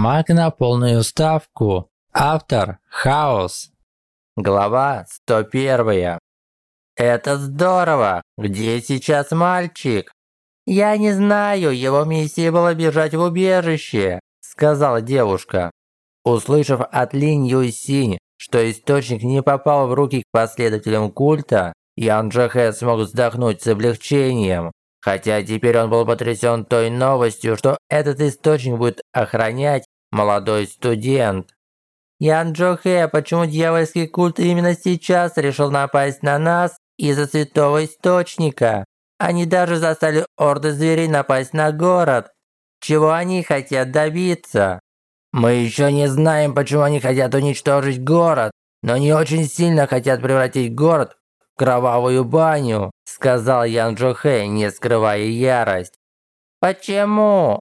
Маг на полную ставку. Автор – Хаос. Глава 101. Это здорово. Где сейчас мальчик? Я не знаю, его миссией было бежать в убежище, сказала девушка. Услышав от Линь Юйсинь, что источник не попал в руки к последователям культа, Ян Джахэ смог вздохнуть с облегчением. Хотя теперь он был потрясен той новостью, что этот источник будет охранять молодой студент. Ян Джохэ, почему дьявольский культ именно сейчас решил напасть на нас из-за святого источника? Они даже застали орды зверей напасть на город. Чего они хотят добиться? Мы еще не знаем, почему они хотят уничтожить город, но они очень сильно хотят превратить город кровавую баню, сказал Ян Джохэ, не скрывая ярость. Почему?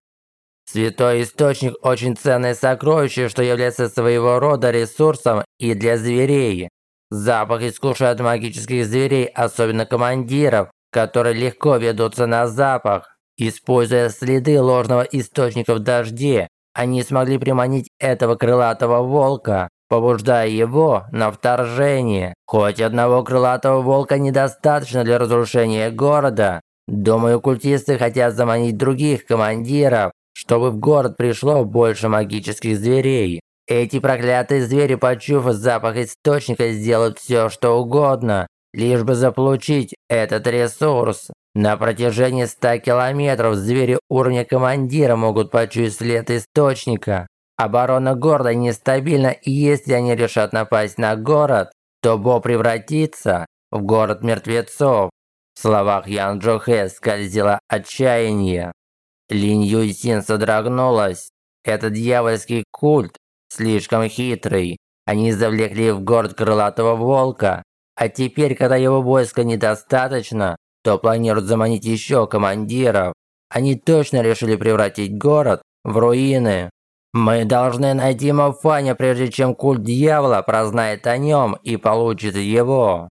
Святой Источник – очень ценное сокровище, что является своего рода ресурсом и для зверей. Запах искушает магических зверей, особенно командиров, которые легко ведутся на запах. Используя следы ложного источника в дожде, они смогли приманить этого крылатого волка, побуждая его на вторжение. Хоть одного крылатого волка недостаточно для разрушения города, думаю, культисты хотят заманить других командиров, чтобы в город пришло больше магических зверей. Эти проклятые звери, почуяв запах источника, сделают все, что угодно, лишь бы заполучить этот ресурс. На протяжении 100 километров звери уровня командира могут почуять след источника. Оборона города нестабильна, и если они решат напасть на город, то Бо превратится в город мертвецов. В словах Ян Джохэ скользило отчаяние. Линь Юйсин содрогнулась. Этот дьявольский культ слишком хитрый. Они завлекли в город крылатого волка. А теперь, когда его войска недостаточно, то планируют заманить еще командиров. Они точно решили превратить город в руины. Мы должны найти Мафаня, прежде чем культ дьявола прознает о нем и получит его.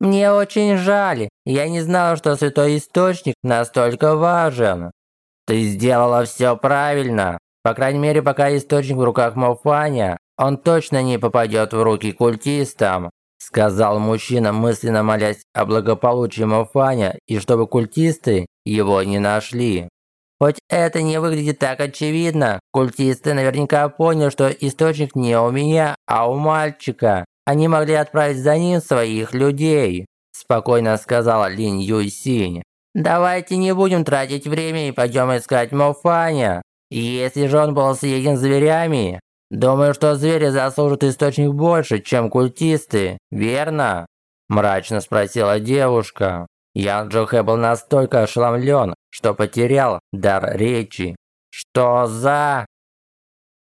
Мне очень жаль. Я не знала, что Святой Источник настолько важен. Ты сделала все правильно. По крайней мере, пока источник в руках Мофаня, он точно не попадет в руки культистам. Сказал мужчина, мысленно молясь о благополучии Мофаня и чтобы культисты его не нашли. Хоть это не выглядит так очевидно, культисты наверняка поняли, что источник не у меня, а у мальчика. Они могли отправить за ним своих людей, спокойно сказала Лин Юйсинь. Давайте не будем тратить время и пойдем искать Мофаня. Если же он был съеден зверями, думаю, что звери заслужат источник больше, чем культисты, верно? Мрачно спросила девушка. Ян Джохэ был настолько ошеломлен, что потерял дар речи. Что за...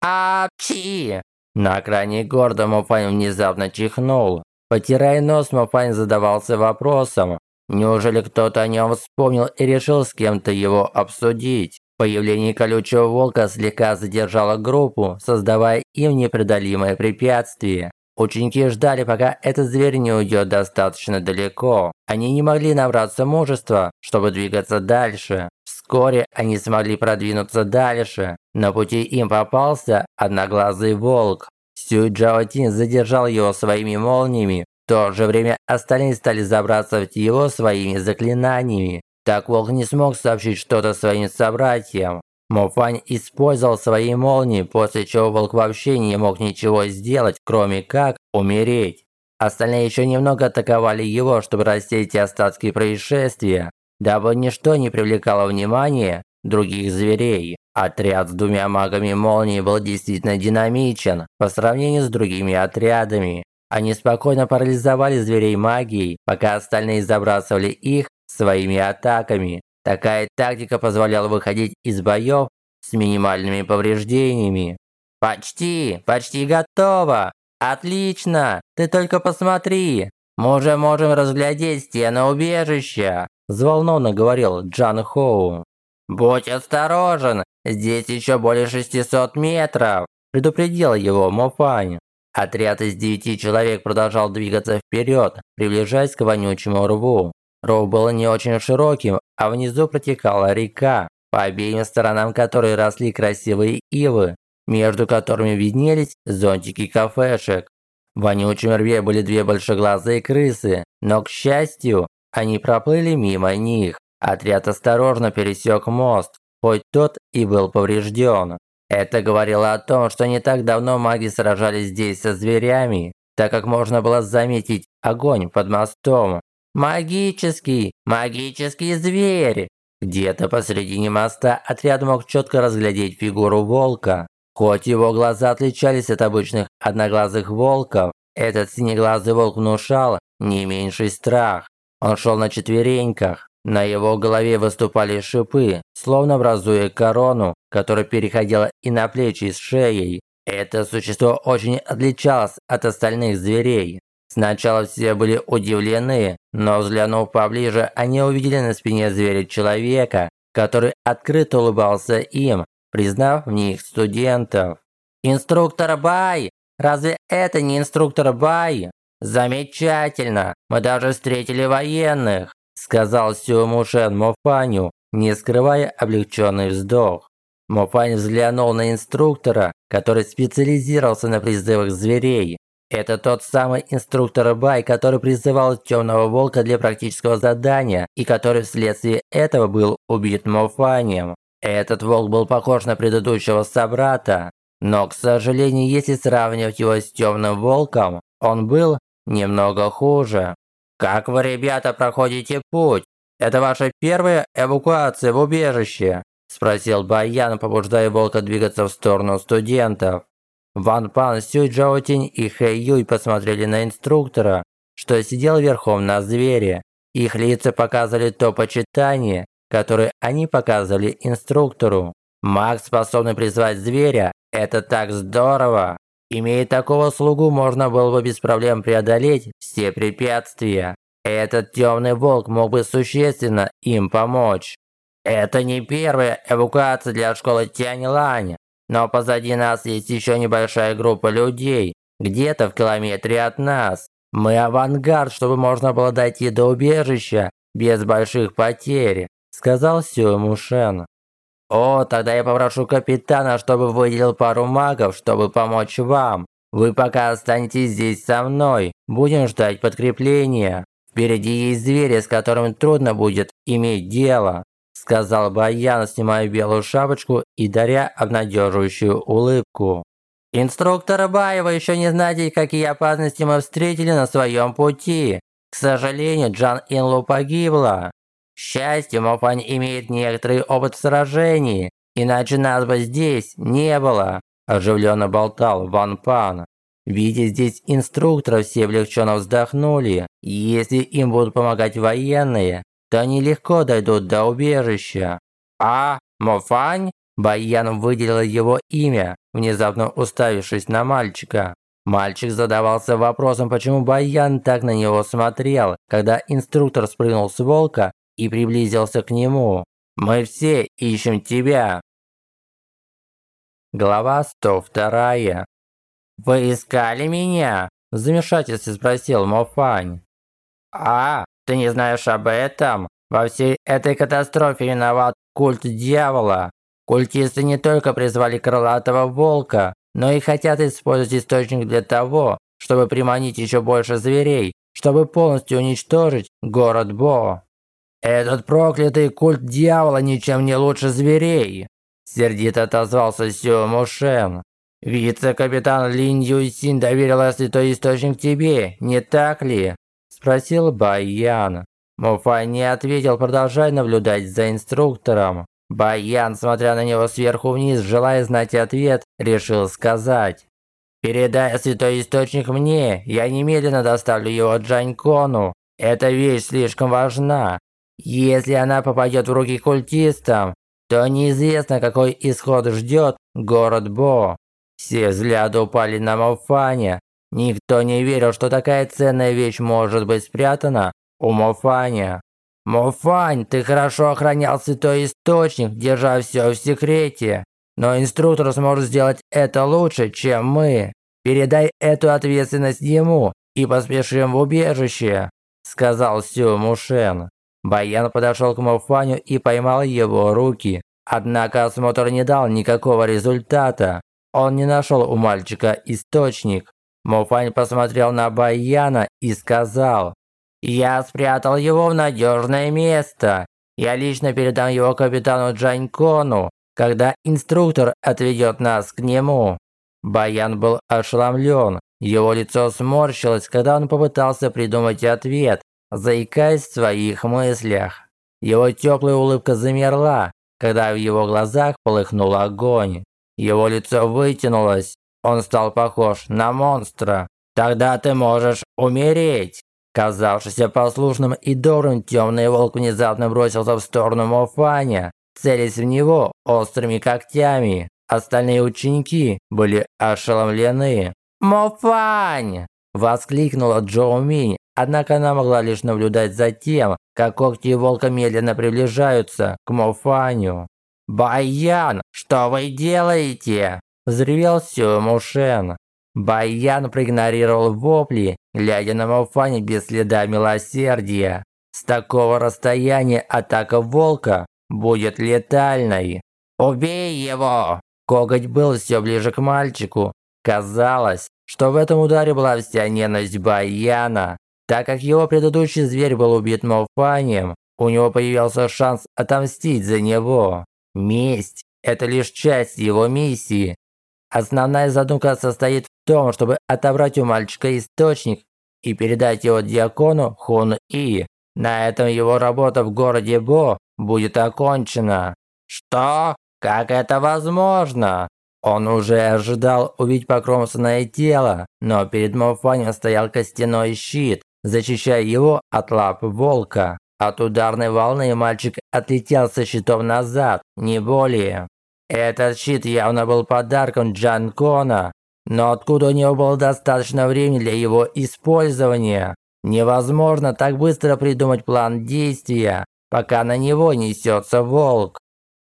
Апчи! На окраине города Мофань внезапно чихнул. Потирая нос, Мофань задавался вопросом, Неужели кто-то о нем вспомнил и решил с кем-то его обсудить? Появление колючего волка слегка задержало группу, создавая им непреодолимое препятствие. Ученики ждали, пока этот зверь не уйдет достаточно далеко. Они не могли набраться мужества, чтобы двигаться дальше. Вскоре они смогли продвинуться дальше. На пути им попался одноглазый волк. Сюй Джаотин задержал его своими молниями, в то же время остальные стали забрасывать его своими заклинаниями. Так волк не смог сообщить что-то своим собратьям. Мофань использовал свои молнии, после чего волк вообще не мог ничего сделать, кроме как умереть. Остальные еще немного атаковали его, чтобы рассеять остатки происшествия, дабы ничто не привлекало внимания других зверей. Отряд с двумя магами молнии был действительно динамичен по сравнению с другими отрядами. Они спокойно парализовали зверей магией, пока остальные забрасывали их своими атаками. Такая тактика позволяла выходить из боев с минимальными повреждениями. «Почти, почти готово! Отлично! Ты только посмотри! Мы уже можем разглядеть стены убежища!» Взволнованно говорил Джан Хоу. «Будь осторожен! Здесь еще более 600 метров!» Предупредил его Мофань. Отряд из девяти человек продолжал двигаться вперед, приближаясь к вонючему рву. Ров был не очень широким, а внизу протекала река, по обеим сторонам которой росли красивые ивы. между которыми виднелись зонтики кафешек. В вонючем рве были две большеглазые крысы, но, к счастью, они проплыли мимо них. Отряд осторожно пересек мост, хоть тот и был поврежден. Это говорило о том, что не так давно маги сражались здесь со зверями, так как можно было заметить огонь под мостом. Магический, магический зверь! Где-то посредине моста отряд мог четко разглядеть фигуру волка. Хоть его глаза отличались от обычных одноглазых волков, этот синеглазый волк внушал не меньший страх. Он шел на четвереньках. На его голове выступали шипы, словно образуя корону, которая переходила и на плечи с шеей. Это существо очень отличалось от остальных зверей. Сначала все были удивлены, но взглянув поближе, они увидели на спине зверя человека, который открыто улыбался им, признав в них студентов. «Инструктор Бай! Разве это не инструктор Бай?» «Замечательно! Мы даже встретили военных!» Сказал Сюмушен Мофаню, не скрывая облегченный вздох. Мофань взглянул на инструктора, который специализировался на призывах зверей. Это тот самый инструктор Бай, который призывал Темного Волка для практического задания и который вследствие этого был убит Мофанем. Этот волк был похож на предыдущего собрата, но, к сожалению, если сравнивать его с Темным Волком, он был немного хуже. «Как вы, ребята, проходите путь? Это ваша первая эвакуация в убежище?» Спросил Баян, побуждая волка двигаться в сторону студентов. Ван Пан, Сюй Джаотинь и Хэй Юй посмотрели на инструктора, что сидел верхом на звере. Их лица показывали то почитание, который они показывали инструктору. Маг, способный призвать зверя, это так здорово. Имея такого слугу, можно было бы без проблем преодолеть все препятствия. Этот темный волк мог бы существенно им помочь. Это не первая эвакуация для школы Тяньлань, но позади нас есть еще небольшая группа людей, где-то в километре от нас. Мы авангард, чтобы можно было дойти до убежища без больших потерь сказал Сюэ Мушен. «О, тогда я попрошу капитана, чтобы выделил пару магов, чтобы помочь вам. Вы пока останетесь здесь со мной, будем ждать подкрепления. Впереди есть звери, с которыми трудно будет иметь дело», сказал Баян, снимая белую шапочку и даря обнадеживающую улыбку. «Инструктор Баева еще не знаете, какие опасности мы встретили на своем пути. К сожалению, Джан Инлу погибла счастью, Мофань имеет некоторый опыт в сражении, иначе нас бы здесь не было», – оживленно болтал Ван Пан. Видя здесь инструкторов, все облегченно вздохнули. Если им будут помогать военные, то они легко дойдут до убежища. А, Мофань? Баян выделил его имя, внезапно уставившись на мальчика. Мальчик задавался вопросом, почему Баян так на него смотрел, когда инструктор спрыгнул с волка и приблизился к нему. «Мы все ищем тебя!» Глава 102. «Вы искали меня?» В замешательстве спросил Мофань. «А, ты не знаешь об этом? Во всей этой катастрофе виноват культ дьявола. Культисты не только призвали крылатого волка, но и хотят использовать источник для того, чтобы приманить еще больше зверей, чтобы полностью уничтожить город Бо. «Этот проклятый культ дьявола ничем не лучше зверей!» Сердито отозвался Сюо Мушен. «Вице-капитан Лин Юйсин доверил святой источник тебе, не так ли?» Спросил Баян. Муфай не ответил, продолжая наблюдать за инструктором. Баян, смотря на него сверху вниз, желая знать ответ, решил сказать. «Передай святой источник мне, я немедленно доставлю его Джанькону. Эта вещь слишком важна. Если она попадет в руки культистам, то неизвестно, какой исход ждет город Бо. Все взгляды упали на Мофаня. Никто не верил, что такая ценная вещь может быть спрятана у Мофаня. «Мофань, ты хорошо охранял святой источник, держа все в секрете. Но инструктор сможет сделать это лучше, чем мы. Передай эту ответственность ему и поспешим в убежище», сказал Сю Мушен. Баян подошел к Мофаню и поймал его руки. Однако осмотр не дал никакого результата. он не нашел у мальчика источник. Муфань посмотрел на Баяна и сказал, «Я спрятал его в надежное место. Я лично передам его капитану Джанькону, когда инструктор отведет нас к нему». Баян был ошеломлен. Его лицо сморщилось, когда он попытался придумать ответ, заикаясь в своих мыслях. Его теплая улыбка замерла, когда в его глазах полыхнул огонь. Его лицо вытянулось, он стал похож на монстра. «Тогда ты можешь умереть!» Казавшийся послушным и добрым, темный волк внезапно бросился в сторону Мофаня, целясь в него острыми когтями. Остальные ученики были ошеломлены. «Мофань!» – воскликнула Джоу Минь, однако она могла лишь наблюдать за тем, как когти волка медленно приближаются к Мофаню. «Баян, что вы делаете?» – взревел Сю Мушен. Баян проигнорировал вопли, глядя на Мофани без следа милосердия. С такого расстояния атака волка будет летальной. «Убей его!» Коготь был все ближе к мальчику. Казалось, что в этом ударе была вся ненависть Баяна. Так как его предыдущий зверь был убит Мофанием, у него появился шанс отомстить за него. Месть – это лишь часть его миссии. Основная задумка состоит в том, чтобы отобрать у мальчика источник и передать его диакону Хун И. На этом его работа в городе Бо будет окончена. Что? Как это возможно? Он уже ожидал увидеть покромсанное тело, но перед Мофанем стоял костяной щит, защищая его от лап волка. От ударной волны мальчик отлетел со щитом назад, не более. Этот щит явно был подарком Джанкона, но откуда у него было достаточно времени для его использования? Невозможно так быстро придумать план действия, пока на него несется волк.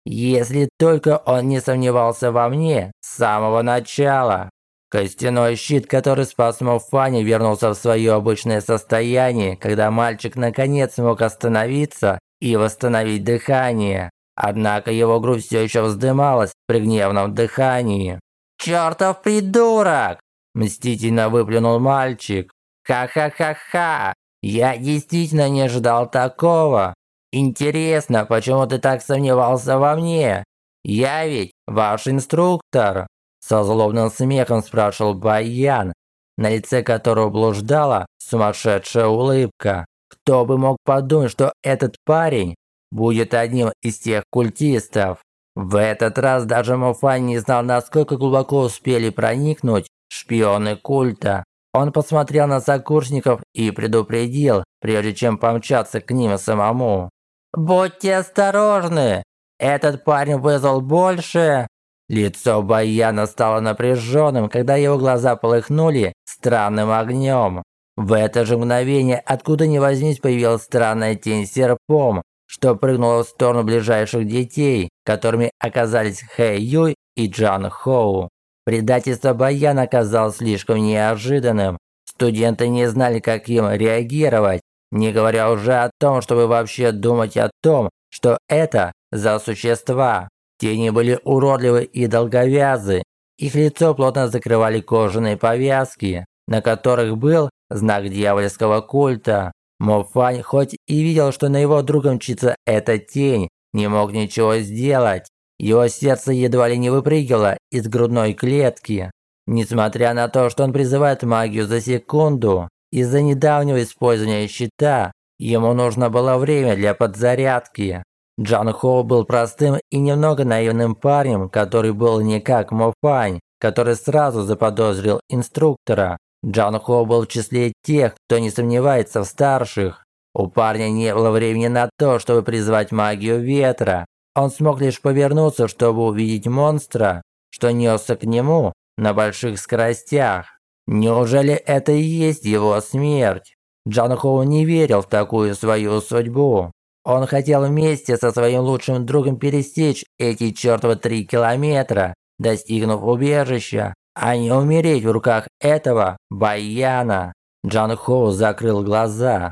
Если только он не сомневался во мне с самого начала. Костяной щит, который спас Мофани, вернулся в свое обычное состояние, когда мальчик наконец смог остановиться и восстановить дыхание. Однако его грудь все еще вздымалась при гневном дыхании. «Чертов придурок!» – мстительно выплюнул мальчик. «Ха-ха-ха-ха! Я действительно не ожидал такого! Интересно, почему ты так сомневался во мне? Я ведь ваш инструктор!» Со злобным смехом спрашивал Баян, на лице которого блуждала сумасшедшая улыбка. Кто бы мог подумать, что этот парень будет одним из тех культистов. В этот раз даже Муфань не знал, насколько глубоко успели проникнуть шпионы культа. Он посмотрел на сокурсников и предупредил, прежде чем помчаться к ним самому. «Будьте осторожны! Этот парень вызвал больше!» Лицо Баяна стало напряженным, когда его глаза полыхнули странным огнем. В это же мгновение, откуда ни возьмись, появилась странная тень серпом, что прыгнула в сторону ближайших детей, которыми оказались Хэ Юй и Джан Хоу. Предательство Баяна оказалось слишком неожиданным. Студенты не знали, как им реагировать, не говоря уже о том, чтобы вообще думать о том, что это за существа. Тени были уродливы и долговязы. Их лицо плотно закрывали кожаные повязки, на которых был знак дьявольского культа. Мофань хоть и видел, что на его друга мчится эта тень, не мог ничего сделать. Его сердце едва ли не выпрыгивало из грудной клетки. Несмотря на то, что он призывает магию за секунду, из-за недавнего использования щита, ему нужно было время для подзарядки. Джан Хо был простым и немного наивным парнем, который был не как Мофань, который сразу заподозрил инструктора. Джан Хо был в числе тех, кто не сомневается в старших. У парня не было времени на то, чтобы призвать магию ветра. Он смог лишь повернуться, чтобы увидеть монстра, что несся к нему на больших скоростях. Неужели это и есть его смерть? Джан Хоу не верил в такую свою судьбу. Он хотел вместе со своим лучшим другом пересечь эти чертовы три километра, достигнув убежища, а не умереть в руках этого баяна. Джан Хоу закрыл глаза.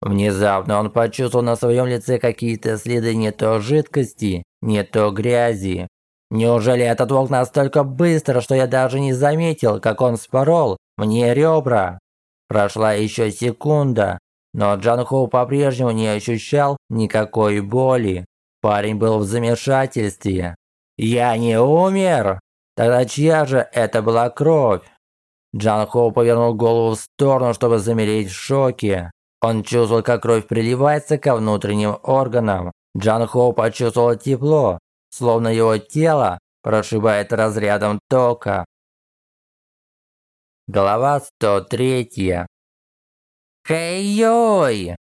Внезапно он почувствовал на своем лице какие-то следы не то жидкости, не то грязи. Неужели этот волк настолько быстро, что я даже не заметил, как он спорол мне ребра? Прошла еще секунда, но Джан Хоу по-прежнему не ощущал никакой боли. Парень был в замешательстве. «Я не умер? Тогда чья же это была кровь?» Джан Хоу повернул голову в сторону, чтобы замереть в шоке. Он чувствовал, как кровь приливается ко внутренним органам. Джан Хоу почувствовал тепло, словно его тело прошибает разрядом тока. Глава 103. Хэй-йой!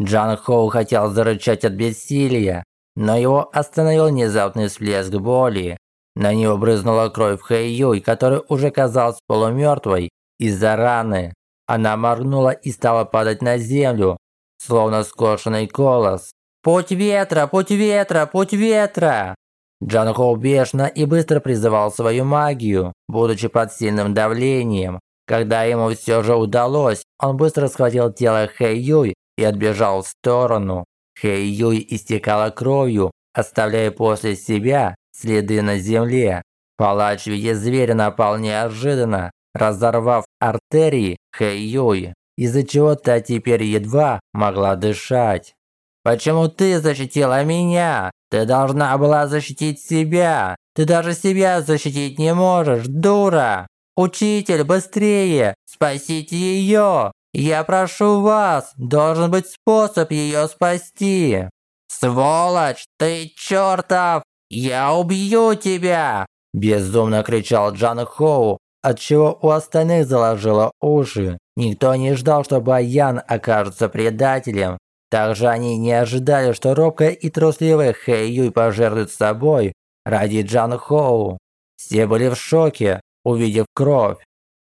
Джан Хоу хотел зарычать от бессилия, но его остановил внезапный всплеск боли. На него брызнула кровь Хэй-юй, которая уже казалась полумертвой из-за раны. Она моргнула и стала падать на землю, словно скошенный колос. «Путь ветра! Путь ветра! Путь ветра!» Джан Хоу бешено и быстро призывал свою магию, будучи под сильным давлением. Когда ему все же удалось, он быстро схватил тело Хэй Юй и отбежал в сторону. Хэй Юй истекала кровью, оставляя после себя следы на земле. Палач в виде зверя напал неожиданно, разорвав артерии Хэй Юй, из-за чего та теперь едва могла дышать. «Почему ты защитила меня? Ты должна была защитить себя. Ты даже себя защитить не можешь, дура! Учитель, быстрее! Спасите ее! Я прошу вас, должен быть способ ее спасти!» «Сволочь, ты чертов! Я убью тебя!» Безумно кричал Джан Хоу, отчего у остальных заложило уши. Никто не ждал, что Баян окажется предателем, также они не ожидали, что робкая и трусливая Хэй Юй пожертвует собой ради Джан Хоу. Все были в шоке, увидев кровь.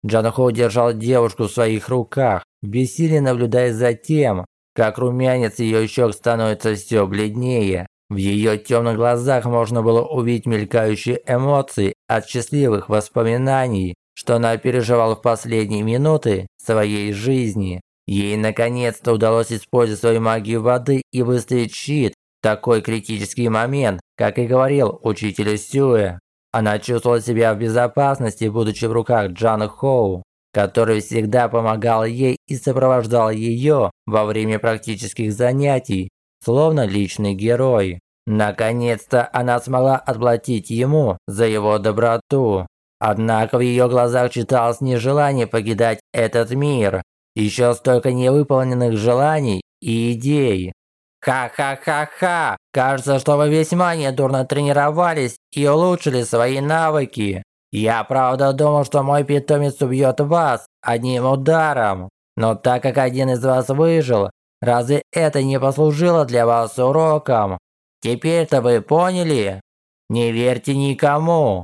Джан Хоу держал девушку в своих руках, в бессилии наблюдая за тем, как румянец ее щек становится все бледнее. В ее темных глазах можно было увидеть мелькающие эмоции от счастливых воспоминаний, что она переживала в последние минуты своей жизни. Ей наконец-то удалось использовать свою магию воды и выставить щит в такой критический момент, как и говорил учитель Сюэ. Она чувствовала себя в безопасности, будучи в руках Джана Хоу, который всегда помогал ей и сопровождал ее во время практических занятий, словно личный герой. Наконец-то она смогла отплатить ему за его доброту. Однако в ее глазах читалось нежелание покидать этот мир, еще столько невыполненных желаний и идей. Ха-ха-ха-ха! Кажется, что вы весьма недурно тренировались и улучшили свои навыки. Я правда думал, что мой питомец убьет вас одним ударом. Но так как один из вас выжил, разве это не послужило для вас уроком? Теперь-то вы поняли? Не верьте никому.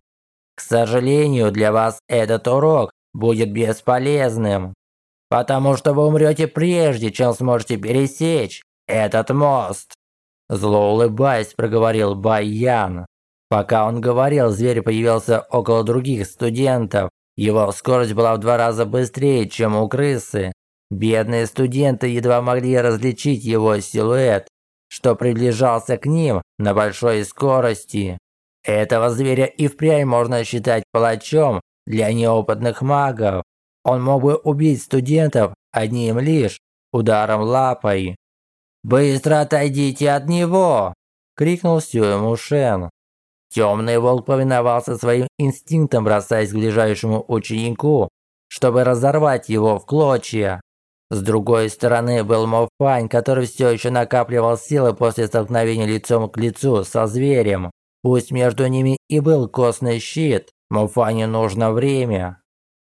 К сожалению, для вас этот урок будет бесполезным потому что вы умрете прежде, чем сможете пересечь этот мост!» Зло улыбаясь, проговорил Баян. Пока он говорил, зверь появился около других студентов. Его скорость была в два раза быстрее, чем у крысы. Бедные студенты едва могли различить его силуэт, что приближался к ним на большой скорости. Этого зверя и впрямь можно считать палачом для неопытных магов. Он мог бы убить студентов одним лишь ударом лапой. «Быстро отойдите от него!» – крикнул Сюэ Шен. Темный волк повиновался своим инстинктам, бросаясь к ближайшему ученику, чтобы разорвать его в клочья. С другой стороны был Мофань, который все еще накапливал силы после столкновения лицом к лицу со зверем. Пусть между ними и был костный щит, Мофаню нужно время.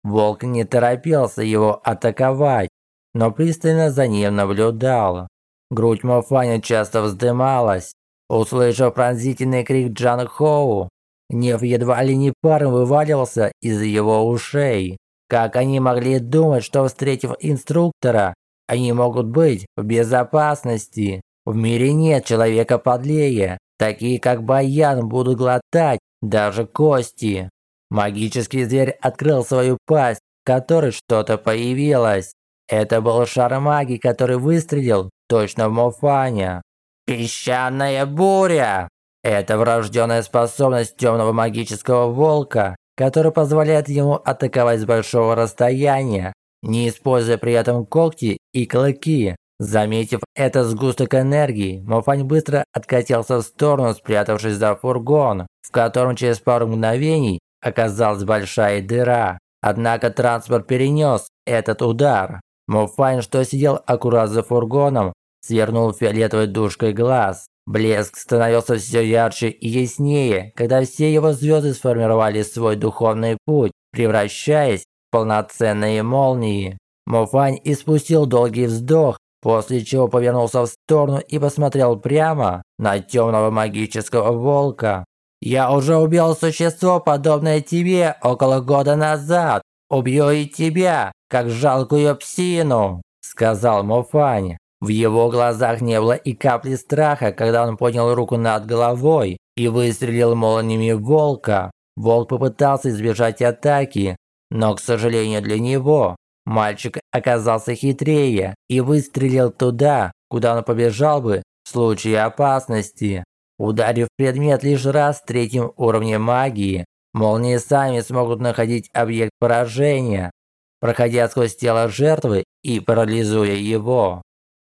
Волк не торопился его атаковать, но пристально за ним наблюдал. Грудь Мофаня часто вздымалась. Услышав пронзительный крик Джан Хоу, Нев едва ли не паром вываливался из его ушей. Как они могли думать, что встретив инструктора, они могут быть в безопасности? В мире нет человека подлее. Такие как Баян будут глотать даже кости. Магический зверь открыл свою пасть, в которой что-то появилось. Это был шар магии, который выстрелил точно в Мофаня. «Песчаная буря!» Это врожденная способность темного магического волка, которая позволяет ему атаковать с большого расстояния, не используя при этом когти и клыки. Заметив этот сгусток энергии, Мофань быстро откатился в сторону, спрятавшись за фургон, в котором через пару мгновений оказалась большая дыра. Однако транспорт перенес этот удар. Мофань, что сидел аккурат за фургоном, свернул фиолетовой душкой глаз. Блеск становился все ярче и яснее, когда все его звезды сформировали свой духовный путь, превращаясь в полноценные молнии. Мофань испустил долгий вздох, после чего повернулся в сторону и посмотрел прямо на темного магического волка. «Я уже убил существо, подобное тебе, около года назад. Убью и тебя, как жалкую псину», – сказал Мофань. В его глазах не было и капли страха, когда он поднял руку над головой и выстрелил молниями волка. Волк попытался избежать атаки, но, к сожалению для него, мальчик оказался хитрее и выстрелил туда, куда он побежал бы в случае опасности. Ударив предмет лишь раз третьим уровнем магии, молнии сами смогут находить объект поражения, проходя сквозь тело жертвы и парализуя его.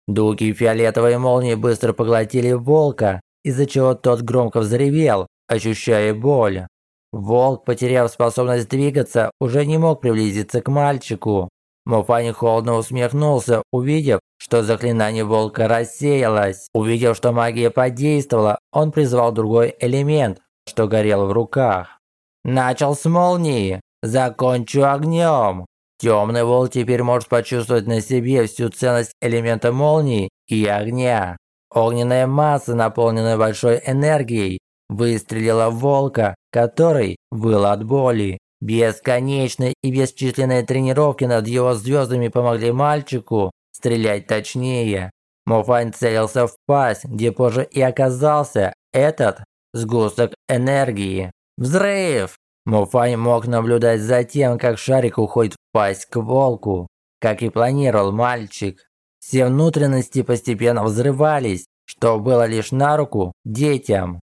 Дуги фиолетовой молнии быстро поглотили волка, из-за чего тот громко взревел, ощущая боль. Волк, потеряв способность двигаться, уже не мог приблизиться к мальчику. Муфани холодно усмехнулся, увидев, что заклинание волка рассеялось. Увидев, что магия подействовала, он призвал другой элемент, что горел в руках. «Начал с молнии! Закончу огнем!» Темный волк теперь может почувствовать на себе всю ценность элемента молнии и огня. Огненная масса, наполненная большой энергией, выстрелила в волка, который выл от боли. Бесконечные и бесчисленные тренировки над его звездами помогли мальчику стрелять точнее. Муфань целился в пасть, где позже и оказался этот сгусток энергии. Взрыв! Муфань мог наблюдать за тем, как шарик уходит в пасть к волку, как и планировал мальчик. Все внутренности постепенно взрывались, что было лишь на руку детям.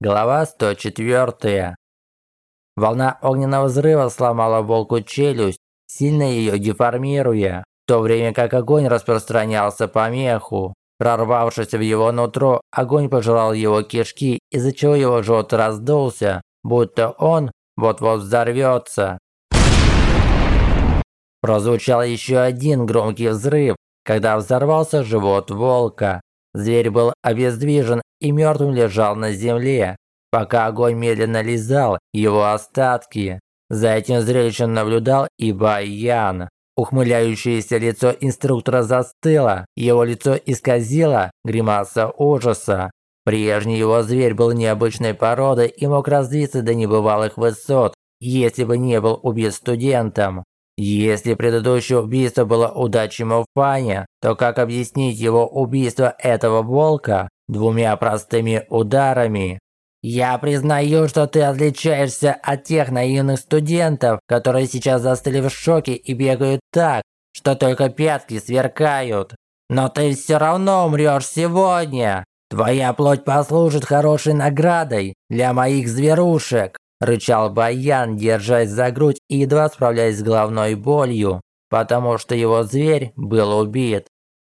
Глава 104. Волна огненного взрыва сломала волку челюсть, сильно ее деформируя, в то время как огонь распространялся по меху. Прорвавшись в его нутро, огонь пожрал его кишки, из-за чего его живот раздулся, будто он вот-вот взорвется. Прозвучал еще один громкий взрыв, когда взорвался живот волка. Зверь был обездвижен и мертвым лежал на земле, пока огонь медленно лизал его остатки. За этим зрелищем наблюдал и Баян. Ухмыляющееся лицо инструктора застыло, его лицо исказило гримаса ужаса. Прежний его зверь был необычной породы и мог развиться до небывалых высот, если бы не был убит студентом. Если предыдущее убийство было удачей Муфаня, то как объяснить его убийство этого волка двумя простыми ударами? Я признаю, что ты отличаешься от тех наивных студентов, которые сейчас застыли в шоке и бегают так, что только пятки сверкают. Но ты все равно умрешь сегодня. Твоя плоть послужит хорошей наградой для моих зверушек. Рычал Баян, держась за грудь и едва справляясь с головной болью, потому что его зверь был убит.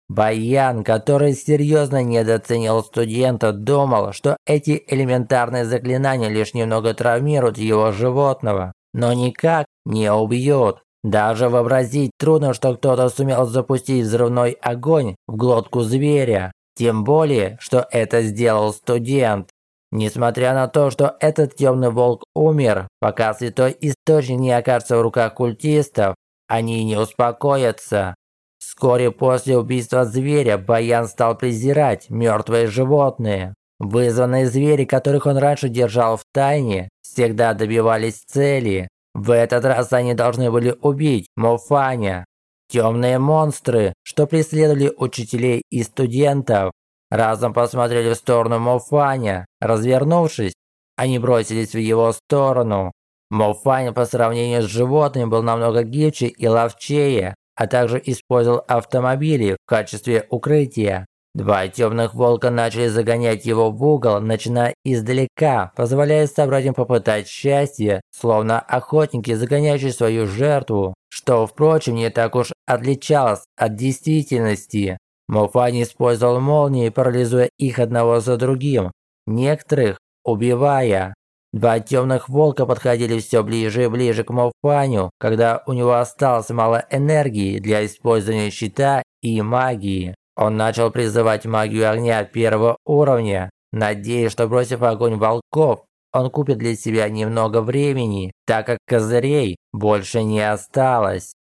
Баян, который серьезно недооценил студента, думал, что эти элементарные заклинания лишь немного травмируют его животного, но никак не убьют. Даже вообразить трудно, что кто-то сумел запустить взрывной огонь в глотку зверя. Тем более, что это сделал студент. Несмотря на то, что этот темный волк умер, пока святой источник не окажется в руках культистов, они не успокоятся. Вскоре после убийства зверя Баян стал презирать мертвые животные. Вызванные звери, которых он раньше держал в тайне, всегда добивались цели. В этот раз они должны были убить Мофаня. Темные монстры, что преследовали учителей и студентов, разом посмотрели в сторону Мофаня. Развернувшись, они бросились в его сторону. Мофань по сравнению с животными был намного гибче и ловчее, а также использовал автомобили в качестве укрытия. Два темных волка начали загонять его в угол, начиная издалека, позволяя собратьям попытать счастье, словно охотники, загоняющие свою жертву, что, впрочем, не так уж отличалось от действительности. Муфани использовал молнии, парализуя их одного за другим, некоторых убивая. Два темных волка подходили все ближе и ближе к Мофаню, когда у него осталось мало энергии для использования щита и магии. Он начал призывать магию огня первого уровня, надеясь, что бросив огонь волков, он купит для себя немного времени, так как козырей больше не осталось.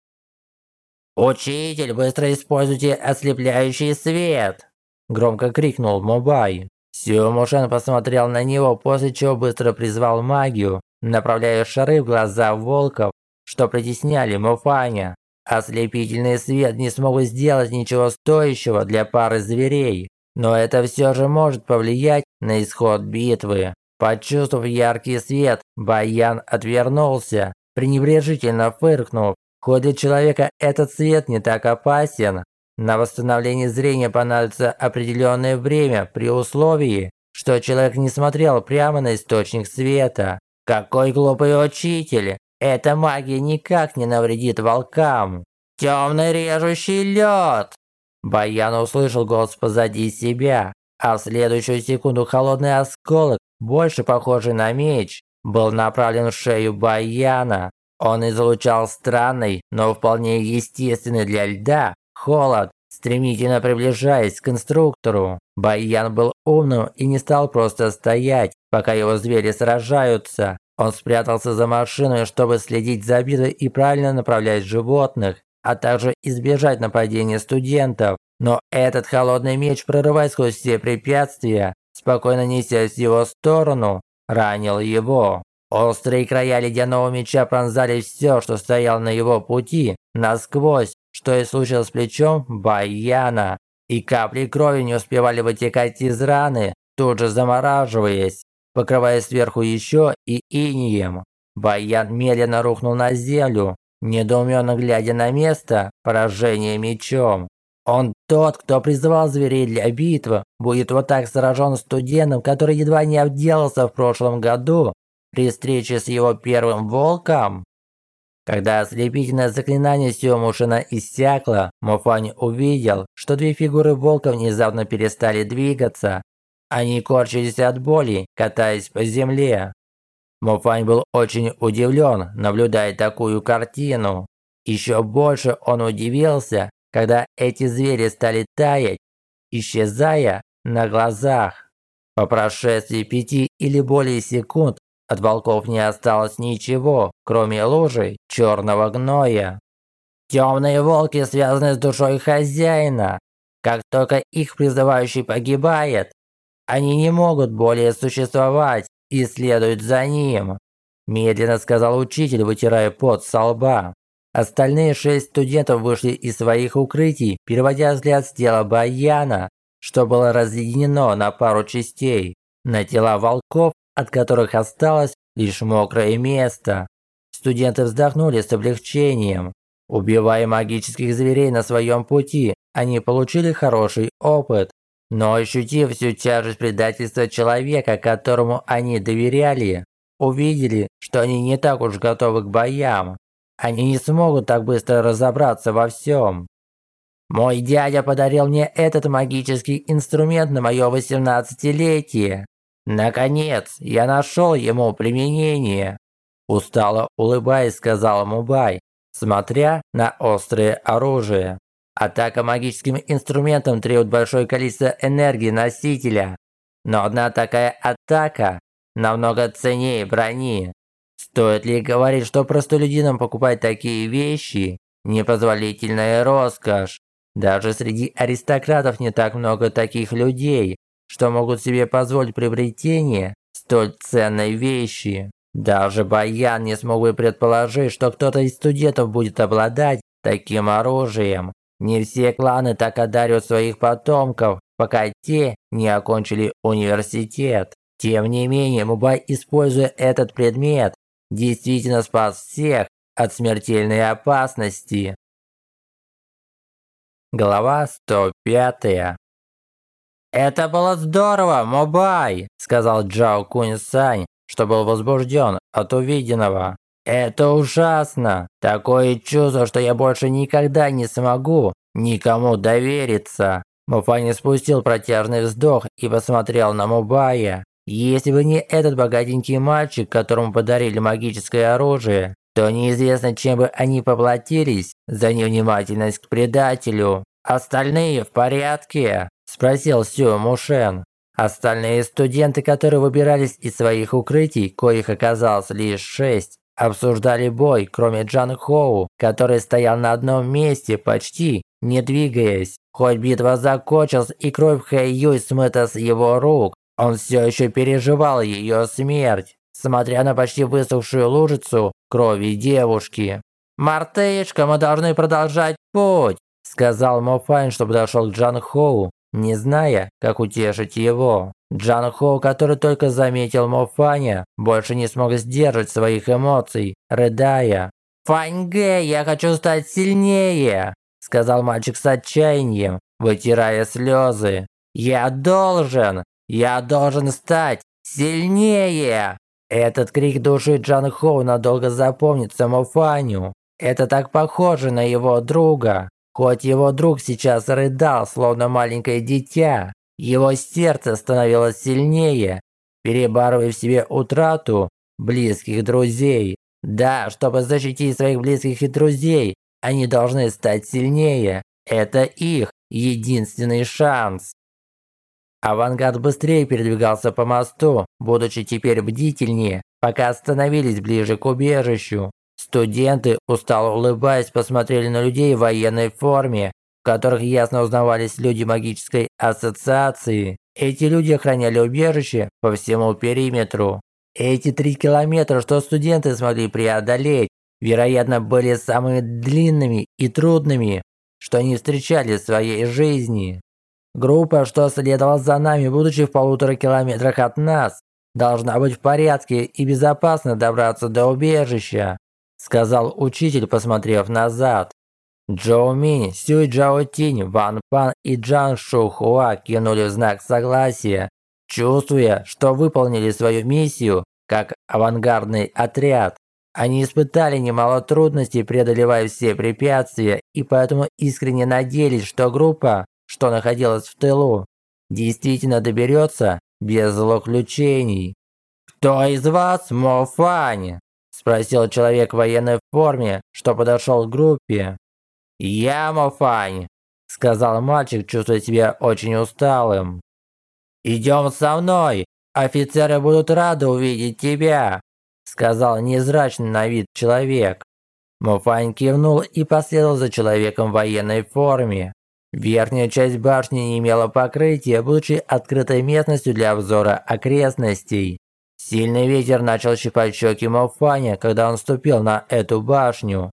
«Учитель, быстро используйте ослепляющий свет!» Громко крикнул Мобай. Сюмушен посмотрел на него, после чего быстро призвал магию, направляя шары в глаза волков, что притесняли Муфаня. Ослепительный свет не смог сделать ничего стоящего для пары зверей, но это все же может повлиять на исход битвы. Почувствовав яркий свет, Баян отвернулся, пренебрежительно фыркнув. Для человека этот свет не так опасен, на восстановление зрения понадобится определенное время при условии, что человек не смотрел прямо на источник света. Какой глупый учитель! Эта магия никак не навредит волкам. Темный режущий лед! Баян услышал голос позади себя, а в следующую секунду холодный осколок, больше похожий на меч, был направлен в шею Баяна. Он излучал странный, но вполне естественный для льда холод, стремительно приближаясь к конструктору. Баян был умным и не стал просто стоять, пока его звери сражаются. Он спрятался за машиной, чтобы следить за битвой и правильно направлять животных, а также избежать нападения студентов. Но этот холодный меч, прорываясь сквозь все препятствия, спокойно несясь в его сторону, ранил его. Острые края ледяного меча пронзали все, что стояло на его пути, насквозь, что и случилось с плечом Баяна. И капли крови не успевали вытекать из раны, тут же замораживаясь, покрывая сверху еще и инием. Баян медленно рухнул на землю, недоуменно глядя на место поражения мечом. Он тот, кто призвал зверей для битвы, будет вот так сражен студентом, который едва не обделался в прошлом году при встрече с его первым волком. Когда ослепительное заклинание Сёмушина иссякло, Мофань увидел, что две фигуры волка внезапно перестали двигаться. Они корчились от боли, катаясь по земле. Мофань был очень удивлен, наблюдая такую картину. Еще больше он удивился, когда эти звери стали таять, исчезая на глазах. По прошествии пяти или более секунд от волков не осталось ничего, кроме лужи черного гноя. Темные волки связаны с душой хозяина. Как только их призывающий погибает, они не могут более существовать и следуют за ним. Медленно сказал учитель, вытирая пот со лба. Остальные шесть студентов вышли из своих укрытий, переводя взгляд с тела Баяна, что было разъединено на пару частей, на тела волков от которых осталось лишь мокрое место. Студенты вздохнули с облегчением. Убивая магических зверей на своем пути, они получили хороший опыт. Но ощутив всю тяжесть предательства человека, которому они доверяли, увидели, что они не так уж готовы к боям. Они не смогут так быстро разобраться во всем. Мой дядя подарил мне этот магический инструмент на мое 18-летие. «Наконец, я нашел ему применение!» Устало улыбаясь, сказал Мубай, смотря на острое оружие. Атака магическим инструментом требует большое количество энергии носителя. Но одна такая атака намного ценнее брони. Стоит ли говорить, что простолюдинам покупать такие вещи – непозволительная роскошь? Даже среди аристократов не так много таких людей, что могут себе позволить приобретение столь ценной вещи. Даже Баян не смог бы предположить, что кто-то из студентов будет обладать таким оружием. Не все кланы так одаривают своих потомков, пока те не окончили университет. Тем не менее, Мубай, используя этот предмет, действительно спас всех от смертельной опасности. Глава 105. «Это было здорово, Мобай!» – сказал Джао Кунь Сань, что был возбужден от увиденного. «Это ужасно! Такое чувство, что я больше никогда не смогу никому довериться!» Муфани спустил протяжный вздох и посмотрел на Мубая. Если бы не этот богатенький мальчик, которому подарили магическое оружие, то неизвестно, чем бы они поплатились за невнимательность к предателю. «Остальные в порядке?» – спросил Сю Мушен. Остальные студенты, которые выбирались из своих укрытий, коих оказалось лишь шесть, обсуждали бой, кроме Джан Хоу, который стоял на одном месте, почти не двигаясь. Хоть битва закончилась и кровь Хэй Юй смыта с его рук, он все еще переживал ее смерть смотря на почти высохшую лужицу крови девушки. «Мартышка, мы должны продолжать путь!» сказал Мофань, что подошел к Джан Хоу, не зная, как утешить его. Джан Хоу, который только заметил Мофаня, больше не смог сдержать своих эмоций, рыдая. «Фаньге, я хочу стать сильнее!» сказал мальчик с отчаянием, вытирая слезы. «Я должен! Я должен стать сильнее!» Этот крик души Джан Хоу надолго запомнится Мофаню. Это так похоже на его друга. Хоть его друг сейчас рыдал, словно маленькое дитя, его сердце становилось сильнее, перебарывая в себе утрату близких друзей. Да, чтобы защитить своих близких и друзей, они должны стать сильнее. Это их единственный шанс. Авангард быстрее передвигался по мосту, будучи теперь бдительнее, пока остановились ближе к убежищу. Студенты, устало улыбаясь, посмотрели на людей в военной форме, в которых ясно узнавались люди магической ассоциации. Эти люди охраняли убежище по всему периметру. Эти три километра, что студенты смогли преодолеть, вероятно, были самыми длинными и трудными, что они встречали в своей жизни. Группа, что следовала за нами, будучи в полутора километрах от нас, должна быть в порядке и безопасно добраться до убежища», сказал учитель, посмотрев назад. Джоу Минь, Сюй Джао Тинь, Ван Пан и Джан Шу Хуа кинули в знак согласия, чувствуя, что выполнили свою миссию как авангардный отряд. Они испытали немало трудностей, преодолевая все препятствия, и поэтому искренне надеялись, что группа что находилась в тылу, действительно доберется без злоключений. «Кто из вас Мофань?» – спросил человек в военной форме, что подошел к группе. «Я Мофань», – сказал мальчик, чувствуя себя очень усталым. «Идем со мной, офицеры будут рады увидеть тебя», – сказал незрачный на вид человек. Муфань кивнул и последовал за человеком в военной форме. Верхняя часть башни не имела покрытия, будучи открытой местностью для обзора окрестностей. Сильный ветер начал щипать щеки Мофаня, когда он ступил на эту башню.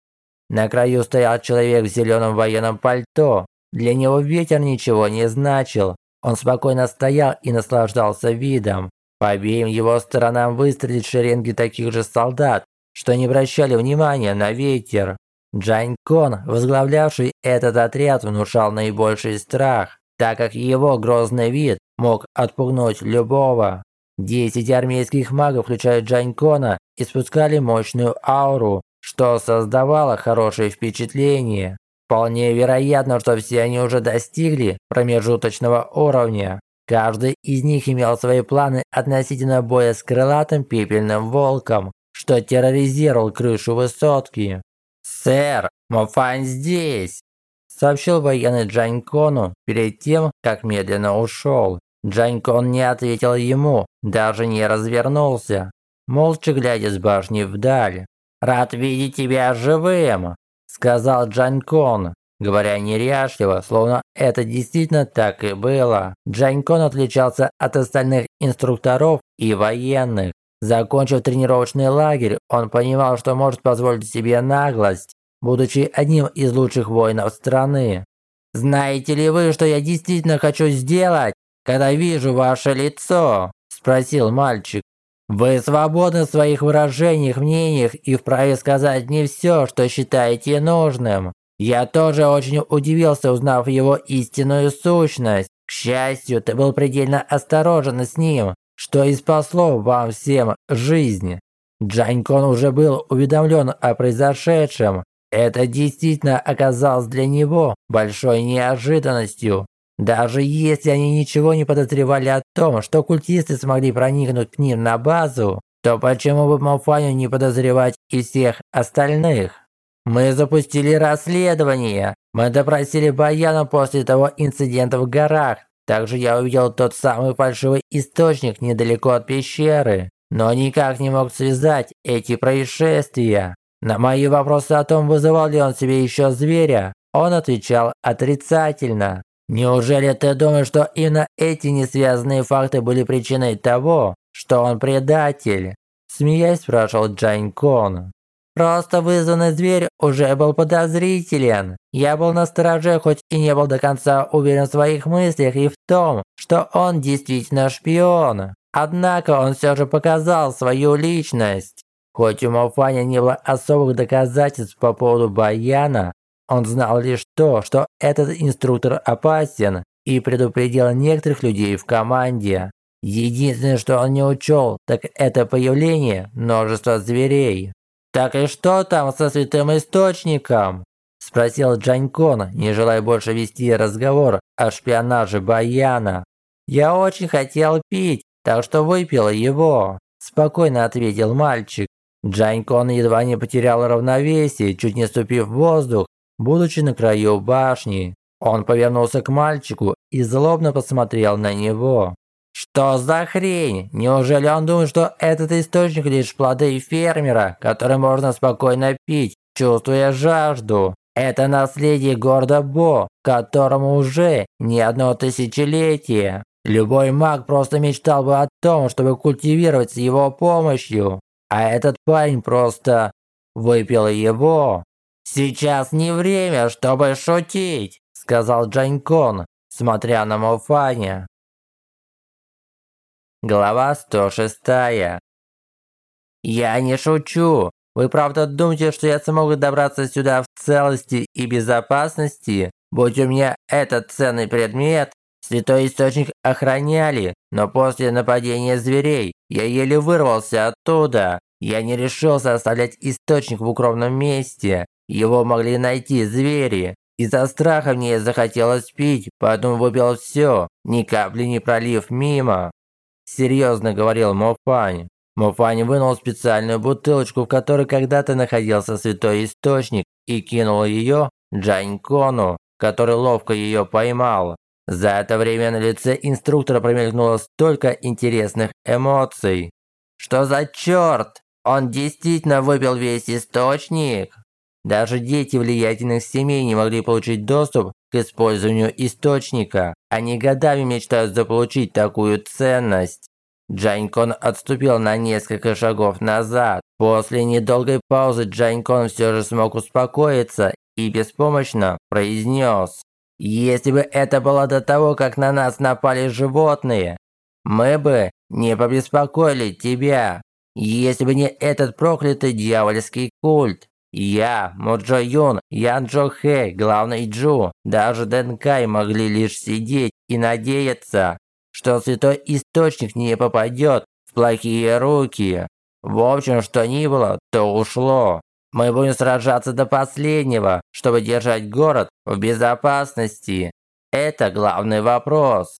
На краю стоял человек в зеленом военном пальто. Для него ветер ничего не значил. Он спокойно стоял и наслаждался видом. По обеим его сторонам выстрелили шеренги таких же солдат, что не обращали внимания на ветер. Джань Кон, возглавлявший этот отряд, внушал наибольший страх, так как его грозный вид мог отпугнуть любого. Десять армейских магов, включая Джань Кона, испускали мощную ауру, что создавало хорошее впечатление. Вполне вероятно, что все они уже достигли промежуточного уровня. Каждый из них имел свои планы относительно боя с крылатым пепельным волком, что терроризировал крышу высотки. «Сэр, Мофань здесь!» сообщил военный Джанькону перед тем, как медленно ушел. Джанькон не ответил ему, даже не развернулся, молча глядя с башни вдаль. «Рад видеть тебя живым!» сказал Джанькон, говоря неряшливо, словно это действительно так и было. Джанькон отличался от остальных инструкторов и военных. Закончив тренировочный лагерь, он понимал, что может позволить себе наглость, будучи одним из лучших воинов страны. «Знаете ли вы, что я действительно хочу сделать, когда вижу ваше лицо?» – спросил мальчик. «Вы свободны в своих выражениях, мнениях и вправе сказать не все, что считаете нужным. Я тоже очень удивился, узнав его истинную сущность. К счастью, ты был предельно осторожен с ним, что и спасло вам всем жизнь. Джанькон уже был уведомлен о произошедшем. Это действительно оказалось для него большой неожиданностью. Даже если они ничего не подозревали о том, что культисты смогли проникнуть к ним на базу, то почему бы Малфаню не подозревать и всех остальных? Мы запустили расследование. Мы допросили Баяна после того инцидента в горах. Также я увидел тот самый фальшивый источник недалеко от пещеры, но никак не мог связать эти происшествия. На мои вопросы о том, вызывал ли он себе еще зверя, он отвечал отрицательно. Неужели ты думаешь, что именно эти несвязанные факты были причиной того, что он предатель? Смеясь, спрашивал Джайн Кон. Просто вызванный зверь уже был подозрителен. Я был настороже, хоть и не был до конца уверен в своих мыслях и в том, что он действительно шпион. Однако он все же показал свою личность. Хоть у Малфаня не было особых доказательств по поводу Баяна, он знал лишь то, что этот инструктор опасен и предупредил некоторых людей в команде. Единственное, что он не учел, так это появление множества зверей. «Так и что там со святым источником?» Спросил Джанькон, не желая больше вести разговор о шпионаже Баяна. «Я очень хотел пить, так что выпил его», спокойно ответил мальчик. Джанькон едва не потерял равновесие, чуть не ступив в воздух, будучи на краю башни. Он повернулся к мальчику и злобно посмотрел на него. Что за хрень? Неужели он думает, что этот источник лишь плоды фермера, который можно спокойно пить, чувствуя жажду? Это наследие города Бо, которому уже не одно тысячелетие. Любой маг просто мечтал бы о том, чтобы культивировать с его помощью. А этот парень просто выпил его. «Сейчас не время, чтобы шутить», – сказал Джанькон, смотря на Мофаня. Глава 106. Я не шучу. Вы правда думаете, что я смогу добраться сюда в целости и безопасности? Будь у меня этот ценный предмет, святой источник охраняли, но после нападения зверей я еле вырвался оттуда. Я не решился оставлять источник в укромном месте. Его могли найти звери. Из-за страха мне захотелось пить, поэтому выпил все, ни капли не пролив мимо. Серьезно говорил Мофань. Мофань вынул специальную бутылочку, в которой когда-то находился святой источник, и кинул ее Джанькону, который ловко ее поймал. За это время на лице инструктора промелькнуло столько интересных эмоций. Что за черт? Он действительно выпил весь источник? Даже дети влиятельных семей не могли получить доступ к использованию источника. Они годами мечтают заполучить такую ценность. Джанькон отступил на несколько шагов назад. После недолгой паузы Джанькон все же смог успокоиться и беспомощно произнес. «Если бы это было до того, как на нас напали животные, мы бы не побеспокоили тебя. Если бы не этот проклятый дьявольский культ, я, Моджо Юн, Ян Джо Хэ, главный Джу, даже Дэнкай могли лишь сидеть и надеяться, что святой источник не попадет в плохие руки. В общем, что ни было, то ушло. Мы будем сражаться до последнего, чтобы держать город в безопасности. Это главный вопрос.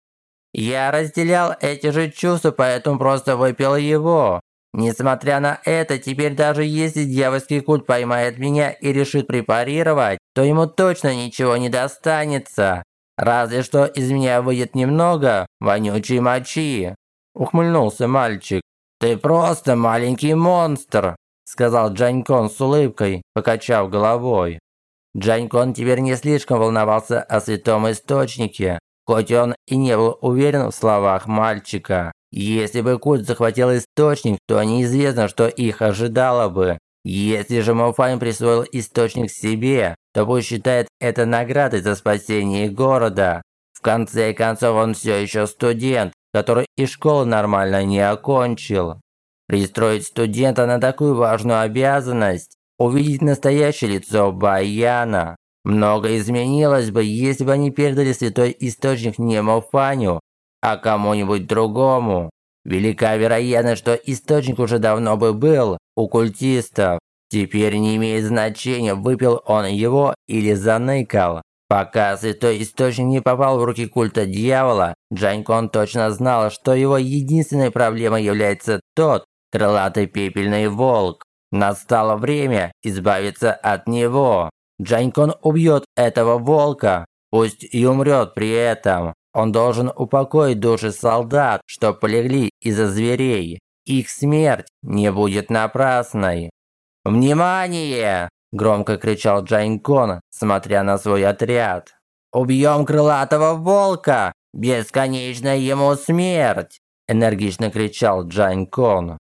Я разделял эти же чувства, поэтому просто выпил его. Несмотря на это, теперь даже если дьявольский культ поймает меня и решит препарировать, то ему точно ничего не достанется. Разве что из меня выйдет немного вонючей мочи. Ухмыльнулся мальчик. Ты просто маленький монстр, сказал Джанькон с улыбкой, покачав головой. Джанькон теперь не слишком волновался о святом источнике, хоть он и не был уверен в словах мальчика. Если бы культ захватил источник, то неизвестно, что их ожидало бы. Если же Малфайн присвоил источник себе, то пусть считает это наградой за спасение города. В конце концов, он все еще студент, который и школу нормально не окончил. Пристроить студента на такую важную обязанность – увидеть настоящее лицо Баяна. Много изменилось бы, если бы они передали святой источник не Мофаню, а кому-нибудь другому. Велика вероятность, что источник уже давно бы был у культистов. Теперь не имеет значения, выпил он его или заныкал. Пока святой источник не попал в руки культа дьявола, Джанькон точно знал, что его единственной проблемой является тот крылатый пепельный волк. Настало время избавиться от него. Джанькон убьет этого волка, пусть и умрет при этом. Он должен упокоить души солдат, что полегли из-за зверей. Их смерть не будет напрасной. «Внимание!» – громко кричал Джайнкон, смотря на свой отряд. «Убьем крылатого волка! Бесконечная ему смерть!» – энергично кричал Джайнкон.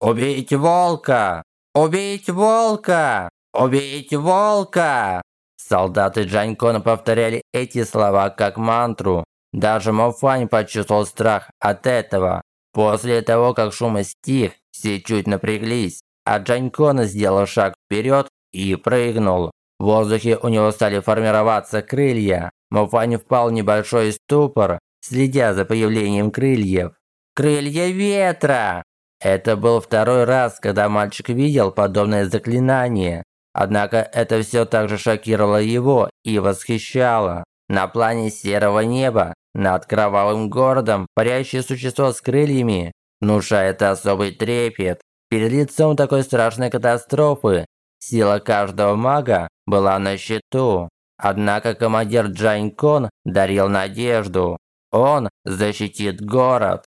«Убить волка! Убить волка! Убить волка!» Солдаты Джанькона повторяли эти слова как мантру, даже Мофань почувствовал страх от этого. После того, как шум стих, все чуть напряглись, а Джанькона сделал шаг вперед и прыгнул. В воздухе у него стали формироваться крылья. Мофань впал в небольшой ступор, следя за появлением крыльев. «Крылья ветра!» Это был второй раз, когда мальчик видел подобное заклинание. Однако это все так же шокировало его и восхищало. На плане серого неба над кровавым городом парящее существо с крыльями внушает особый трепет. Перед лицом такой страшной катастрофы сила каждого мага была на счету. Однако командир Джайн Кон дарил надежду. Он защитит город.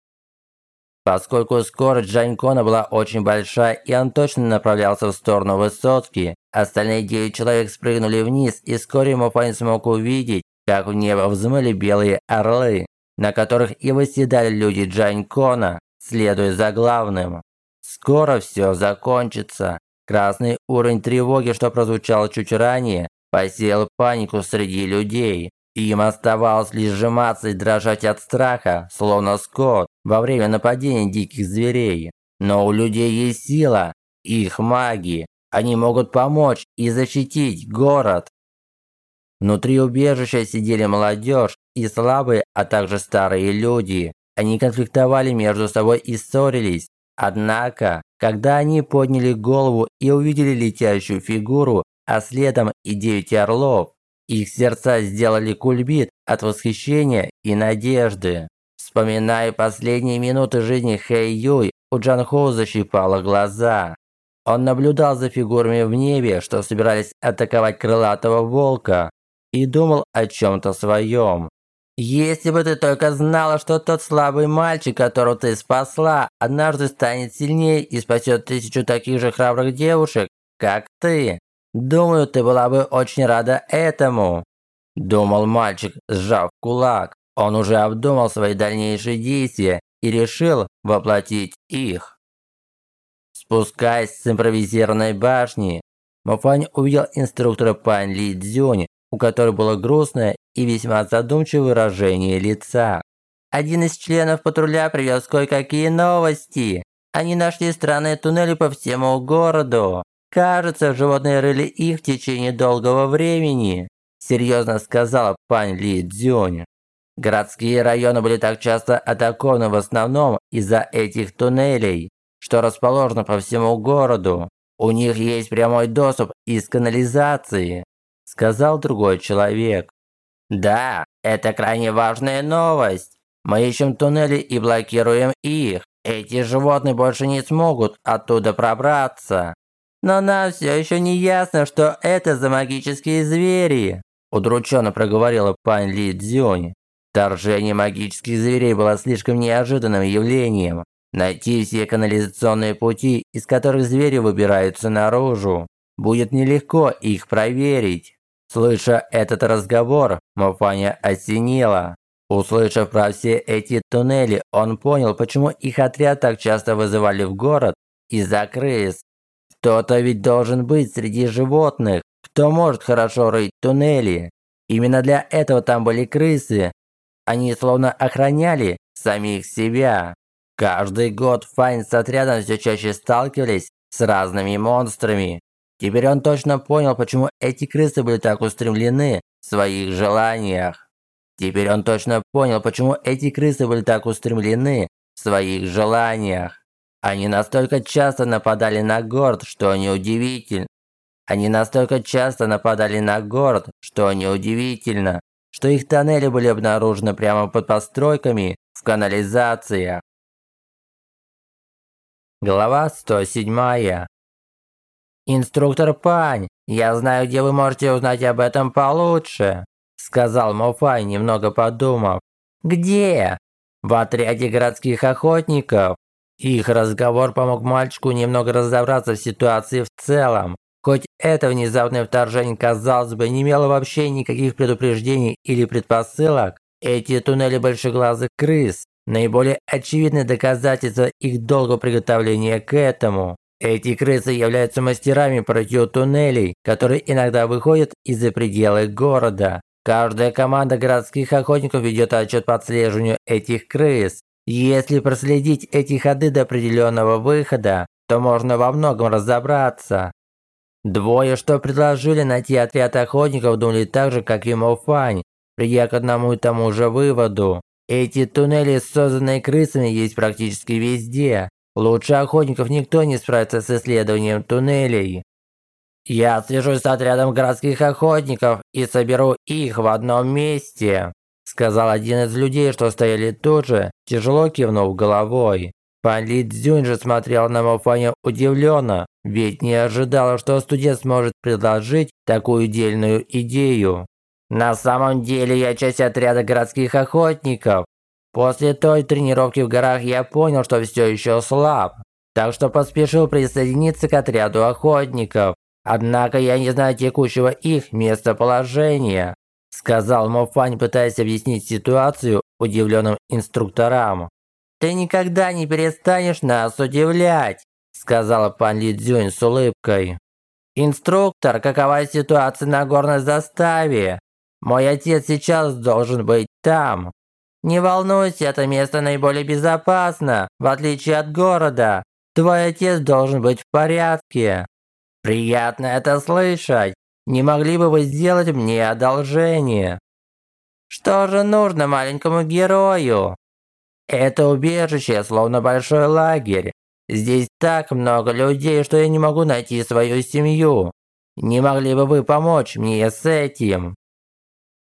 Поскольку скорость Джанькона была очень большая и он точно направлялся в сторону высотки, остальные девять человек спрыгнули вниз и вскоре Мофань смог увидеть, как в небо взмыли белые орлы, на которых и восседали люди Джанькона, следуя за главным. Скоро все закончится. Красный уровень тревоги, что прозвучал чуть ранее, посеял панику среди людей. Им оставалось лишь сжиматься и дрожать от страха, словно скот, во время нападения диких зверей. Но у людей есть сила, их маги. Они могут помочь и защитить город. Внутри убежища сидели молодежь и слабые, а также старые люди. Они конфликтовали между собой и ссорились. Однако, когда они подняли голову и увидели летящую фигуру, а следом и девять орлов, их сердца сделали кульбит от восхищения и надежды. Вспоминая последние минуты жизни Хэй Юй, у Джан Хоу защипало глаза. Он наблюдал за фигурами в небе, что собирались атаковать крылатого волка, и думал о чем-то своем. «Если бы ты только знала, что тот слабый мальчик, которого ты спасла, однажды станет сильнее и спасет тысячу таких же храбрых девушек, как ты, думаю, ты была бы очень рада этому», думал мальчик, сжав кулак. Он уже обдумал свои дальнейшие действия и решил воплотить их. Спускаясь с импровизированной башни, Мафань увидел инструктора Пань Ли Цзюнь, у которой было грустное и весьма задумчивое выражение лица. Один из членов патруля привез кое-какие новости. Они нашли странные туннели по всему городу. Кажется, животные рыли их в течение долгого времени. Серьезно сказала пань Ли Цзюнь. Городские районы были так часто атакованы в основном из-за этих туннелей, что расположены по всему городу. У них есть прямой доступ из канализации сказал другой человек. Да, это крайне важная новость. Мы ищем туннели и блокируем их. Эти животные больше не смогут оттуда пробраться. Но нам все еще не ясно, что это за магические звери. Удрученно проговорила пань Ли Цзюнь. Вторжение магических зверей было слишком неожиданным явлением. Найти все канализационные пути, из которых звери выбираются наружу, будет нелегко их проверить. Слыша этот разговор, Мафаня осенила. Услышав про все эти туннели, он понял, почему их отряд так часто вызывали в город из-за крыс. Кто-то ведь должен быть среди животных, кто может хорошо рыть туннели. Именно для этого там были крысы. Они словно охраняли самих себя. Каждый год Файн с отрядом все чаще сталкивались с разными монстрами. Теперь он точно понял, почему эти крысы были так устремлены в своих желаниях. Теперь он точно понял, почему эти крысы были так устремлены в своих желаниях. Они настолько часто нападали на город, что неудивительно. Они настолько часто нападали на город, что неудивительно, что их тоннели были обнаружены прямо под постройками в канализациях. Глава 107. «Инструктор Пань, я знаю, где вы можете узнать об этом получше», сказал Мофай, немного подумав. «Где?» «В отряде городских охотников». Их разговор помог мальчику немного разобраться в ситуации в целом. Хоть это внезапное вторжение, казалось бы, не имело вообще никаких предупреждений или предпосылок, эти туннели большеглазых крыс – наиболее очевидное доказательство их долгого приготовления к этому. Эти крысы являются мастерами противотуннелей, которые иногда выходят из-за пределы города. Каждая команда городских охотников ведет отчет по отслеживанию этих крыс. Если проследить эти ходы до определенного выхода, то можно во многом разобраться. Двое, что предложили найти отряд охотников, думали так же, как и Мофань, придя к одному и тому же выводу. Эти туннели, созданные крысами, есть практически везде. Лучше охотников никто не справится с исследованием туннелей. Я свяжусь с отрядом городских охотников и соберу их в одном месте, сказал один из людей, что стояли тут же, тяжело кивнув головой. Пан Ли Цзюнь же смотрел на Мофаня удивленно, ведь не ожидал, что студент сможет предложить такую дельную идею. На самом деле я часть отряда городских охотников. После той тренировки в горах я понял, что все еще слаб, так что поспешил присоединиться к отряду охотников. Однако я не знаю текущего их местоположения, сказал Мофань, пытаясь объяснить ситуацию удивленным инструкторам. Ты никогда не перестанешь нас удивлять, сказала пан Ли Цзюнь с улыбкой. Инструктор, какова ситуация на горной заставе? Мой отец сейчас должен быть там. Не волнуйся, это место наиболее безопасно, в отличие от города. Твой отец должен быть в порядке. Приятно это слышать. Не могли бы вы сделать мне одолжение? Что же нужно маленькому герою? Это убежище словно большой лагерь. Здесь так много людей, что я не могу найти свою семью. Не могли бы вы помочь мне с этим?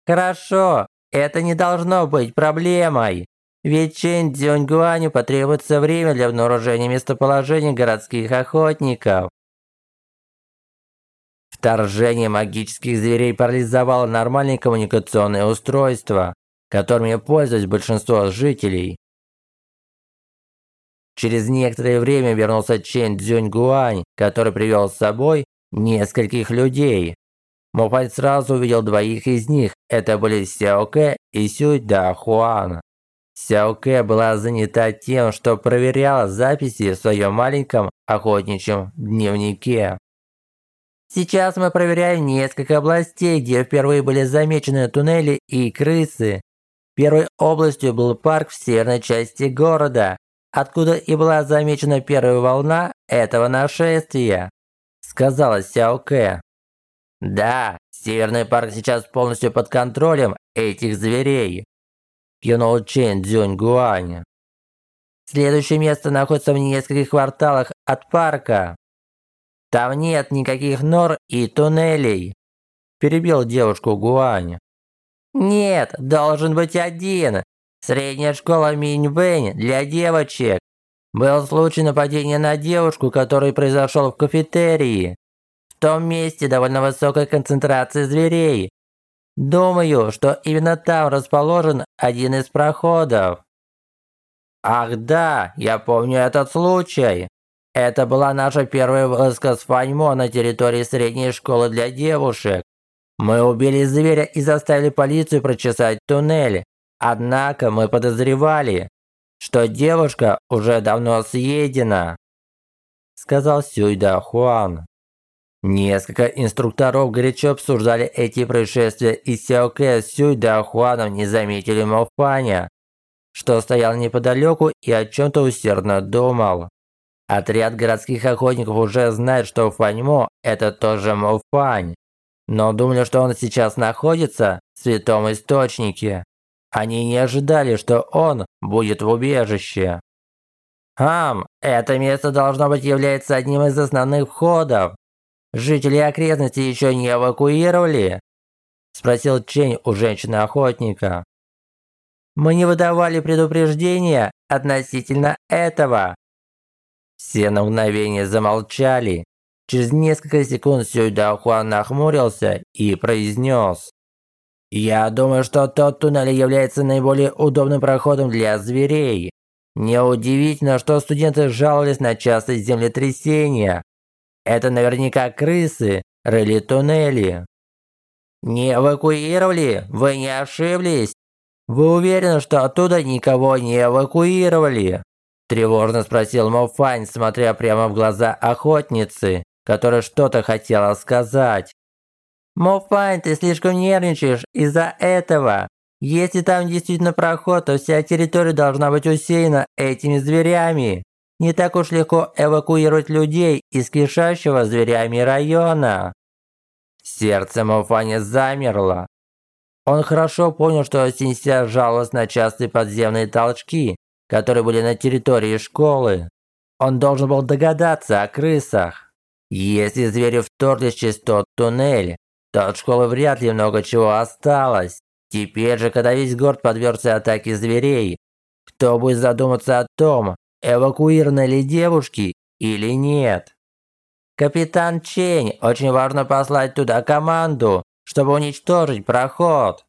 Хорошо, это не должно быть проблемой. Ведь Чэнь Цзюньгуаню потребуется время для обнаружения местоположения городских охотников. Вторжение магических зверей парализовало нормальные коммуникационные устройства, которыми пользуются большинство жителей. Через некоторое время вернулся Чэнь Цзюньгуань, который привел с собой нескольких людей. Мопаль сразу увидел двоих из них. Это были Сяо Кэ и Сюй Да Хуан. Сяо Кэ была занята тем, что проверяла записи в своем маленьком охотничьем дневнике. Сейчас мы проверяем несколько областей, где впервые были замечены туннели и крысы. Первой областью был парк в северной части города, откуда и была замечена первая волна этого нашествия, сказала Сяо Кэ. Да, Северный парк сейчас полностью под контролем этих зверей. Кивнул Чен Цзюнь Гуань. Следующее место находится в нескольких кварталах от парка. Там нет никаких нор и туннелей. Перебил девушку Гуань. Нет, должен быть один. Средняя школа Миньбэнь для девочек. Был случай нападения на девушку, который произошел в кафетерии том месте довольно высокая концентрация зверей. Думаю, что именно там расположен один из проходов. Ах да, я помню этот случай. Это была наша первая вылазка с Фаньмо на территории средней школы для девушек. Мы убили зверя и заставили полицию прочесать туннель. Однако мы подозревали, что девушка уже давно съедена, сказал Сюйда Хуан. Несколько инструкторов горячо обсуждали эти происшествия, и Сяо Кэ Сюй Дахуаном не заметили Мофаня, что стоял неподалеку и о чем-то усердно думал. Отряд городских охотников уже знает, что Фаньмо это тоже Муфань. Но думали, что он сейчас находится в святом источнике. Они не ожидали, что он будет в убежище. Хам, это место должно быть является одним из основных входов. Жители окрестностей еще не эвакуировали? Спросил Чень у женщины-охотника. Мы не выдавали предупреждения относительно этого. Все на мгновение замолчали. Через несколько секунд Сюй Даохуан нахмурился и произнес. «Я думаю, что тот туннель является наиболее удобным проходом для зверей. Неудивительно, что студенты жаловались на частые землетрясения. Это наверняка крысы рыли туннели». «Не эвакуировали? Вы не ошиблись? Вы уверены, что оттуда никого не эвакуировали?» Тревожно спросил Мофань, смотря прямо в глаза охотницы, которая что-то хотела сказать. «Мофань, ты слишком нервничаешь из-за этого. Если там действительно проход, то вся территория должна быть усеяна этими зверями. Не так уж легко эвакуировать людей из кишащего зверями района». Сердце Мофаня замерло. Он хорошо понял, что Синься жаловалась на частые подземные толчки, которые были на территории школы. Он должен был догадаться о крысах. Если звери вторглись через тот туннель, то от школы вряд ли много чего осталось. Теперь же, когда весь город подвергся атаке зверей, кто будет задуматься о том, эвакуированы ли девушки или нет? Капитан Чень, очень важно послать туда команду, чтобы уничтожить проход,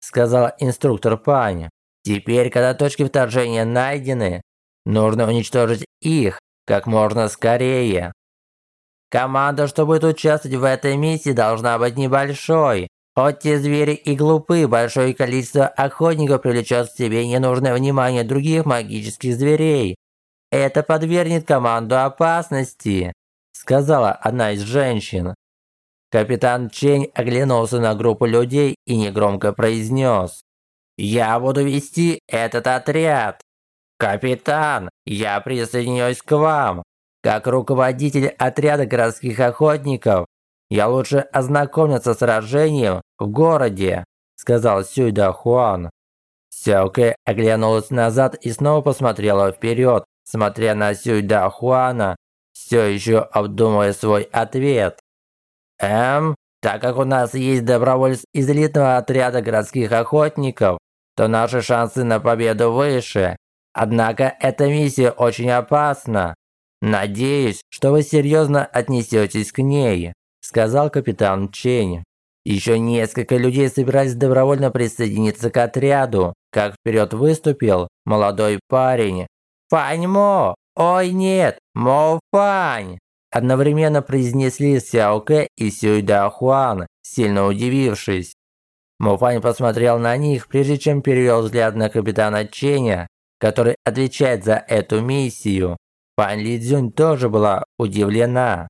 сказал инструктор Пань. Теперь, когда точки вторжения найдены, нужно уничтожить их как можно скорее. Команда, что будет участвовать в этой миссии, должна быть небольшой. Хоть те звери и глупы, большое количество охотников привлечет к себе ненужное внимание других магических зверей. Это подвергнет команду опасности, сказала одна из женщин. Капитан Чень оглянулся на группу людей и негромко произнес. Я буду вести этот отряд. Капитан, я присоединюсь к вам. Как руководитель отряда городских охотников, я лучше ознакомиться с сражением в городе, сказал Сюйда Хуан. Сяоке оглянулась назад и снова посмотрела вперед, смотря на Сюйда Хуана, все еще обдумывая свой ответ. Эм, так как у нас есть добровольец из элитного отряда городских охотников, то наши шансы на победу выше. Однако эта миссия очень опасна. Надеюсь, что вы серьезно отнесетесь к ней», сказал капитан Чень. Еще несколько людей собирались добровольно присоединиться к отряду, как вперед выступил молодой парень. «Фань Мо! Ой нет! Мо Фань!» Одновременно произнесли Сяо Кэ и Сюй Хуан, сильно удивившись. Муфань посмотрел на них, прежде чем перевел взгляд на капитана Ченя, который отвечает за эту миссию. Пань Лидзюнь тоже была удивлена.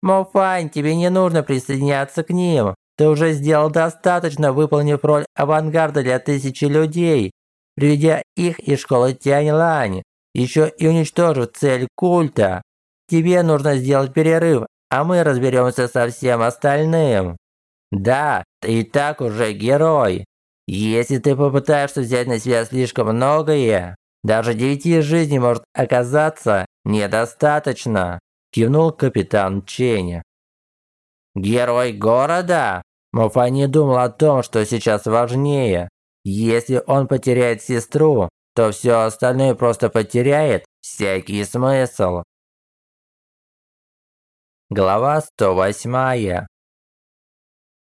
«Муфань, тебе не нужно присоединяться к ним. Ты уже сделал достаточно, выполнив роль авангарда для тысячи людей, приведя их из школы Тяньлань, еще и уничтожив цель культа. Тебе нужно сделать перерыв, а мы разберемся со всем остальным». Да, ты и так уже герой. Если ты попытаешься взять на себя слишком многое, даже девяти жизней может оказаться недостаточно», кивнул капитан Чень. «Герой города?» Мофа не думал о том, что сейчас важнее. Если он потеряет сестру, то все остальное просто потеряет всякий смысл. Глава 108.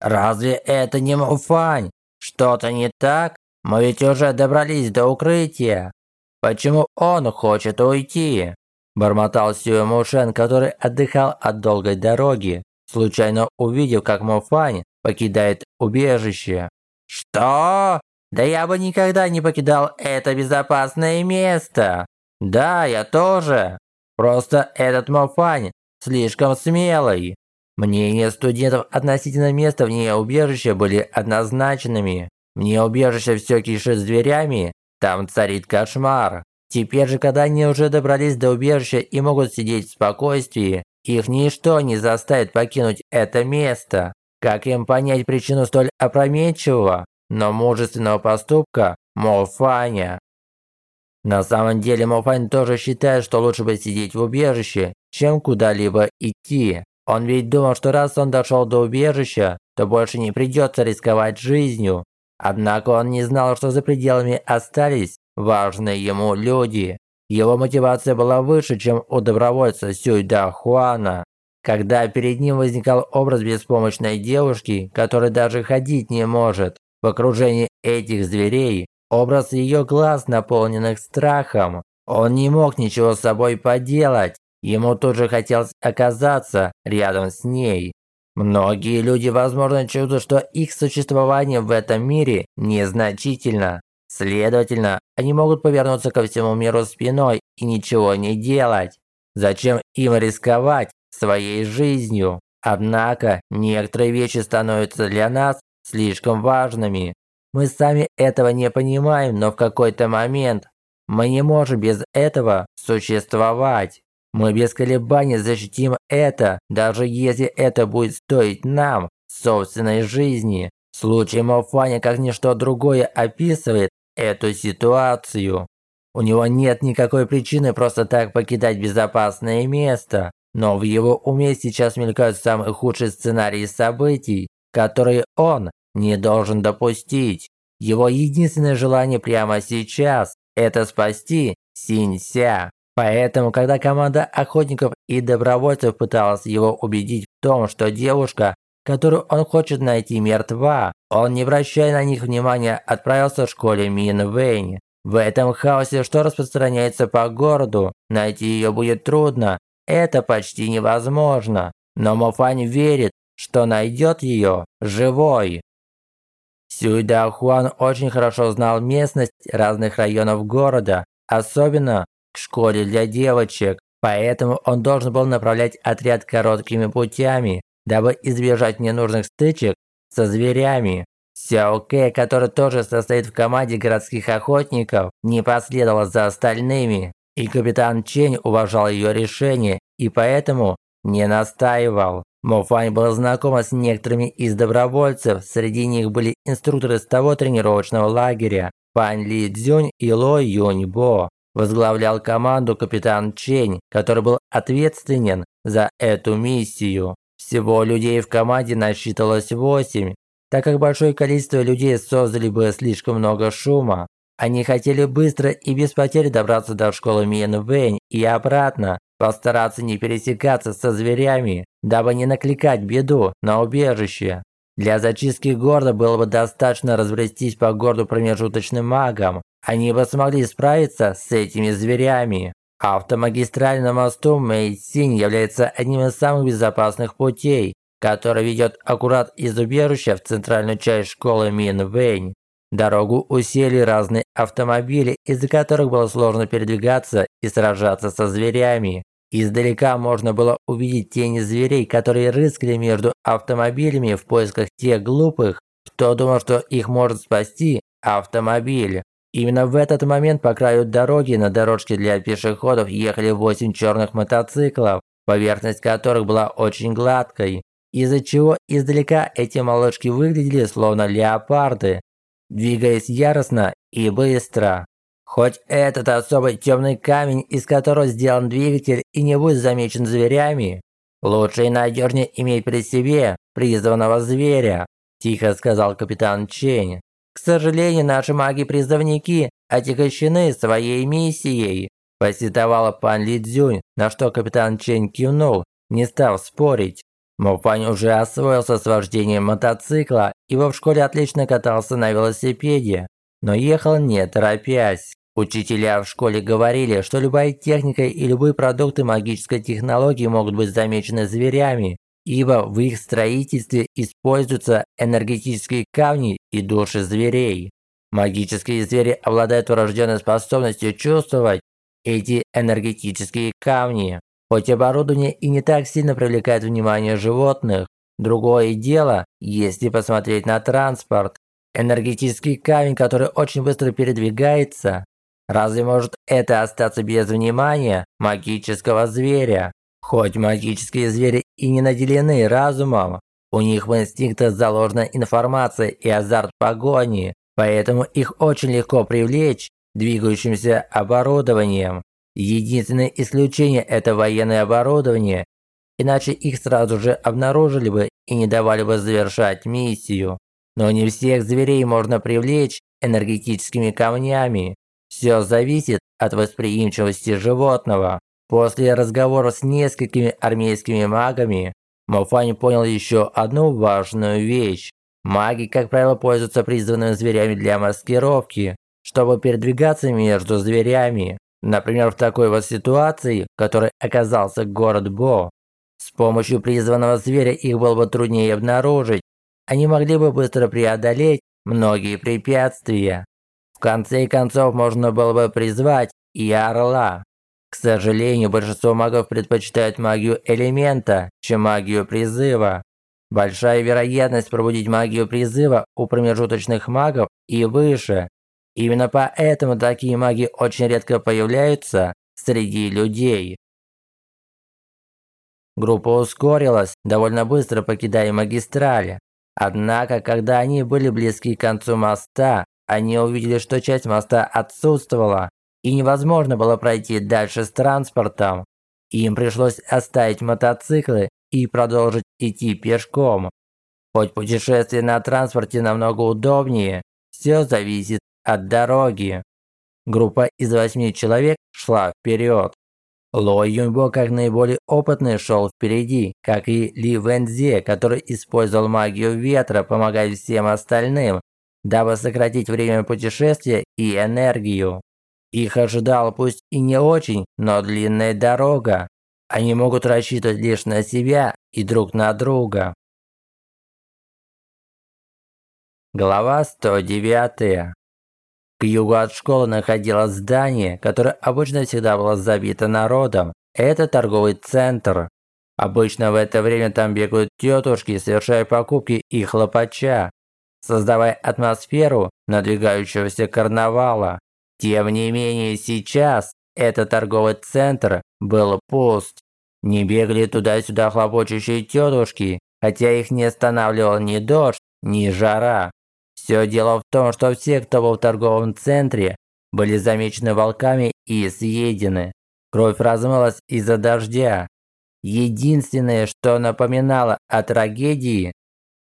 Разве это не Муфань? Что-то не так? Мы ведь уже добрались до укрытия. Почему он хочет уйти? Бормотал Сюэ Мушен, который отдыхал от долгой дороги, случайно увидев, как Муфань покидает убежище. Что? Да я бы никогда не покидал это безопасное место. Да, я тоже. Просто этот Муфань слишком смелый. Мнения студентов относительно места вне убежища были однозначными. Вне убежища все кишит с дверями, там царит кошмар. Теперь же, когда они уже добрались до убежища и могут сидеть в спокойствии, Их ничто не заставит покинуть это место. Как им понять причину столь опрометчивого, но мужественного поступка Мофаня? На самом деле Мофань тоже считает, что лучше бы сидеть в убежище, чем куда-либо идти. Он ведь думал, что раз он дошел до убежища, то больше не придется рисковать жизнью. Однако он не знал, что за пределами остались важные ему люди. Его мотивация была выше, чем у добровольца Сюйда Хуана. Когда перед ним возникал образ беспомощной девушки, которая даже ходить не может, в окружении этих зверей, образ ее глаз, наполненных страхом, он не мог ничего с собой поделать. Ему тут же хотелось оказаться рядом с ней. Многие люди, возможно, чувствуют, что их существование в этом мире незначительно. Следовательно, они могут повернуться ко всему миру спиной и ничего не делать. Зачем им рисковать своей жизнью? Однако, некоторые вещи становятся для нас слишком важными. Мы сами этого не понимаем, но в какой-то момент мы не можем без этого существовать. Мы без колебаний защитим это, даже если это будет стоить нам собственной жизни. Случай Малфани как ничто другое описывает эту ситуацию. У него нет никакой причины просто так покидать безопасное место, но в его уме сейчас мелькают самые худшие сценарии событий, которые он не должен допустить. Его единственное желание прямо сейчас – это спасти Синься. Поэтому, когда команда охотников и добровольцев пыталась его убедить в том, что девушка, которую он хочет найти, мертва, он, не обращая на них внимания, отправился в школе Мин Вэнь. В этом хаосе, что распространяется по городу, найти ее будет трудно, это почти невозможно. Но Мофань верит, что найдет ее живой. Сюйда Хуан очень хорошо знал местность разных районов города, особенно к школе для девочек, поэтому он должен был направлять отряд короткими путями, дабы избежать ненужных стычек со зверями. Сяо Кэ, который тоже состоит в команде городских охотников, не последовал за остальными, и капитан Чень уважал ее решение и поэтому не настаивал. Мофань был знаком с некоторыми из добровольцев, среди них были инструкторы с того тренировочного лагеря, Пань Ли Цзюнь и Ло Юнь Бо. Возглавлял команду капитан Чень, который был ответственен за эту миссию. Всего людей в команде насчитывалось 8, так как большое количество людей создали бы слишком много шума. Они хотели быстро и без потерь добраться до школы Мин Вэнь и обратно, постараться не пересекаться со зверями, дабы не накликать беду на убежище. Для зачистки города было бы достаточно разбрестись по городу промежуточным магом. Они бы смогли справиться с этими зверями. Автомагистраль на мосту Мэйсинь является одним из самых безопасных путей, который ведет аккурат из убежища в центральную часть школы Мин Вэнь. Дорогу усели разные автомобили, из-за которых было сложно передвигаться и сражаться со зверями. Издалека можно было увидеть тени зверей, которые рыскали между автомобилями в поисках тех глупых, кто думал, что их может спасти автомобиль. Именно в этот момент по краю дороги на дорожке для пешеходов ехали 8 черных мотоциклов, поверхность которых была очень гладкой, из-за чего издалека эти малышки выглядели словно леопарды, двигаясь яростно и быстро. Хоть этот особый темный камень, из которого сделан двигатель и не будет замечен зверями, лучше и надежнее иметь при себе призванного зверя, тихо сказал капитан Чень. К сожалению, наши маги-призывники отягощены своей миссией, посетовала пан Ли Цзюнь, на что капитан Чень кивнул, не став спорить. Мопань уже освоился с вождением мотоцикла, его в школе отлично катался на велосипеде, но ехал не торопясь. Учителя в школе говорили, что любая техника и любые продукты магической технологии могут быть замечены зверями, ибо в их строительстве используются энергетические камни и души зверей. Магические звери обладают врожденной способностью чувствовать эти энергетические камни. Хоть оборудование и не так сильно привлекает внимание животных, другое дело, если посмотреть на транспорт. Энергетический камень, который очень быстро передвигается. Разве может это остаться без внимания магического зверя? Хоть магические звери и не наделены разумом, у них в инстинктах заложена информация и азарт погони, поэтому их очень легко привлечь двигающимся оборудованием. Единственное исключение – это военное оборудование, иначе их сразу же обнаружили бы и не давали бы завершать миссию. Но не всех зверей можно привлечь энергетическими камнями. Все зависит от восприимчивости животного. После разговора с несколькими армейскими магами, Мофань понял еще одну важную вещь. Маги, как правило, пользуются призванными зверями для маскировки, чтобы передвигаться между зверями. Например, в такой вот ситуации, в которой оказался город Бо. С помощью призванного зверя их было бы труднее обнаружить. Они могли бы быстро преодолеть многие препятствия. В конце концов, можно было бы призвать и орла. К сожалению, большинство магов предпочитают магию элемента, чем магию призыва. Большая вероятность пробудить магию призыва у промежуточных магов и выше. Именно поэтому такие маги очень редко появляются среди людей. Группа ускорилась, довольно быстро покидая магистрали. Однако, когда они были близки к концу моста, они увидели, что часть моста отсутствовала, и невозможно было пройти дальше с транспортом. Им пришлось оставить мотоциклы и продолжить идти пешком. Хоть путешествие на транспорте намного удобнее, все зависит от дороги. Группа из восьми человек шла вперед. Ло Юньбо, как наиболее опытный, шел впереди, как и Ли Вэнзе, который использовал магию ветра, помогая всем остальным, дабы сократить время путешествия и энергию. Их ожидала пусть и не очень, но длинная дорога. Они могут рассчитывать лишь на себя и друг на друга. Глава 109. К югу от школы находилось здание, которое обычно всегда было забито народом. Это торговый центр. Обычно в это время там бегают тетушки, совершая покупки и хлопача, создавая атмосферу надвигающегося карнавала. Тем не менее, сейчас этот торговый центр был пуст. Не бегали туда-сюда хлопочущие тетушки, хотя их не останавливал ни дождь, ни жара. Все дело в том, что все, кто был в торговом центре, были замечены волками и съедены. Кровь размылась из-за дождя. Единственное, что напоминало о трагедии,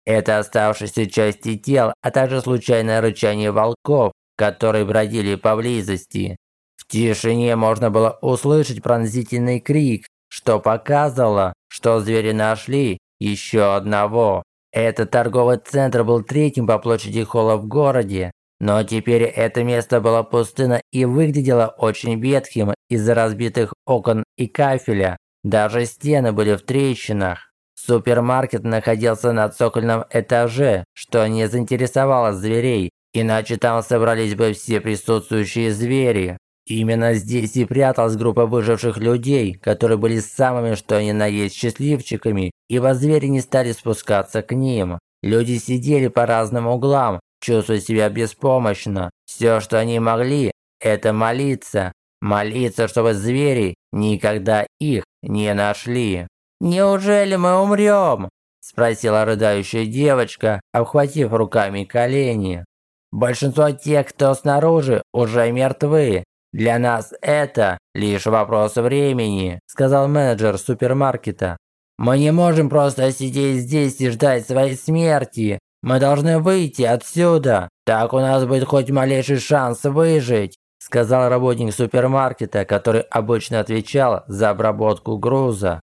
это оставшиеся части тел, а также случайное рычание волков, которые бродили поблизости. В тишине можно было услышать пронзительный крик, что показывало, что звери нашли еще одного. Этот торговый центр был третьим по площади холла в городе, но теперь это место было пустынно и выглядело очень ветхим из-за разбитых окон и кафеля. Даже стены были в трещинах. Супермаркет находился на цокольном этаже, что не заинтересовало зверей, иначе там собрались бы все присутствующие звери. Именно здесь и пряталась группа выживших людей, которые были самыми что ни на есть счастливчиками, ибо звери не стали спускаться к ним. Люди сидели по разным углам, чувствуя себя беспомощно. Все, что они могли, это молиться. Молиться, чтобы звери никогда их не нашли. «Неужели мы умрем?» – спросила рыдающая девочка, обхватив руками колени. «Большинство тех, кто снаружи, уже мертвы. «Для нас это лишь вопрос времени», – сказал менеджер супермаркета. «Мы не можем просто сидеть здесь и ждать своей смерти. Мы должны выйти отсюда. Так у нас будет хоть малейший шанс выжить», – сказал работник супермаркета, который обычно отвечал за обработку груза.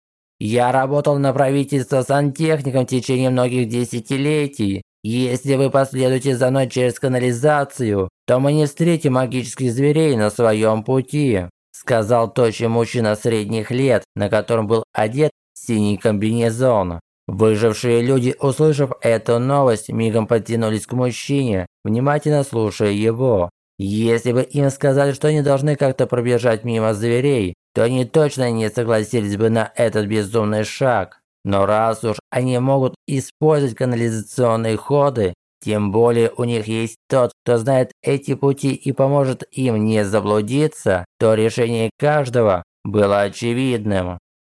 «Я работал на правительство сантехником в течение многих десятилетий. Если вы последуете за мной через канализацию, то мы не встретим магических зверей на своем пути», сказал тощий мужчина средних лет, на котором был одет синий комбинезон. Выжившие люди, услышав эту новость, мигом подтянулись к мужчине, внимательно слушая его. Если бы им сказали, что они должны как-то пробежать мимо зверей, то они точно не согласились бы на этот безумный шаг. Но раз уж они могут использовать канализационные ходы, тем более у них есть тот, кто знает эти пути и поможет им не заблудиться, то решение каждого было очевидным.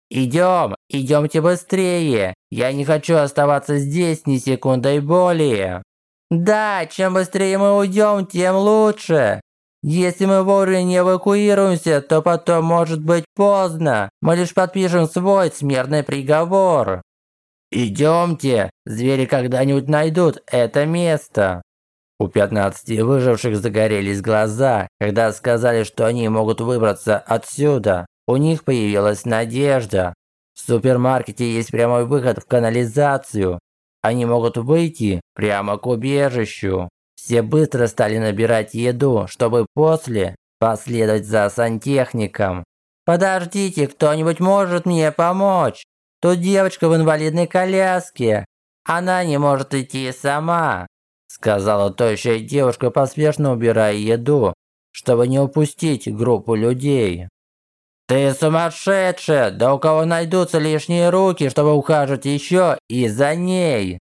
Идем, идемте быстрее. Я не хочу оставаться здесь ни секундой более. Да, чем быстрее мы уйдем, тем лучше. Если мы вовремя не эвакуируемся, то потом может быть поздно. Мы лишь подпишем свой смертный приговор. Идемте, звери когда-нибудь найдут это место. У 15 выживших загорелись глаза, когда сказали, что они могут выбраться отсюда. У них появилась надежда. В супермаркете есть прямой выход в канализацию. Они могут выйти прямо к убежищу. Все быстро стали набирать еду, чтобы после последовать за сантехником. «Подождите, кто-нибудь может мне помочь? Тут девочка в инвалидной коляске. Она не может идти сама», сказала тощая девушка, поспешно убирая еду, чтобы не упустить группу людей. «Ты сумасшедшая! Да у кого найдутся лишние руки, чтобы ухаживать еще и за ней?»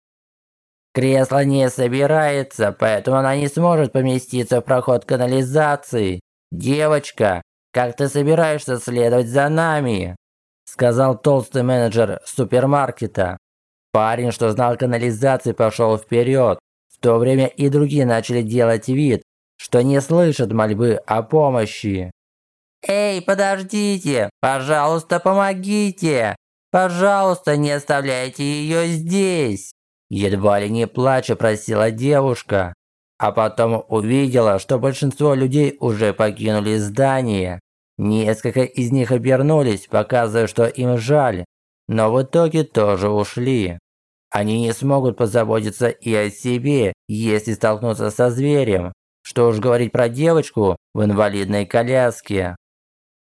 Кресло не собирается, поэтому она не сможет поместиться в проход канализации. «Девочка, как ты собираешься следовать за нами?» Сказал толстый менеджер супермаркета. Парень, что знал канализации, пошел вперед. В то время и другие начали делать вид, что не слышат мольбы о помощи. «Эй, подождите! Пожалуйста, помогите! Пожалуйста, не оставляйте ее здесь!» Едва ли не плача просила девушка, а потом увидела, что большинство людей уже покинули здание. Несколько из них обернулись, показывая, что им жаль, но в итоге тоже ушли. Они не смогут позаботиться и о себе, если столкнутся со зверем. Что уж говорить про девочку в инвалидной коляске.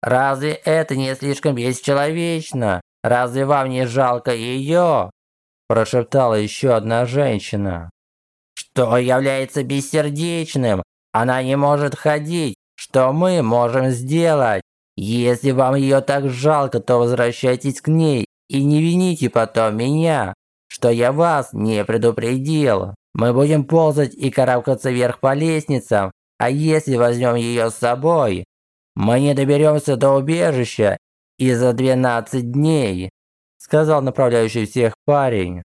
Разве это не слишком бесчеловечно? Разве вам не жалко ее? Прошептала еще одна женщина. Что является бессердечным? Она не может ходить. Что мы можем сделать? Если вам ее так жалко, то возвращайтесь к ней и не вините потом меня, что я вас не предупредил. Мы будем ползать и карабкаться вверх по лестницам, а если возьмем ее с собой, мы не доберемся до убежища и за 12 дней, сказал направляющий всех парень.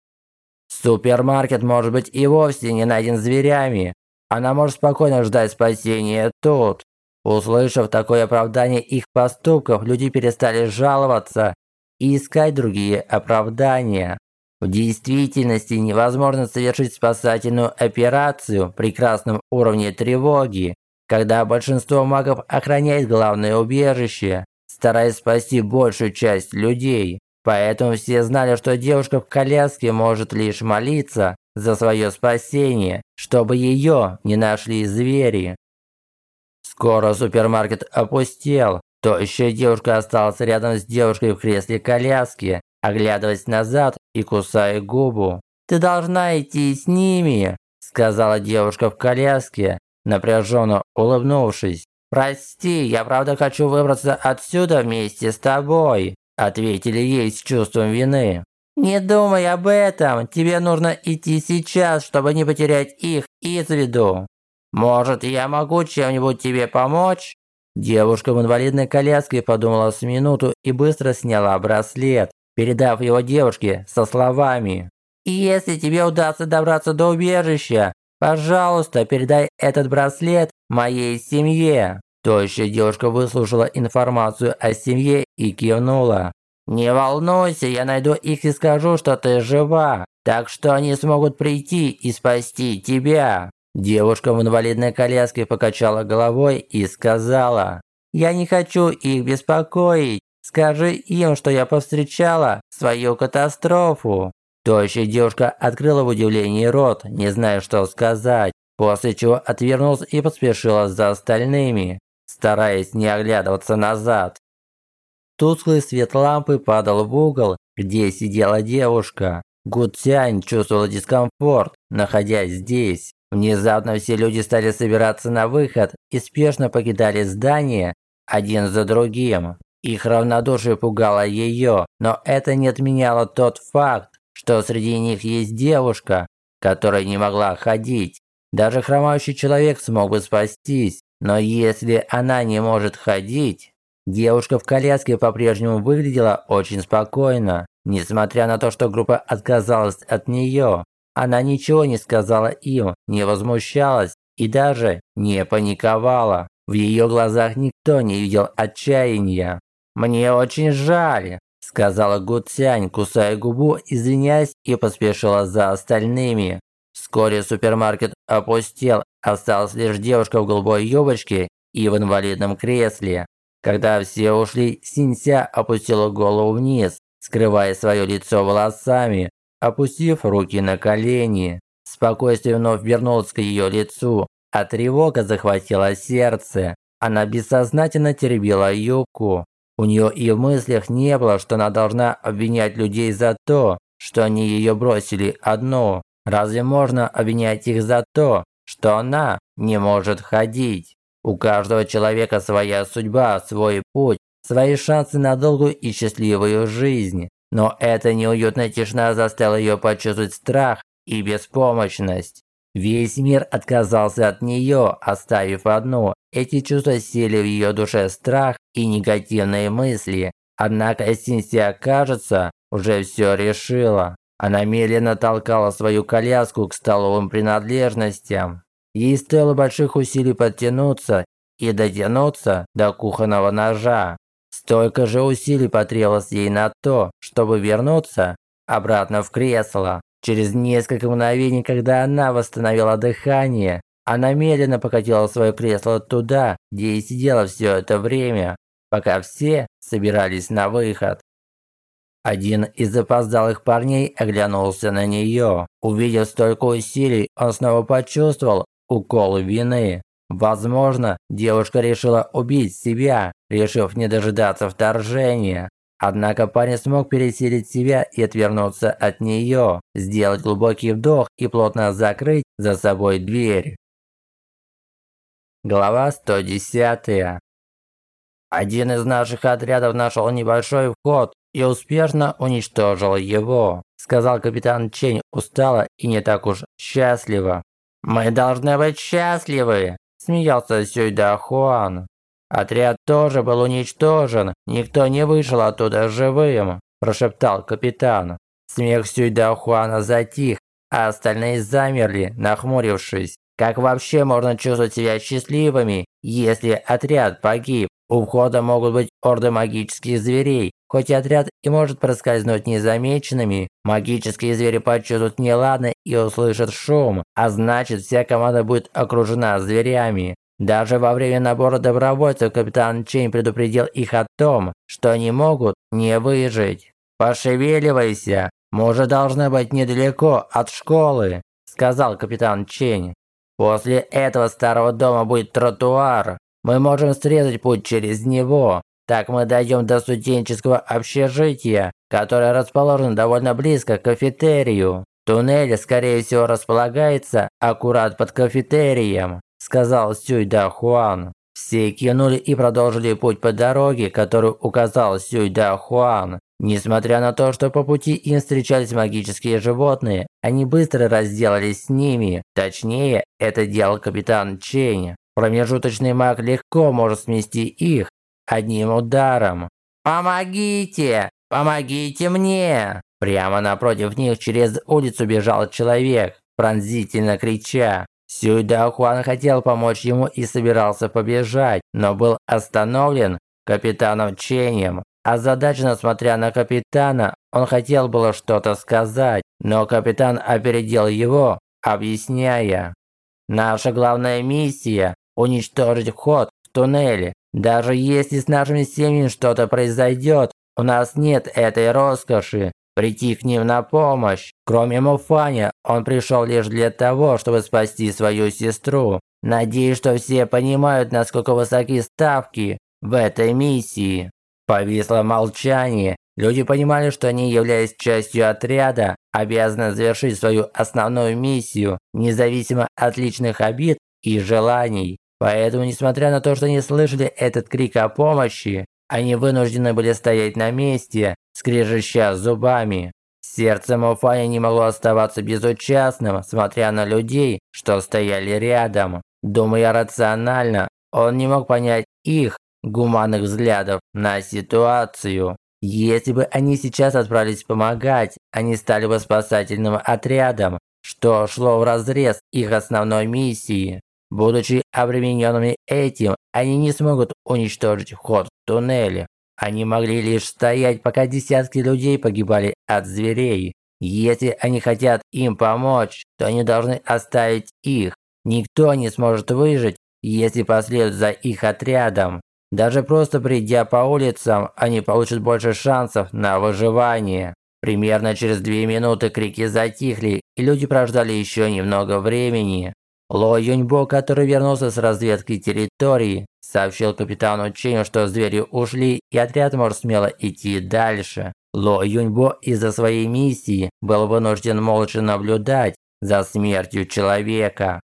Супермаркет может быть и вовсе не найден зверями. Она может спокойно ждать спасения тут. Услышав такое оправдание их поступков, люди перестали жаловаться и искать другие оправдания. В действительности невозможно совершить спасательную операцию при красном уровне тревоги, когда большинство магов охраняет главное убежище, стараясь спасти большую часть людей. Поэтому все знали, что девушка в коляске может лишь молиться за свое спасение, чтобы ее не нашли звери. Скоро супермаркет опустел. То еще девушка осталась рядом с девушкой в кресле коляски, оглядываясь назад и кусая губу. «Ты должна идти с ними», – сказала девушка в коляске, напряженно улыбнувшись. «Прости, я правда хочу выбраться отсюда вместе с тобой», ответили ей с чувством вины. «Не думай об этом, тебе нужно идти сейчас, чтобы не потерять их из виду. Может, я могу чем-нибудь тебе помочь?» Девушка в инвалидной коляске подумала с минуту и быстро сняла браслет, передав его девушке со словами. «Если тебе удастся добраться до убежища, Пожалуйста, передай этот браслет моей семье. Тощая девушка выслушала информацию о семье и кивнула. «Не волнуйся, я найду их и скажу, что ты жива, так что они смогут прийти и спасти тебя». Девушка в инвалидной коляске покачала головой и сказала, «Я не хочу их беспокоить. Скажи им, что я повстречала свою катастрофу». Тощая девушка открыла в удивлении рот, не зная, что сказать, после чего отвернулась и поспешила за остальными, стараясь не оглядываться назад. Тусклый свет лампы падал в угол, где сидела девушка. Гудзянь чувствовала дискомфорт, находясь здесь. Внезапно все люди стали собираться на выход и спешно покидали здание один за другим. Их равнодушие пугало ее, но это не отменяло тот факт, что среди них есть девушка, которая не могла ходить. Даже хромающий человек смог бы спастись, но если она не может ходить, Девушка в коляске по-прежнему выглядела очень спокойно, несмотря на то, что группа отказалась от нее. Она ничего не сказала им, не возмущалась и даже не паниковала. В ее глазах никто не видел отчаяния. «Мне очень жаль», – сказала Гуцянь, кусая губу, извиняясь и поспешила за остальными. Вскоре супермаркет опустел, осталась лишь девушка в голубой юбочке и в инвалидном кресле. Когда все ушли, Синься опустила голову вниз, скрывая свое лицо волосами, опустив руки на колени. Спокойствие вновь вернулось к ее лицу, а тревога захватила сердце. Она бессознательно теребила юбку. У нее и в мыслях не было, что она должна обвинять людей за то, что они ее бросили одну. Разве можно обвинять их за то, что она не может ходить? У каждого человека своя судьба, свой путь, свои шансы на долгую и счастливую жизнь. Но эта неуютная тишина заставила ее почувствовать страх и беспомощность. Весь мир отказался от нее, оставив одну. Эти чувства сели в ее душе страх и негативные мысли. Однако Синсия, кажется, уже все решила. Она медленно толкала свою коляску к столовым принадлежностям. Ей стоило больших усилий подтянуться и дотянуться до кухонного ножа. Столько же усилий потребовалось ей на то, чтобы вернуться обратно в кресло. Через несколько мгновений, когда она восстановила дыхание, она медленно покатила свое кресло туда, где и сидела все это время, пока все собирались на выход. Один из запоздалых парней оглянулся на нее. Увидев столько усилий, он снова почувствовал укол вины. Возможно, девушка решила убить себя, решив не дожидаться вторжения. Однако парень смог пересилить себя и отвернуться от нее, сделать глубокий вдох и плотно закрыть за собой дверь. Глава 110. Один из наших отрядов нашел небольшой вход и успешно уничтожил его, сказал капитан Чень устало и не так уж счастливо. «Мы должны быть счастливы!» – смеялся Сюйда Хуан. «Отряд тоже был уничтожен, никто не вышел оттуда живым», – прошептал капитан. Смех Сюйда Хуана затих, а остальные замерли, нахмурившись. Как вообще можно чувствовать себя счастливыми, если отряд погиб? У входа могут быть орды магических зверей. Хоть отряд и может проскользнуть незамеченными, магические звери почувствуют неладно и услышат шум, а значит вся команда будет окружена зверями. Даже во время набора добровольцев капитан Чейн предупредил их о том, что они могут не выжить. «Пошевеливайся, мы уже должны быть недалеко от школы», сказал капитан Чейн. «После этого старого дома будет тротуар. Мы можем срезать путь через него. Так мы дойдем до студенческого общежития, которое расположено довольно близко к кафетерию. Туннель, скорее всего, располагается аккурат под кафетерием, сказал Сюйда Хуан. Все кивнули и продолжили путь по дороге, которую указал Сюйда Хуан. Несмотря на то, что по пути им встречались магические животные, они быстро разделались с ними. Точнее, это делал капитан Чень. Промежуточный маг легко может смести их одним ударом. «Помогите! Помогите мне!» Прямо напротив них через улицу бежал человек, пронзительно крича. Сюйда Хуан хотел помочь ему и собирался побежать, но был остановлен капитаном Ченем. Озадаченно смотря на капитана, он хотел было что-то сказать, но капитан опередил его, объясняя. «Наша главная миссия уничтожить вход в туннели. Даже если с нашими семьями что-то произойдет, у нас нет этой роскоши прийти к ним на помощь. Кроме Муфаня, он пришел лишь для того, чтобы спасти свою сестру. Надеюсь, что все понимают, насколько высоки ставки в этой миссии. Повисло молчание. Люди понимали, что они, являясь частью отряда, обязаны завершить свою основную миссию, независимо от личных обид и желаний. Поэтому, несмотря на то, что они слышали этот крик о помощи, они вынуждены были стоять на месте, скрежеща зубами. Сердце Муфаня не могло оставаться безучастным, смотря на людей, что стояли рядом. Думая рационально, он не мог понять их, гуманных взглядов на ситуацию. Если бы они сейчас отправились помогать, они стали бы спасательным отрядом, что шло вразрез их основной миссии. Будучи обремененными этим, они не смогут уничтожить вход в туннели. Они могли лишь стоять, пока десятки людей погибали от зверей. Если они хотят им помочь, то они должны оставить их. Никто не сможет выжить, если последует за их отрядом. Даже просто придя по улицам, они получат больше шансов на выживание. Примерно через две минуты крики затихли, и люди прождали еще немного времени. Ло Юньбо, который вернулся с разведки территории, сообщил капитану Ченю, что звери ушли и отряд может смело идти дальше. Ло Юньбо из-за своей миссии был вынужден молча наблюдать за смертью человека.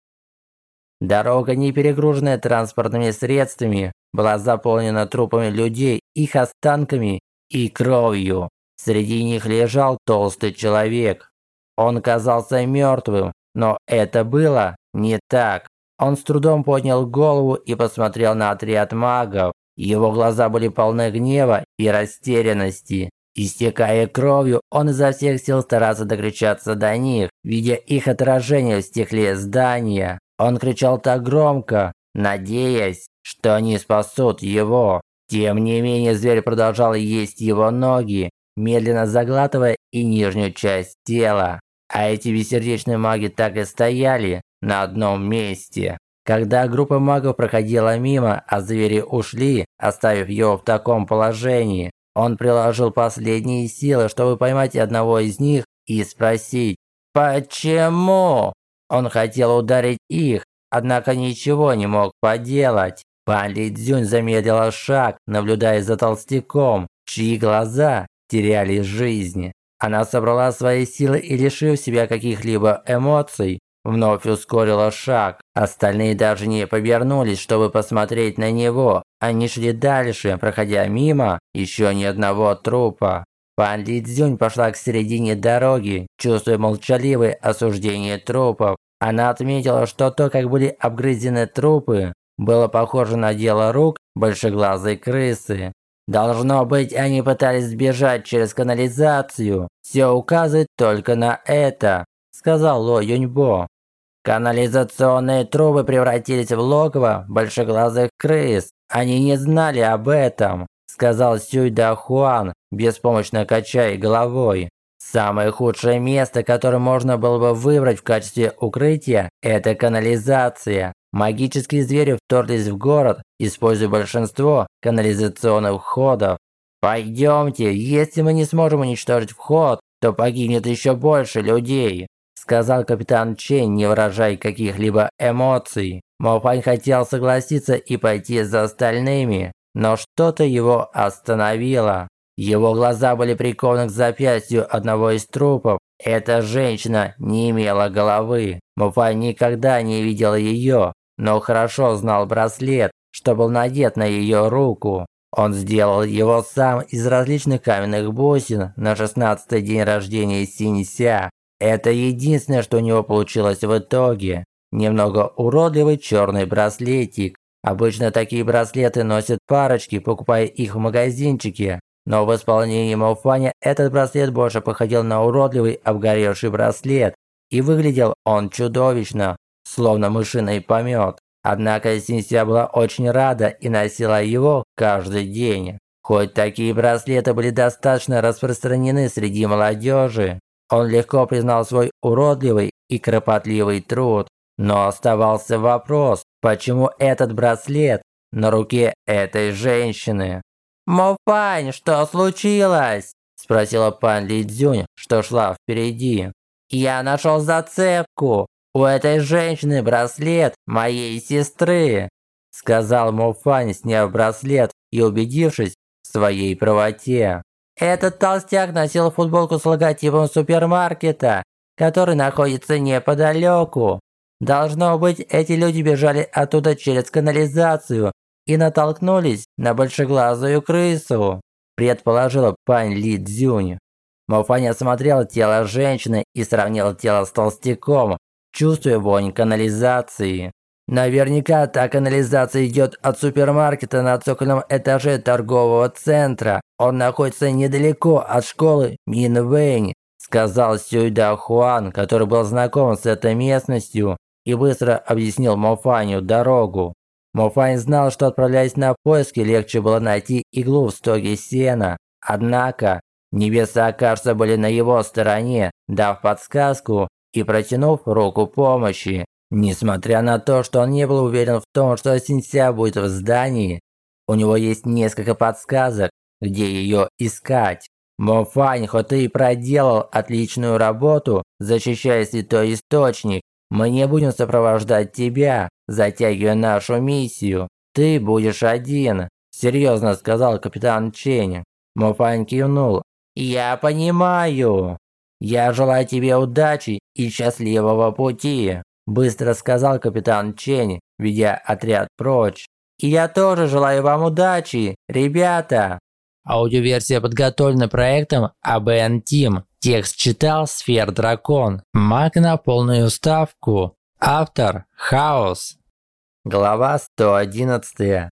Дорога, не перегруженная транспортными средствами, была заполнена трупами людей, их останками и кровью. Среди них лежал толстый человек. Он казался мертвым, но это было не так. Он с трудом поднял голову и посмотрел на отряд магов. Его глаза были полны гнева и растерянности. Истекая кровью, он изо всех сил старался докричаться до них, видя их отражение в стекле здания. Он кричал так громко, надеясь, что они спасут его. Тем не менее, зверь продолжал есть его ноги, медленно заглатывая и нижнюю часть тела. А эти бессердечные маги так и стояли на одном месте. Когда группа магов проходила мимо, а звери ушли, оставив его в таком положении, он приложил последние силы, чтобы поймать одного из них и спросить «Почему?». Он хотел ударить их, однако ничего не мог поделать. Пан Ли Цзюнь замедлила шаг, наблюдая за толстяком, чьи глаза теряли жизнь. Она собрала свои силы и, лишив себя каких-либо эмоций, вновь ускорила шаг. Остальные даже не повернулись, чтобы посмотреть на него. Они шли дальше, проходя мимо еще ни одного трупа. Пан Ли Цзюнь пошла к середине дороги, чувствуя молчаливое осуждение трупов. Она отметила, что то, как были обгрызены трупы, было похоже на дело рук большеглазой крысы. Должно быть, они пытались сбежать через канализацию. Все указывает только на это, сказал Ло Юньбо. Канализационные трубы превратились в логово большеглазых крыс. Они не знали об этом, сказал Сюй Да Хуан, беспомощно качая головой. Самое худшее место, которое можно было бы выбрать в качестве укрытия, это канализация. Магические звери вторглись в город, используя большинство канализационных входов. Пойдемте, если мы не сможем уничтожить вход, то погибнет еще больше людей, сказал капитан Чейн, не выражая каких-либо эмоций. Мофань хотел согласиться и пойти за остальными, но что-то его остановило. Его глаза были прикованы к запястью одного из трупов. Эта женщина не имела головы. Муфай никогда не видел ее, но хорошо знал браслет, что был надет на ее руку. Он сделал его сам из различных каменных бусин на 16-й день рождения Синься. Это единственное, что у него получилось в итоге. Немного уродливый черный браслетик. Обычно такие браслеты носят парочки, покупая их в магазинчике. Но в исполнении Мауфаня этот браслет больше походил на уродливый обгоревший браслет, и выглядел он чудовищно, словно мышиный помет. Однако Синсия была очень рада и носила его каждый день. Хоть такие браслеты были достаточно распространены среди молодежи, он легко признал свой уродливый и кропотливый труд. Но оставался вопрос, почему этот браслет на руке этой женщины? «Мопань, что случилось?» – спросила пан Ли Цзюнь, что шла впереди. «Я нашел зацепку. У этой женщины браслет моей сестры», – сказал Мофань, сняв браслет и убедившись в своей правоте. Этот толстяк носил футболку с логотипом супермаркета, который находится неподалеку. Должно быть, эти люди бежали оттуда через канализацию и натолкнулись на большеглазую крысу, предположила пань Ли Цзюнь. Мофань осмотрел тело женщины и сравнил тело с толстяком, чувствуя вонь канализации. Наверняка та канализация идет от супермаркета на цокольном этаже торгового центра. Он находится недалеко от школы Минвэнь, сказал Сюйда Хуан, который был знаком с этой местностью и быстро объяснил Мофаню дорогу. Мофань знал, что отправляясь на поиски, легче было найти иглу в стоге сена. Однако, небеса, кажется, были на его стороне, дав подсказку и протянув руку помощи. Несмотря на то, что он не был уверен в том, что Синься будет в здании, у него есть несколько подсказок, где ее искать. Мофань хоть и проделал отличную работу, защищая святой источник, мы не будем сопровождать тебя, затягивая нашу миссию. Ты будешь один», – серьезно сказал капитан Чень. Мофань кивнул. «Я понимаю. Я желаю тебе удачи и счастливого пути», – быстро сказал капитан Чень, ведя отряд прочь. «И я тоже желаю вам удачи, ребята!» Аудиоверсия подготовлена проектом ABN Team. Текст читал Сфер Дракон. Маг на полную ставку. Автор Хаос. Глава 111.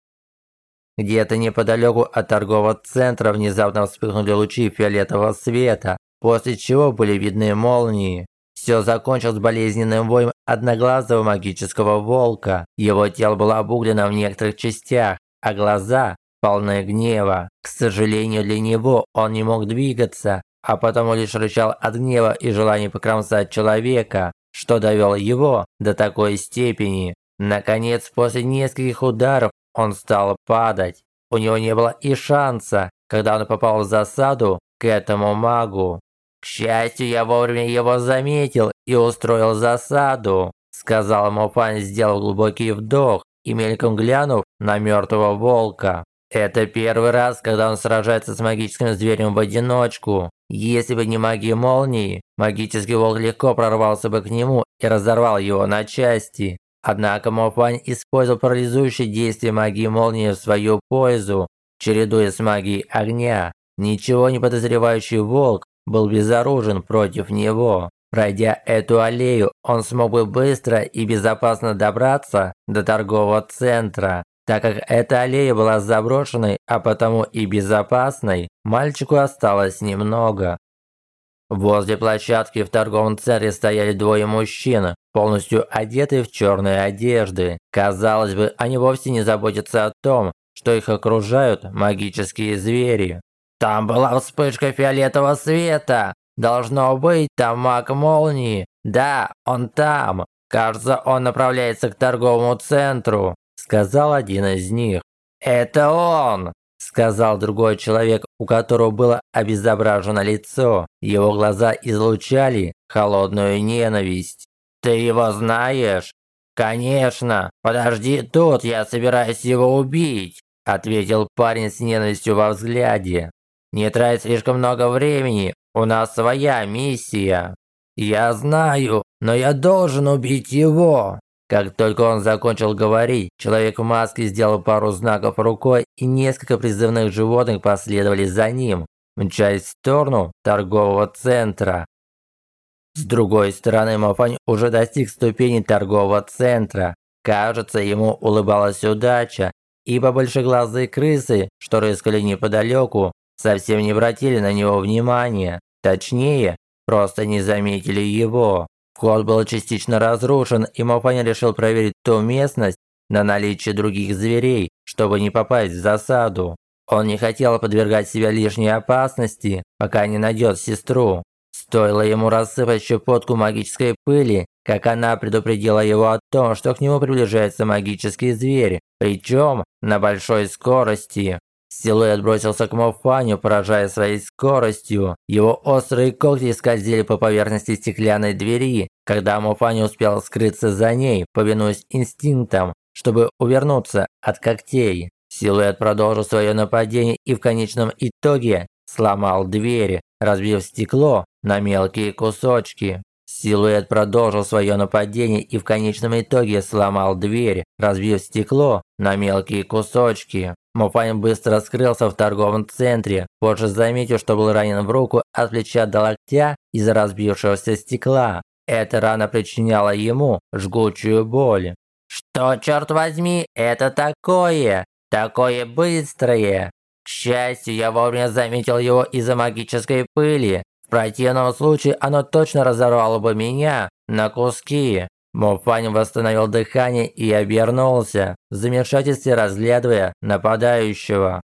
Где-то неподалеку от торгового центра внезапно вспыхнули лучи фиолетового света, после чего были видны молнии. Все закончилось болезненным воем одноглазого магического волка. Его тело было обуглено в некоторых частях, а глаза полное гнева. К сожалению для него, он не мог двигаться, а потому лишь рычал от гнева и желания покромсать человека, что довело его до такой степени. Наконец, после нескольких ударов, он стал падать. У него не было и шанса, когда он попал в засаду к этому магу. «К счастью, я вовремя его заметил и устроил засаду», сказал Мопань, сделав глубокий вдох и мельком глянув на мертвого волка. Это первый раз, когда он сражается с магическим зверем в одиночку. Если бы не магия молнии, магический волк легко прорвался бы к нему и разорвал его на части. Однако Мофань использовал парализующее действие магии молнии в свою пользу, чередуя с магией огня. Ничего не подозревающий волк был безоружен против него. Пройдя эту аллею, он смог бы быстро и безопасно добраться до торгового центра. Так как эта аллея была заброшенной, а потому и безопасной, мальчику осталось немного. Возле площадки в торговом центре стояли двое мужчин, полностью одетые в черные одежды. Казалось бы, они вовсе не заботятся о том, что их окружают магические звери. Там была вспышка фиолетового света. Должно быть, там маг молнии. Да, он там. Кажется, он направляется к торговому центру сказал один из них. «Это он!» – сказал другой человек, у которого было обезображено лицо. Его глаза излучали холодную ненависть. «Ты его знаешь?» «Конечно! Подожди тут, я собираюсь его убить!» – ответил парень с ненавистью во взгляде. «Не трать слишком много времени, у нас своя миссия!» «Я знаю, но я должен убить его!» Как только он закончил говорить, человек в маске сделал пару знаков рукой, и несколько призывных животных последовали за ним, мчаясь в сторону торгового центра. С другой стороны, Мафань уже достиг ступени торгового центра. Кажется, ему улыбалась удача, ибо большеглазые крысы, что рыскали неподалеку, совсем не обратили на него внимания. Точнее, просто не заметили его. Вход был частично разрушен, и Мопань решил проверить ту местность на наличие других зверей, чтобы не попасть в засаду. Он не хотел подвергать себя лишней опасности, пока не найдет сестру. Стоило ему рассыпать щепотку магической пыли, как она предупредила его о том, что к нему приближается магический зверь, причем на большой скорости. Силуэт бросился к Мофаню, поражая своей скоростью. Его острые когти скользили по поверхности стеклянной двери, когда Мофань успел скрыться за ней, повинуясь инстинктам, чтобы увернуться от когтей. Силуэт продолжил свое нападение и в конечном итоге сломал дверь, разбив стекло на мелкие кусочки. Силуэт продолжил свое нападение и в конечном итоге сломал дверь, разбив стекло на мелкие кусочки. Муфань быстро скрылся в торговом центре, позже заметил, что был ранен в руку от плеча до локтя из-за разбившегося стекла. Эта рана причиняла ему жгучую боль. Что, черт возьми, это такое? Такое быстрое. К счастью, я вовремя заметил его из-за магической пыли. В противном случае оно точно разорвало бы меня на куски. Муфань восстановил дыхание и обернулся, в замешательстве разглядывая нападающего.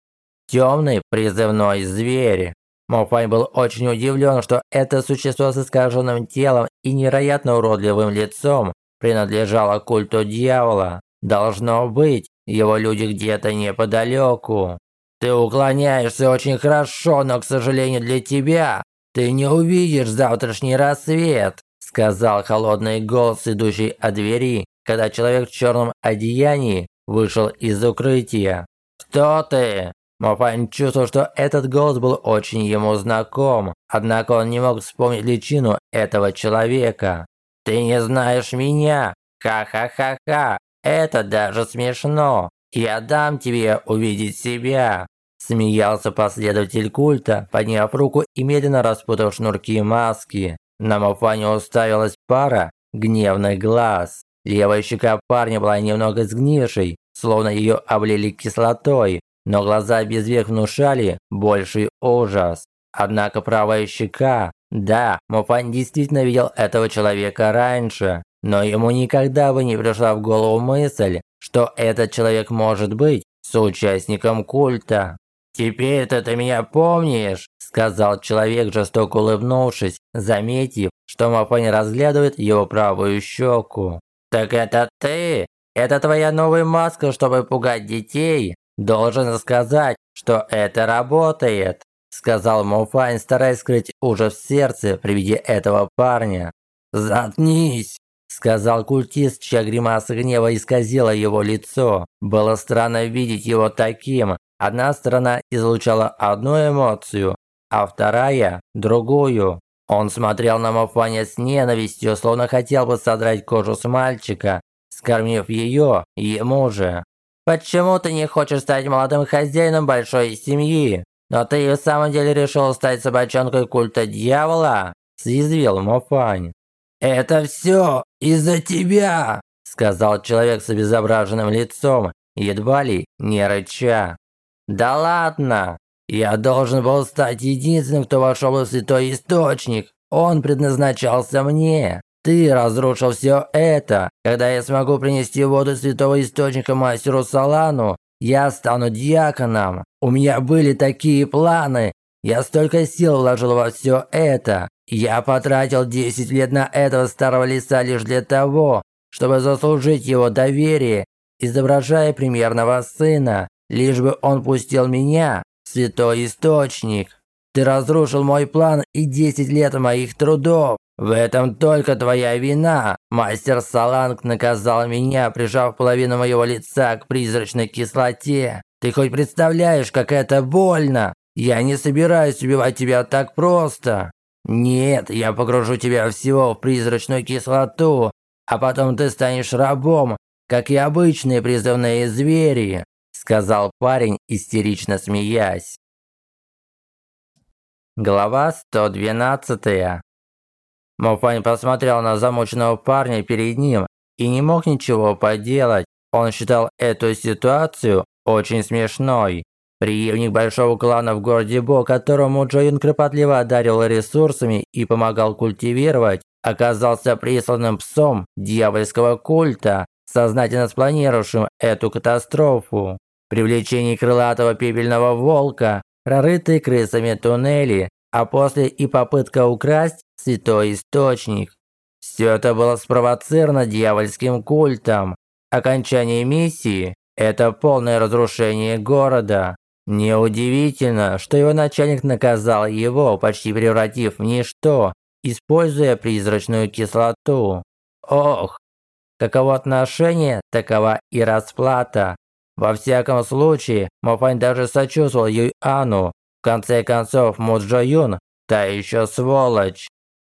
Темный призывной зверь. Муфань был очень удивлен, что это существо с искаженным телом и невероятно уродливым лицом принадлежало культу дьявола. Должно быть, его люди где-то неподалеку. Ты уклоняешься очень хорошо, но, к сожалению для тебя, ты не увидишь завтрашний рассвет, сказал холодный голос, идущий от двери, когда человек в черном одеянии вышел из укрытия. Кто ты? Мофань чувствовал, что этот голос был очень ему знаком, однако он не мог вспомнить личину этого человека. «Ты не знаешь меня? Ха-ха-ха-ха! Это даже смешно! Я дам тебе увидеть себя!» Смеялся последователь культа, подняв руку и медленно распутав шнурки маски. На Мофане уставилась пара гневных глаз. Левая щека парня была немного сгнившей, словно ее облили кислотой, но глаза без век внушали больший ужас. Однако правая щека... Да, Мофан действительно видел этого человека раньше, но ему никогда бы не пришла в голову мысль, что этот человек может быть соучастником культа. «Теперь-то ты меня помнишь?» – сказал человек, жестоко улыбнувшись, заметив, что Мафань разглядывает его правую щеку. «Так это ты? Это твоя новая маска, чтобы пугать детей? Должен сказать, что это работает», – сказал Мафань, стараясь скрыть ужас в сердце при виде этого парня. «Заткнись!» – сказал культист, чья гримаса гнева исказила его лицо. Было странно видеть его таким, Одна сторона излучала одну эмоцию, а вторая – другую. Он смотрел на Мафаня с ненавистью, словно хотел бы содрать кожу с мальчика, скормив ее ему же. «Почему ты не хочешь стать молодым хозяином большой семьи? Но ты в самом деле решил стать собачонкой культа дьявола?» – съязвил Мафань. «Это все из-за тебя!» – сказал человек с обезображенным лицом, едва ли не рыча. Да ладно! Я должен был стать единственным, кто вошел в святой источник. Он предназначался мне. Ты разрушил все это. Когда я смогу принести воду святого источника мастеру Салану, я стану диаконом. У меня были такие планы. Я столько сил вложил во все это. Я потратил 10 лет на этого старого лиса лишь для того, чтобы заслужить его доверие, изображая примерного сына. Лишь бы он пустил меня, святой источник. Ты разрушил мой план и 10 лет моих трудов. В этом только твоя вина. Мастер Саланг наказал меня, прижав половину моего лица к призрачной кислоте. Ты хоть представляешь, как это больно? Я не собираюсь убивать тебя так просто. Нет, я погружу тебя всего в призрачную кислоту, а потом ты станешь рабом, как и обычные призывные звери сказал парень, истерично смеясь. Глава 112. Мофань посмотрел на замученного парня перед ним и не мог ничего поделать. Он считал эту ситуацию очень смешной. Приемник большого клана в городе Бо, которому Джоюн кропотливо одарил ресурсами и помогал культивировать, оказался присланным псом дьявольского культа, сознательно спланировавшим эту катастрофу привлечение крылатого пепельного волка, прорытые крысами туннели, а после и попытка украсть святой источник. Все это было спровоцировано дьявольским культом. Окончание миссии – это полное разрушение города. Неудивительно, что его начальник наказал его, почти превратив в ничто, используя призрачную кислоту. Ох, каково отношение, такова и расплата. Во всяком случае, Мофань даже сочувствовал Юйану. В конце концов, Му Джо Юн – та еще сволочь.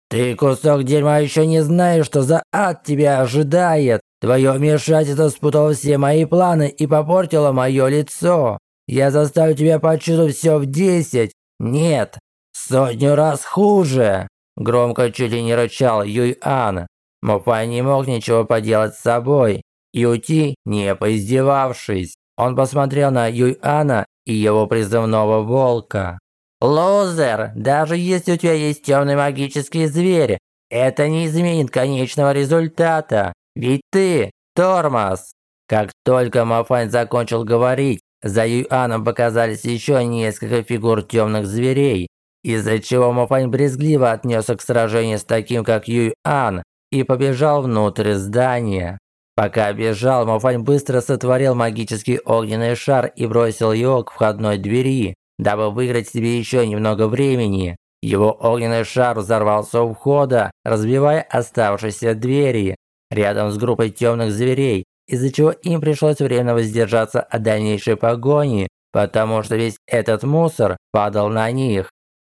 Ты, кусок дерьма, еще не знаешь, что за ад тебя ожидает. Твое вмешательство спутало все мои планы и попортило мое лицо. Я заставлю тебя почувствовать все в десять. Нет, сотню раз хуже. Громко чуть ли не рычал Юй Ан. Мофай не мог ничего поделать с собой. И уйти, не поиздевавшись. Он посмотрел на Юйана и его призывного волка. «Лузер, даже если у тебя есть темный магический зверь, это не изменит конечного результата, ведь ты – тормоз!» Как только Мафань закончил говорить, за Юаном показались еще несколько фигур темных зверей, из-за чего Мафань брезгливо отнесся к сражению с таким, как Юан, и побежал внутрь здания. Пока бежал, Мафань быстро сотворил магический огненный шар и бросил его к входной двери, дабы выиграть себе еще немного времени. Его огненный шар взорвался у входа, разбивая оставшиеся двери рядом с группой темных зверей, из-за чего им пришлось временно воздержаться от дальнейшей погони, потому что весь этот мусор падал на них.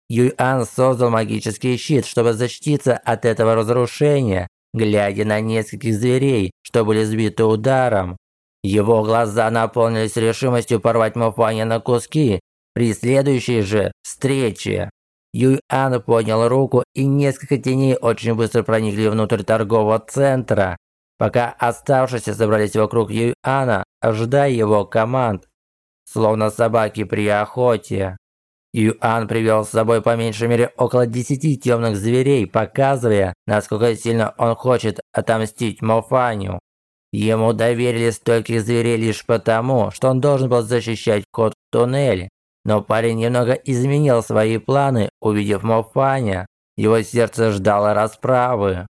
Юйан создал магический щит, чтобы защититься от этого разрушения, глядя на нескольких зверей, что были сбиты ударом. Его глаза наполнились решимостью порвать Мофаня на куски при следующей же встрече. Юйан поднял руку, и несколько теней очень быстро проникли внутрь торгового центра, пока оставшиеся собрались вокруг Юйана, ожидая его команд, словно собаки при охоте. Юан привел с собой по меньшей мере около десяти темных зверей, показывая, насколько сильно он хочет отомстить Мофаню. Ему доверили стольких зверей лишь потому, что он должен был защищать вход в туннель. Но парень немного изменил свои планы, увидев Мофаня. Его сердце ждало расправы.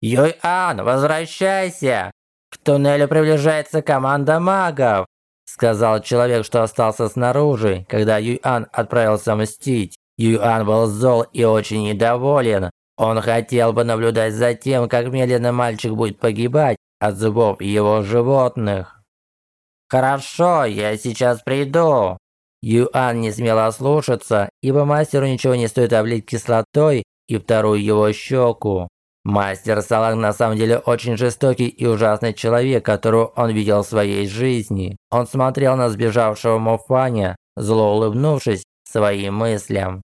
«Юйан, возвращайся! К туннелю приближается команда магов!» Сказал человек, что остался снаружи, когда Юйан отправился мстить. Юйан был зол и очень недоволен. Он хотел бы наблюдать за тем, как медленно мальчик будет погибать от зубов его животных. «Хорошо, я сейчас приду». Юан не смел ослушаться, ибо мастеру ничего не стоит облить кислотой и вторую его щеку. Мастер Салах на самом деле очень жестокий и ужасный человек, которого он видел в своей жизни. Он смотрел на сбежавшего Мофаня, зло улыбнувшись своим мыслям.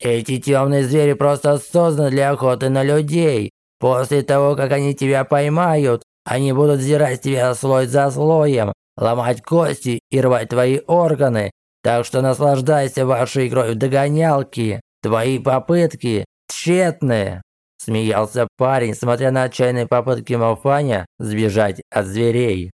«Эти темные звери просто созданы для охоты на людей. После того, как они тебя поймают, они будут сдирать тебя слой за слоем, ломать кости и рвать твои органы. Так что наслаждайся вашей игрой в догонялки. Твои попытки тщетны». Смеялся парень, смотря на отчаянные попытки Малфаня сбежать от зверей.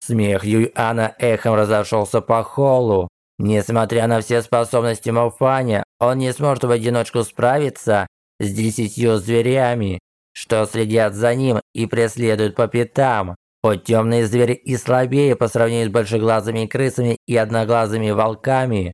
Смех Юйана эхом разошелся по холлу. Несмотря на все способности Малфаня, он не сможет в одиночку справиться с десятью зверями, что следят за ним и преследуют по пятам. Хоть темные звери и слабее по сравнению с большеглазыми крысами и одноглазыми волками,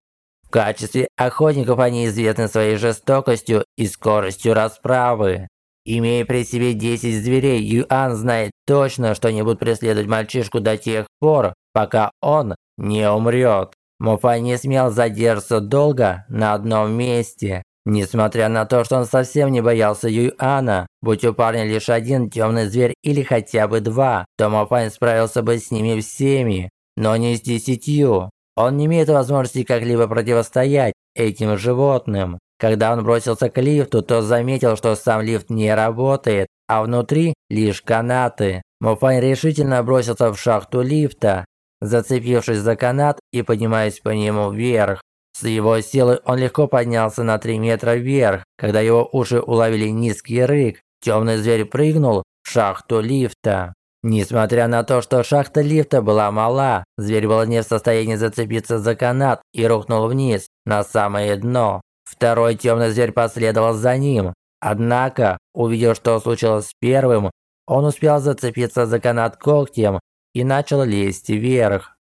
в качестве охотников они известны своей жестокостью и скоростью расправы. Имея при себе 10 зверей, Юан знает точно, что они будут преследовать мальчишку до тех пор, пока он не умрет. Муфа не смел задержаться долго на одном месте. Несмотря на то, что он совсем не боялся Юана, будь у парня лишь один темный зверь или хотя бы два, то Муфань справился бы с ними всеми, но не с десятью. Он не имеет возможности как-либо противостоять этим животным. Когда он бросился к лифту, то заметил, что сам лифт не работает, а внутри лишь канаты. Муфань решительно бросился в шахту лифта, зацепившись за канат и поднимаясь по нему вверх. С его силой он легко поднялся на 3 метра вверх. Когда его уши уловили низкий рык, темный зверь прыгнул в шахту лифта. Несмотря на то, что шахта лифта была мала, зверь был не в состоянии зацепиться за канат и рухнул вниз, на самое дно. Второй темный зверь последовал за ним. Однако, увидев, что случилось с первым, он успел зацепиться за канат когтем и начал лезть вверх.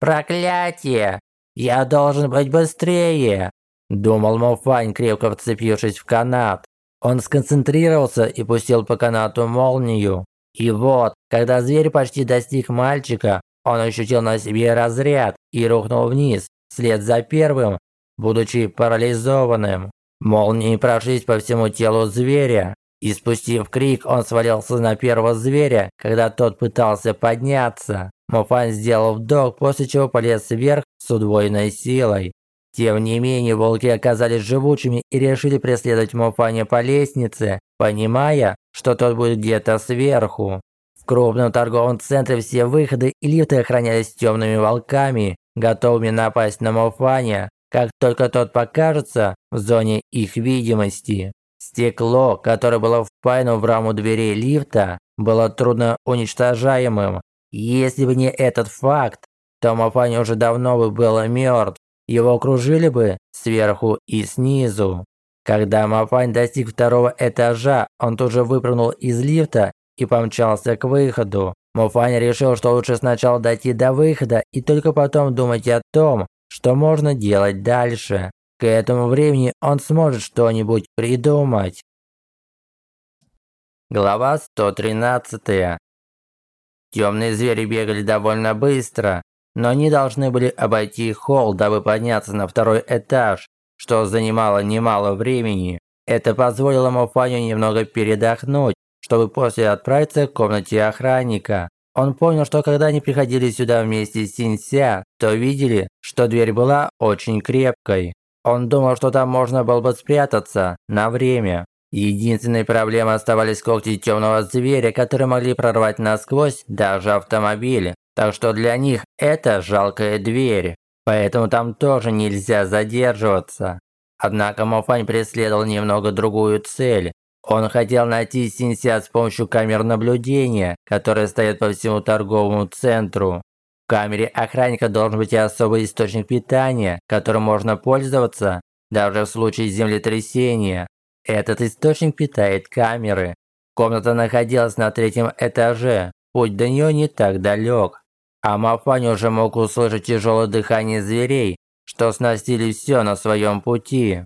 «Проклятие! Я должен быть быстрее!» Думал Мофань, крепко вцепившись в канат. Он сконцентрировался и пустил по канату молнию. И вот, когда зверь почти достиг мальчика, он ощутил на себе разряд и рухнул вниз, вслед за первым, будучи парализованным. Молнии прошлись по всему телу зверя, и спустив крик, он свалился на первого зверя, когда тот пытался подняться. Муфан сделал вдох, после чего полез вверх с удвоенной силой. Тем не менее, волки оказались живучими и решили преследовать Муфаня по лестнице, понимая, что тот будет где-то сверху. В крупном торговом центре все выходы и лифты охранялись темными волками, готовыми напасть на Мофаня, как только тот покажется в зоне их видимости. Стекло, которое было впаяно в раму дверей лифта, было трудно уничтожаемым. Если бы не этот факт, то Мофань уже давно бы был мертв. Его окружили бы сверху и снизу. Когда Мафань достиг второго этажа, он тут же выпрыгнул из лифта и помчался к выходу. Муфань решил, что лучше сначала дойти до выхода и только потом думать о том, что можно делать дальше. К этому времени он сможет что-нибудь придумать. Глава 113. Темные звери бегали довольно быстро, но они должны были обойти холл, дабы подняться на второй этаж, что занимало немало времени. Это позволило Мофаню немного передохнуть, чтобы после отправиться к комнате охранника. Он понял, что когда они приходили сюда вместе с Синься, то видели, что дверь была очень крепкой. Он думал, что там можно было бы спрятаться на время. Единственной проблемой оставались когти темного зверя, которые могли прорвать насквозь даже автомобиль. Так что для них это жалкая дверь. Поэтому там тоже нельзя задерживаться. Однако Мофань преследовал немного другую цель. Он хотел найти Синся с помощью камер наблюдения, которые стоят по всему торговому центру. В камере охранника должен быть особый источник питания, которым можно пользоваться даже в случае землетрясения. Этот источник питает камеры. Комната находилась на третьем этаже, путь до нее не так далек. А Мафань уже мог услышать тяжелое дыхание зверей, что сносили все на своем пути.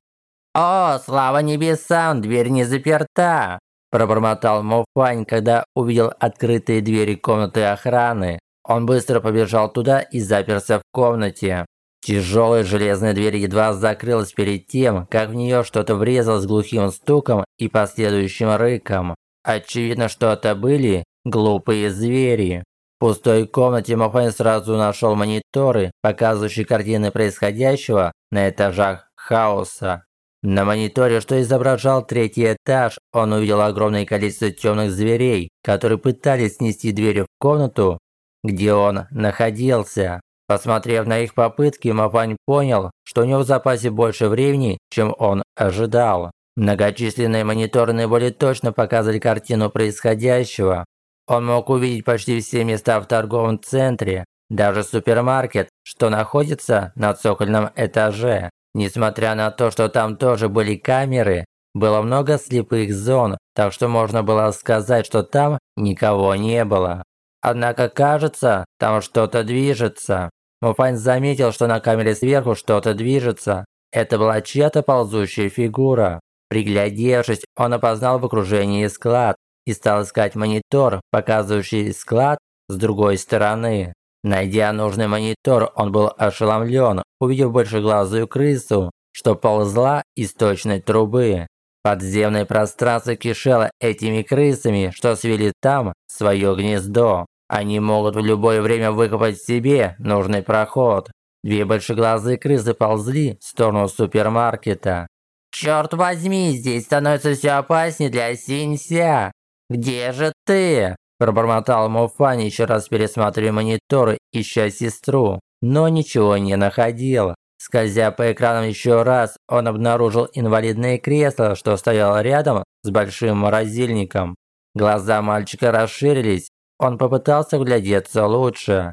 «О, слава небесам, дверь не заперта!» Пробормотал Мофань, когда увидел открытые двери комнаты охраны. Он быстро побежал туда и заперся в комнате. Тяжелая железная дверь едва закрылась перед тем, как в нее что-то врезалось глухим стуком и последующим рыком. Очевидно, что это были глупые звери. В пустой комнате Мофэн сразу нашел мониторы, показывающие картины происходящего на этажах хаоса. На мониторе, что изображал третий этаж, он увидел огромное количество темных зверей, которые пытались снести дверь в комнату, где он находился. Посмотрев на их попытки, Мафань понял, что у него в запасе больше времени, чем он ожидал. Многочисленные мониторы наиболее точно показывали картину происходящего, он мог увидеть почти все места в торговом центре, даже супермаркет, что находится на цокольном этаже. Несмотря на то, что там тоже были камеры, было много слепых зон, так что можно было сказать, что там никого не было. Однако кажется, там что-то движется. Муфань заметил, что на камере сверху что-то движется. Это была чья-то ползущая фигура. Приглядевшись, он опознал в окружении склад и стал искать монитор, показывающий склад с другой стороны. Найдя нужный монитор, он был ошеломлен, увидев большеглазую крысу, что ползла из точной трубы. Подземное пространство кишело этими крысами, что свели там свое гнездо. Они могут в любое время выкопать себе нужный проход. Две большеглазые крысы ползли в сторону супермаркета. «Черт возьми, здесь становится все опаснее для Синься!» «Где же ты?» – пробормотал Муфани, еще раз пересматривая мониторы, ища сестру, но ничего не находил. Скользя по экранам еще раз, он обнаружил инвалидное кресло, что стояло рядом с большим морозильником. Глаза мальчика расширились, он попытался вглядеться лучше.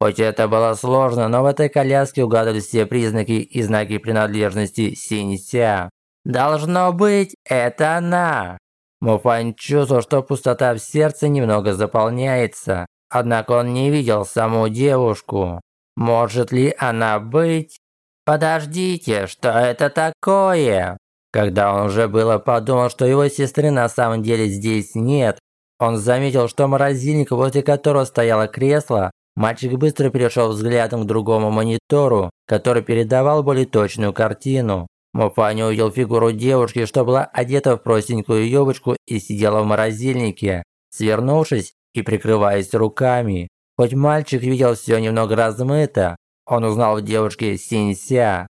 Хоть это было сложно, но в этой коляске угадывались все признаки и знаки принадлежности Синься. «Должно быть, это она!» Муфань чувствовал, что пустота в сердце немного заполняется, однако он не видел саму девушку. Может ли она быть? Подождите, что это такое? Когда он уже было подумал, что его сестры на самом деле здесь нет, он заметил, что морозильник, возле которого стояло кресло, мальчик быстро перешел взглядом к другому монитору, который передавал более точную картину. Муфаня увидел фигуру девушки, что была одета в простенькую юбочку и сидела в морозильнике, свернувшись и прикрываясь руками. Хоть мальчик видел все немного размыто, он узнал в девушке Синься.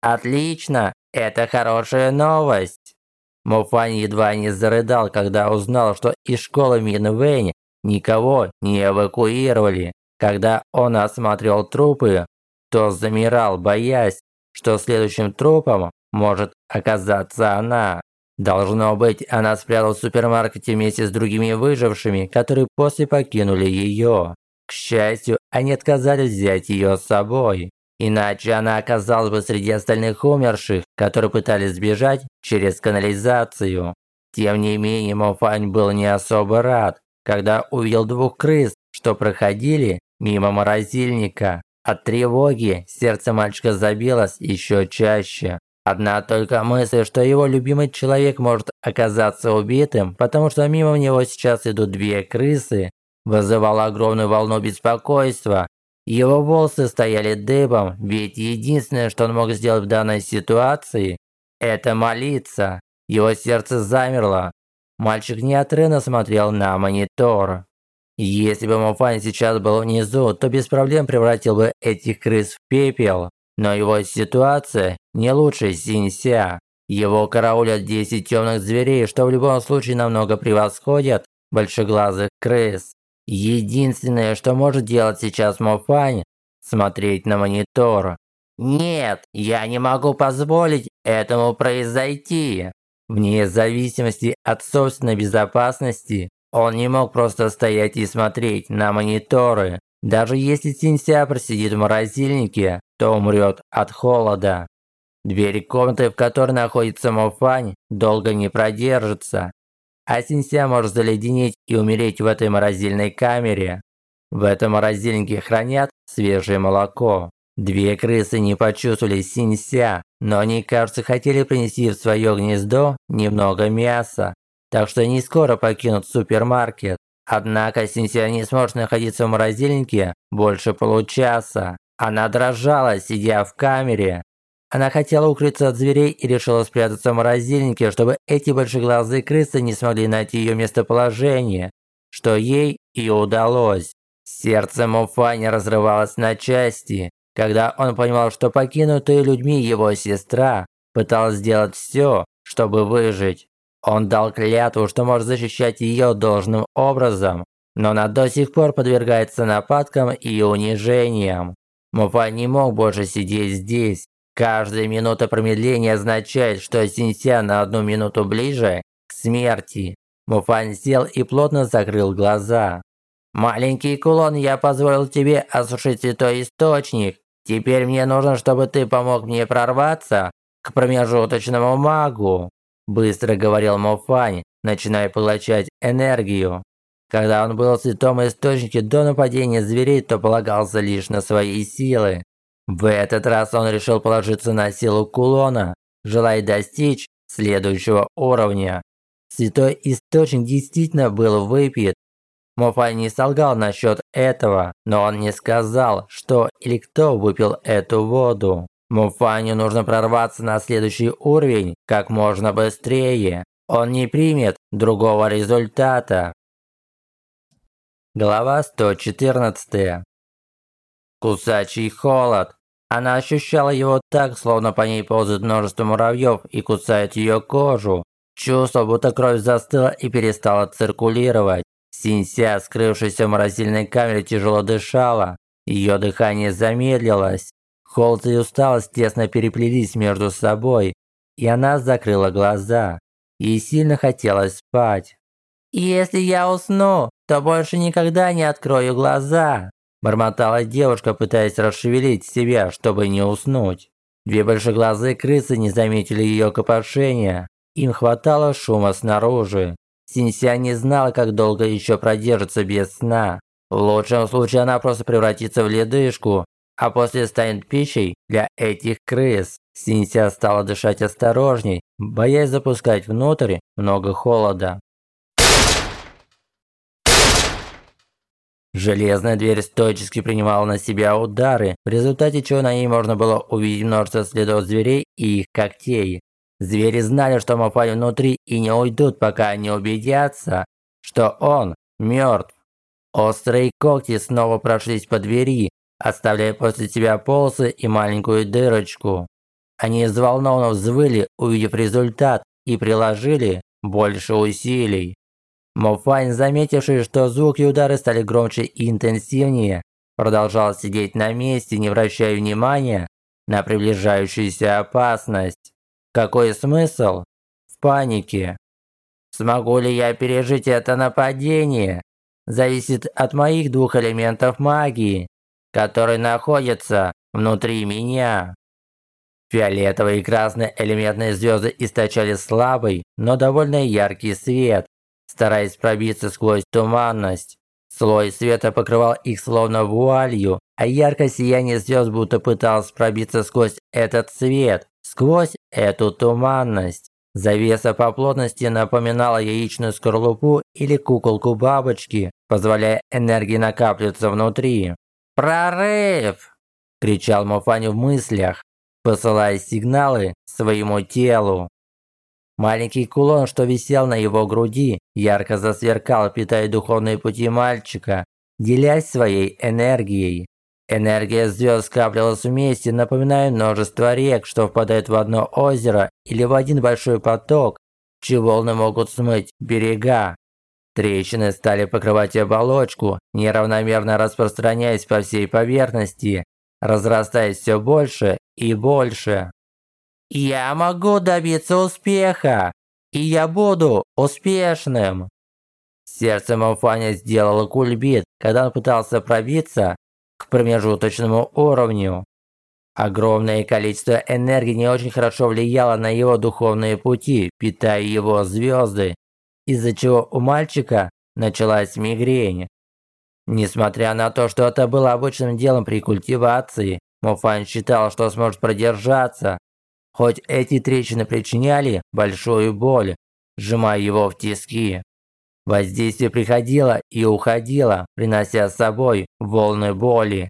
«Отлично! Это хорошая новость!» Муфань едва не зарыдал, когда узнал, что из школы Минвэнь никого не эвакуировали. Когда он осматривал трупы, то замирал, боясь, что следующим трупом может оказаться она. Должно быть, она спряталась в супермаркете вместе с другими выжившими, которые после покинули ее. К счастью, они отказались взять ее с собой. Иначе она оказалась бы среди остальных умерших, которые пытались сбежать через канализацию. Тем не менее, Мофань был не особо рад, когда увидел двух крыс, что проходили мимо морозильника. От тревоги сердце мальчика забилось еще чаще. Одна только мысль, что его любимый человек может оказаться убитым, потому что мимо него сейчас идут две крысы, вызывала огромную волну беспокойства. Его волосы стояли дыбом, ведь единственное, что он мог сделать в данной ситуации, это молиться. Его сердце замерло. Мальчик неотрывно смотрел на монитор. Если бы Муфань сейчас был внизу, то без проблем превратил бы этих крыс в пепел. Но его ситуация не лучше Синься. Его караулят 10 темных зверей, что в любом случае намного превосходят большеглазых крыс. Единственное, что может делать сейчас Мофань, смотреть на монитор. Нет, я не могу позволить этому произойти. Вне зависимости от собственной безопасности, он не мог просто стоять и смотреть на мониторы. Даже если Синься просидит в морозильнике, то умрет от холода. Дверь комнаты, в которой находится Мофань, долго не продержится. А Синься может заледенеть и умереть в этой морозильной камере. В этом морозильнике хранят свежее молоко. Две крысы не почувствовали Синься, но они, кажется, хотели принести в свое гнездо немного мяса так что они скоро покинут супермаркет. Однако Синсия не сможет находиться в морозильнике больше получаса. Она дрожала, сидя в камере. Она хотела укрыться от зверей и решила спрятаться в морозильнике, чтобы эти большеглазые крысы не смогли найти ее местоположение, что ей и удалось. Сердце Муфани разрывалось на части, когда он понимал, что покинутая людьми его сестра пыталась сделать все, чтобы выжить. Он дал клятву, что может защищать ее должным образом, но она до сих пор подвергается нападкам и унижениям. Муфа не мог больше сидеть здесь. Каждая минута промедления означает, что Синься на одну минуту ближе к смерти. Муфань сел и плотно закрыл глаза. «Маленький кулон, я позволил тебе осушить святой источник. Теперь мне нужно, чтобы ты помог мне прорваться к промежуточному магу». Быстро говорил Мофань, начиная поглощать энергию. Когда он был в святом источнике до нападения зверей, то полагался лишь на свои силы. В этот раз он решил положиться на силу кулона, желая достичь следующего уровня. Святой источник действительно был выпит. Мофай не солгал насчет этого, но он не сказал, что или кто выпил эту воду. Муфаню нужно прорваться на следующий уровень как можно быстрее. Он не примет другого результата. Глава 114. Кусачий холод. Она ощущала его так, словно по ней ползает множество муравьев и кусает ее кожу. Чувство, будто кровь застыла и перестала циркулировать. Синься, скрывшаяся в морозильной камере, тяжело дышала. Ее дыхание замедлилось. Холод и усталость тесно переплелись между собой, и она закрыла глаза. Ей сильно хотелось спать. «Если я усну, то больше никогда не открою глаза», бормотала девушка, пытаясь расшевелить себя, чтобы не уснуть. Две большеглазые крысы не заметили ее копошения. Им хватало шума снаружи. Синься не знала, как долго еще продержится без сна. В лучшем случае она просто превратится в ледышку, а после станет пищей для этих крыс. Синься стала дышать осторожней, боясь запускать внутрь много холода. Железная дверь стоически принимала на себя удары, в результате чего на ней можно было увидеть множество следов зверей и их когтей. Звери знали, что Мафай внутри и не уйдут, пока не убедятся, что он мертв. Острые когти снова прошлись по двери, оставляя после себя полосы и маленькую дырочку. Они взволнованно взвыли, увидев результат, и приложили больше усилий. Мофань, заметивший, что звуки удары стали громче и интенсивнее, продолжал сидеть на месте, не вращая внимания на приближающуюся опасность. Какой смысл? В панике. Смогу ли я пережить это нападение? Зависит от моих двух элементов магии, которые находятся внутри меня. Фиолетовые и красные элементные звезды источали слабый, но довольно яркий свет, стараясь пробиться сквозь туманность. Слой света покрывал их словно вуалью, а яркое сияние звезд будто пыталось пробиться сквозь этот свет, сквозь эту туманность. Завеса по плотности напоминала яичную скорлупу или куколку бабочки, позволяя энергии накапливаться внутри. «Прорыв!» – кричал Мофани в мыслях посылая сигналы своему телу. Маленький кулон, что висел на его груди, ярко засверкал, питая духовные пути мальчика, делясь своей энергией. Энергия звезд скапливалась вместе, напоминая множество рек, что впадают в одно озеро или в один большой поток, чьи волны могут смыть берега. Трещины стали покрывать оболочку, неравномерно распространяясь по всей поверхности, разрастаясь все больше и больше. «Я могу добиться успеха, и я буду успешным!» Сердце Малфаня сделало кульбит, когда он пытался пробиться к промежуточному уровню. Огромное количество энергии не очень хорошо влияло на его духовные пути, питая его звезды, из-за чего у мальчика началась мигрень. Несмотря на то, что это было обычным делом при культивации, Муфан считал, что сможет продержаться. Хоть эти трещины причиняли большую боль, сжимая его в тиски. Воздействие приходило и уходило, принося с собой волны боли.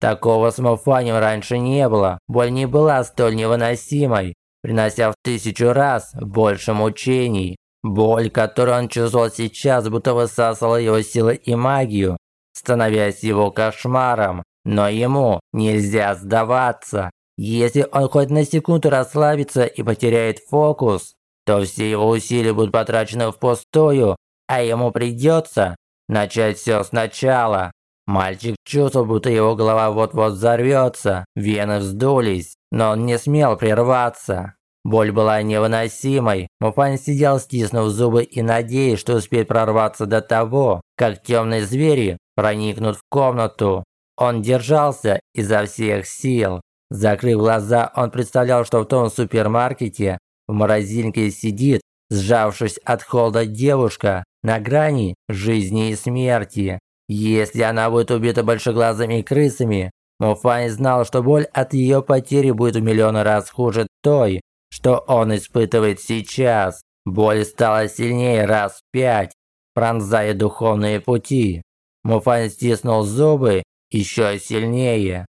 Такого с Муфанем раньше не было, боль не была столь невыносимой, принося в тысячу раз больше мучений. Боль, которую он чувствовал сейчас, будто высасывала его силы и магию, становясь его кошмаром. Но ему нельзя сдаваться. Если он хоть на секунду расслабится и потеряет фокус, то все его усилия будут потрачены впустую, а ему придется начать все сначала. Мальчик чувствовал, будто его голова вот-вот взорвется, вены вздулись, но он не смел прерваться. Боль была невыносимой. Муфань сидел, стиснув зубы и надеясь, что успеет прорваться до того, как темные звери проникнут в комнату. Он держался изо всех сил. Закрыв глаза, он представлял, что в том супермаркете в морозильнике сидит, сжавшись от холода девушка на грани жизни и смерти. Если она будет убита большеглазыми крысами, Муфань знал, что боль от ее потери будет в миллион раз хуже той, что он испытывает сейчас. Боль стала сильнее раз пять, пронзая духовные пути. Муфань стиснул зубы еще сильнее.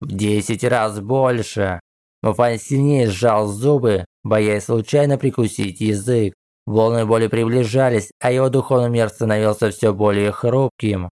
В десять раз больше. Муфань сильнее сжал зубы, боясь случайно прикусить язык. Волны боли приближались, а его духовный мир становился все более хрупким.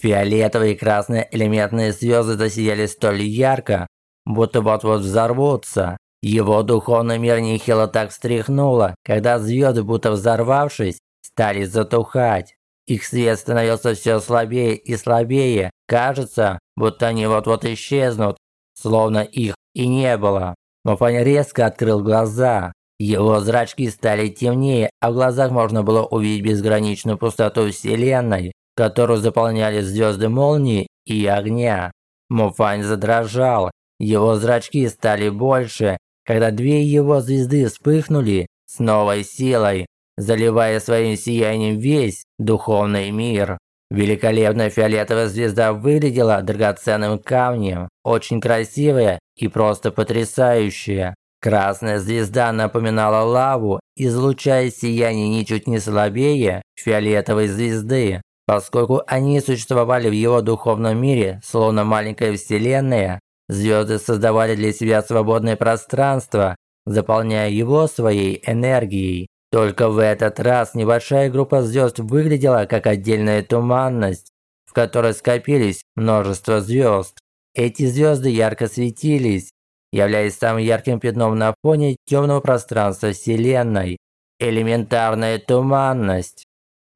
Фиолетовые и красные элементные звезды засияли столь ярко, будто вот-вот взорвутся. Его духовный мир нехило так встряхнуло, когда звезды, будто взорвавшись, стали затухать. Их свет становился все слабее и слабее. Кажется, будто они вот-вот исчезнут, словно их и не было. Мафань резко открыл глаза. Его зрачки стали темнее, а в глазах можно было увидеть безграничную пустоту Вселенной, которую заполняли звезды молнии и огня. Муфань задрожал. Его зрачки стали больше, когда две его звезды вспыхнули с новой силой заливая своим сиянием весь духовный мир. Великолепная фиолетовая звезда выглядела драгоценным камнем, очень красивая и просто потрясающая. Красная звезда напоминала лаву, излучая сияние ничуть не слабее фиолетовой звезды. Поскольку они существовали в его духовном мире, словно маленькая вселенная, звезды создавали для себя свободное пространство, заполняя его своей энергией. Только в этот раз небольшая группа звезд выглядела как отдельная туманность, в которой скопились множество звезд. Эти звезды ярко светились, являясь самым ярким пятном на фоне темного пространства Вселенной. Элементарная туманность.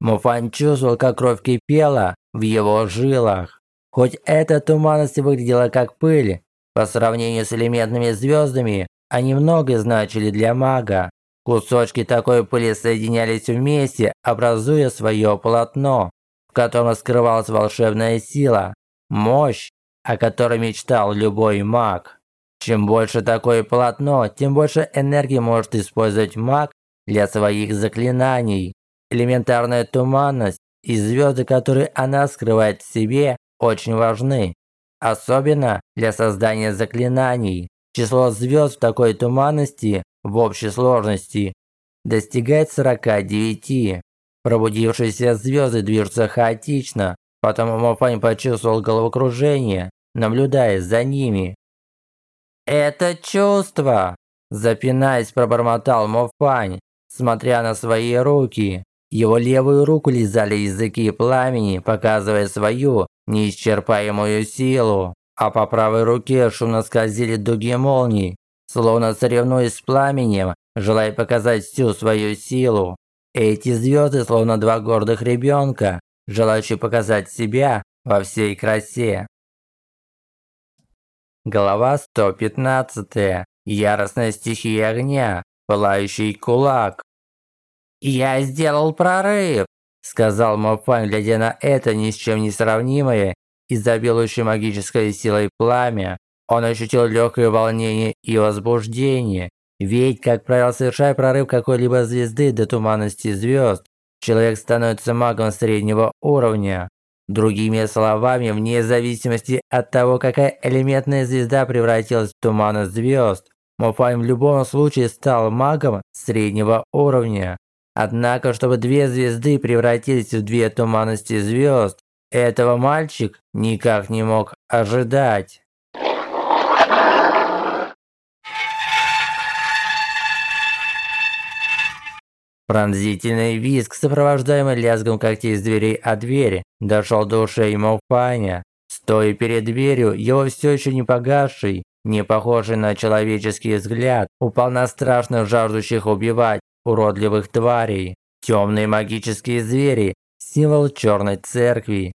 Муфань чувствовал, как кровь кипела в его жилах. Хоть эта туманность выглядела как пыль, по сравнению с элементными звездами, они многое значили для мага. Кусочки такой пыли соединялись вместе, образуя свое полотно, в котором скрывалась волшебная сила, мощь, о которой мечтал любой маг. Чем больше такое полотно, тем больше энергии может использовать маг для своих заклинаний. Элементарная туманность и звезды, которые она скрывает в себе, очень важны. Особенно для создания заклинаний. Число звезд в такой туманности в общей сложности достигает 49. Пробудившиеся звезды движутся хаотично, потому Мофань почувствовал головокружение, наблюдая за ними. «Это чувство!» Запинаясь, пробормотал Мофань, смотря на свои руки. Его левую руку лизали языки пламени, показывая свою неисчерпаемую силу. А по правой руке шумно скользили дуги молний, словно соревнуясь с пламенем, желая показать всю свою силу. Эти звезды словно два гордых ребенка, желающие показать себя во всей красе. Глава 115. Яростная стихия огня. Пылающий кулак. «Я сделал прорыв!» Сказал Мофан, глядя на это ни с чем не сравнимое, изобилующее магической силой пламя. Он ощутил легкое волнение и возбуждение. Ведь, как правило, совершая прорыв какой-либо звезды до туманности звезд, человек становится магом среднего уровня. Другими словами, вне зависимости от того, какая элементная звезда превратилась в туманность звезд, Мофань в любом случае стал магом среднего уровня. Однако, чтобы две звезды превратились в две туманности звезд, этого мальчик никак не мог ожидать. Пронзительный визг, сопровождаемый лязгом когтей с дверей от двери, дошел до ушей Мофаня. Стоя перед дверью, его все еще не погасший, не похожий на человеческий взгляд, упал на страшных жаждущих убивать уродливых тварей. Темные магические звери – символ черной церкви.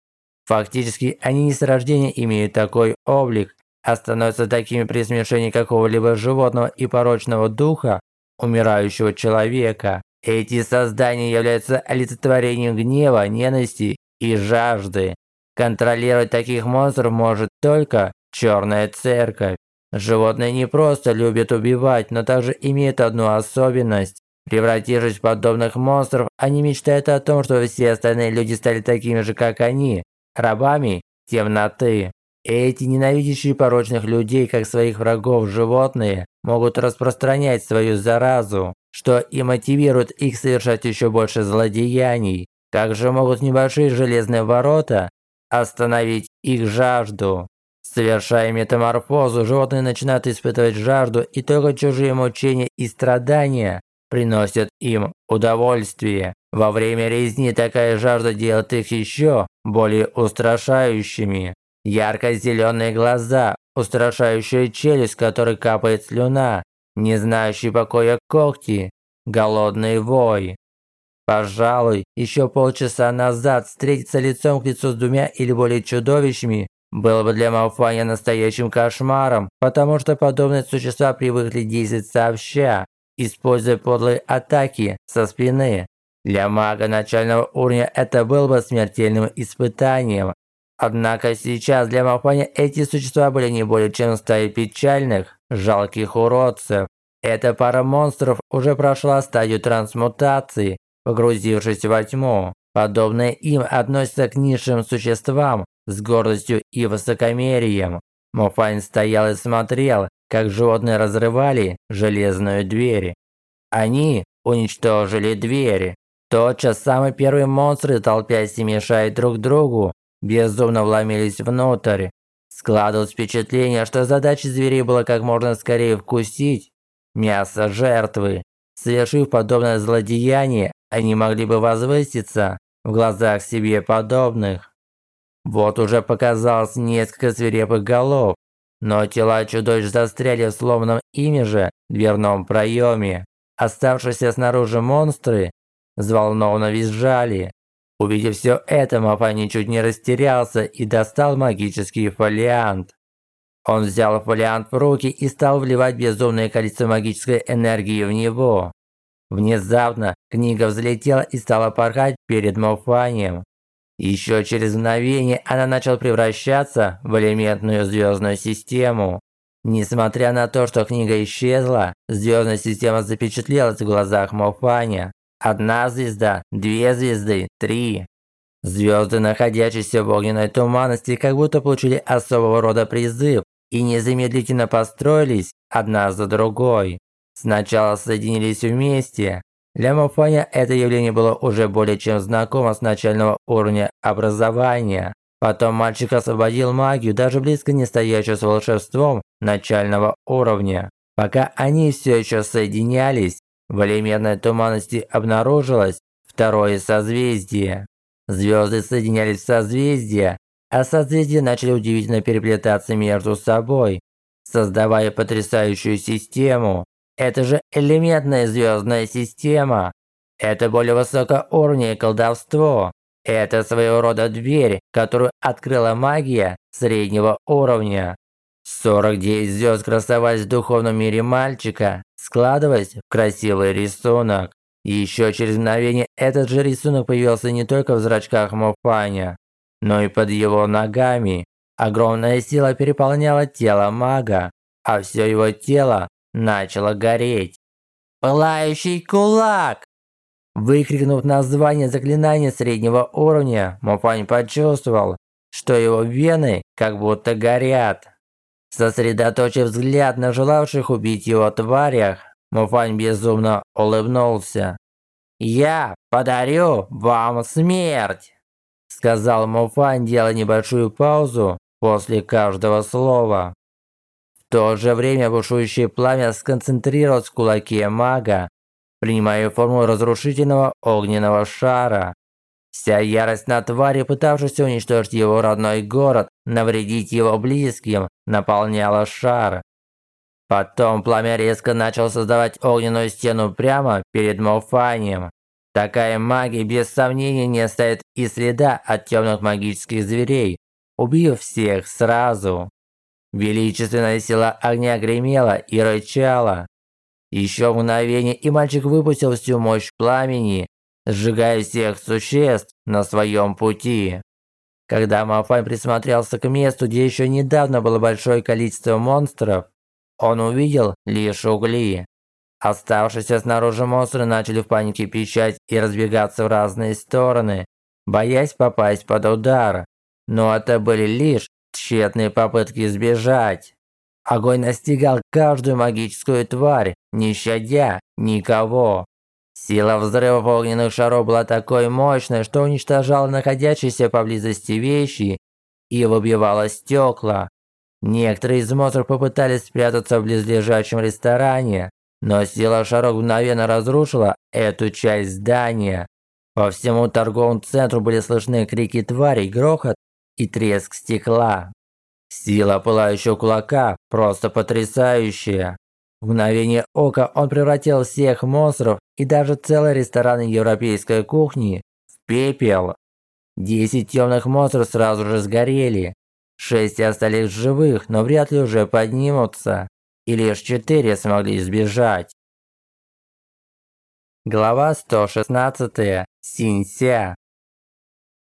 Фактически, они не с рождения имеют такой облик, а становятся такими при смешении какого-либо животного и порочного духа умирающего человека. Эти создания являются олицетворением гнева, ненависти и жажды. Контролировать таких монстров может только Черная Церковь. Животные не просто любят убивать, но также имеют одну особенность. Превратившись в подобных монстров, они мечтают о том, чтобы все остальные люди стали такими же, как они, рабами темноты. Эти ненавидящие порочных людей, как своих врагов животные, могут распространять свою заразу что и мотивирует их совершать еще больше злодеяний. Также могут небольшие железные ворота остановить их жажду. Совершая метаморфозу, животные начинают испытывать жажду, и только чужие мучения и страдания приносят им удовольствие. Во время резни такая жажда делает их еще более устрашающими. Ярко-зеленые глаза, устрашающая челюсть, которой капает слюна, не знающий покоя когти, голодный вой. Пожалуй, еще полчаса назад встретиться лицом к лицу с двумя или более чудовищами было бы для Малфая настоящим кошмаром, потому что подобные существа привыкли действовать сообща, используя подлые атаки со спины. Для мага начального уровня это было бы смертельным испытанием. Однако сейчас для Малфая эти существа были не более чем стаей печальных, жалких уродцев. Эта пара монстров уже прошла стадию трансмутации, погрузившись во тьму. Подобные им относятся к низшим существам с гордостью и высокомерием. Мофань стоял и смотрел, как животные разрывали железную дверь. Они уничтожили дверь. Тотчас самые первые монстры, толпясь и мешая друг другу, безумно вломились внутрь. Складывалось впечатление, что задача зверей была как можно скорее вкусить мясо жертвы. Совершив подобное злодеяние, они могли бы возвыситься в глазах себе подобных. Вот уже показалось несколько свирепых голов, но тела чудовищ застряли в сломанном ими же дверном проеме. Оставшиеся снаружи монстры взволнованно визжали. Увидев все это, Мафани чуть не растерялся и достал магический фолиант. Он взял фолиант в руки и стал вливать безумное количество магической энергии в него. Внезапно книга взлетела и стала порхать перед Мофанием. Еще через мгновение она начала превращаться в элементную звездную систему. Несмотря на то, что книга исчезла, звездная система запечатлелась в глазах Мофаня. Одна звезда, две звезды, три. Звезды, находящиеся в огненной туманности, как будто получили особого рода призыв и незамедлительно построились одна за другой. Сначала соединились вместе. Для Мофаня это явление было уже более чем знакомо с начального уровня образования. Потом мальчик освободил магию, даже близко не стоящую с волшебством начального уровня. Пока они все еще соединялись, в элементной туманности обнаружилось второе созвездие. Звезды соединялись в созвездия, а созвездия начали удивительно переплетаться между собой, создавая потрясающую систему. Это же элементная звездная система. Это более высокое уровня колдовство. Это своего рода дверь, которую открыла магия среднего уровня. 49 звезд красовались в духовном мире мальчика, складываясь в красивый рисунок. Еще через мгновение этот же рисунок появился не только в зрачках Мофаня, но и под его ногами. Огромная сила переполняла тело мага, а все его тело начало гореть. «Пылающий кулак!» Выкрикнув название заклинания среднего уровня, Мофань почувствовал, что его вены как будто горят. Сосредоточив взгляд на желавших убить его тварях, Муфань безумно улыбнулся. «Я подарю вам смерть!» Сказал Муфань, делая небольшую паузу после каждого слова. В то же время бушующее пламя сконцентрировалось в кулаке мага, принимая форму разрушительного огненного шара. Вся ярость на твари, пытавшейся уничтожить его родной город, навредить его близким, наполняла шар. Потом пламя резко начало создавать огненную стену прямо перед Мофанием. Такая магия без сомнения не оставит и следа от темных магических зверей, убив всех сразу. Величественная сила огня гремела и рычала. Еще мгновение, и мальчик выпустил всю мощь пламени, сжигая всех существ на своем пути. Когда Мафань присмотрелся к месту, где еще недавно было большое количество монстров, он увидел лишь угли. Оставшиеся снаружи монстры начали в панике пищать и разбегаться в разные стороны, боясь попасть под удар. Но это были лишь тщетные попытки сбежать. Огонь настигал каждую магическую тварь, не щадя никого. Сила взрывов огненных шаров была такой мощной, что уничтожала находящиеся поблизости вещи и выбивала стекла. Некоторые из монстров попытались спрятаться в близлежащем ресторане, но сила шаров мгновенно разрушила эту часть здания. По всему торговому центру были слышны крики тварей, грохот и треск стекла. Сила пылающего кулака просто потрясающая. В мгновение ока он превратил всех монстров и даже целый ресторан европейской кухни в пепел. Десять темных монстров сразу же сгорели. Шесть остались живых, но вряд ли уже поднимутся. И лишь четыре смогли сбежать. Глава 116. Синься.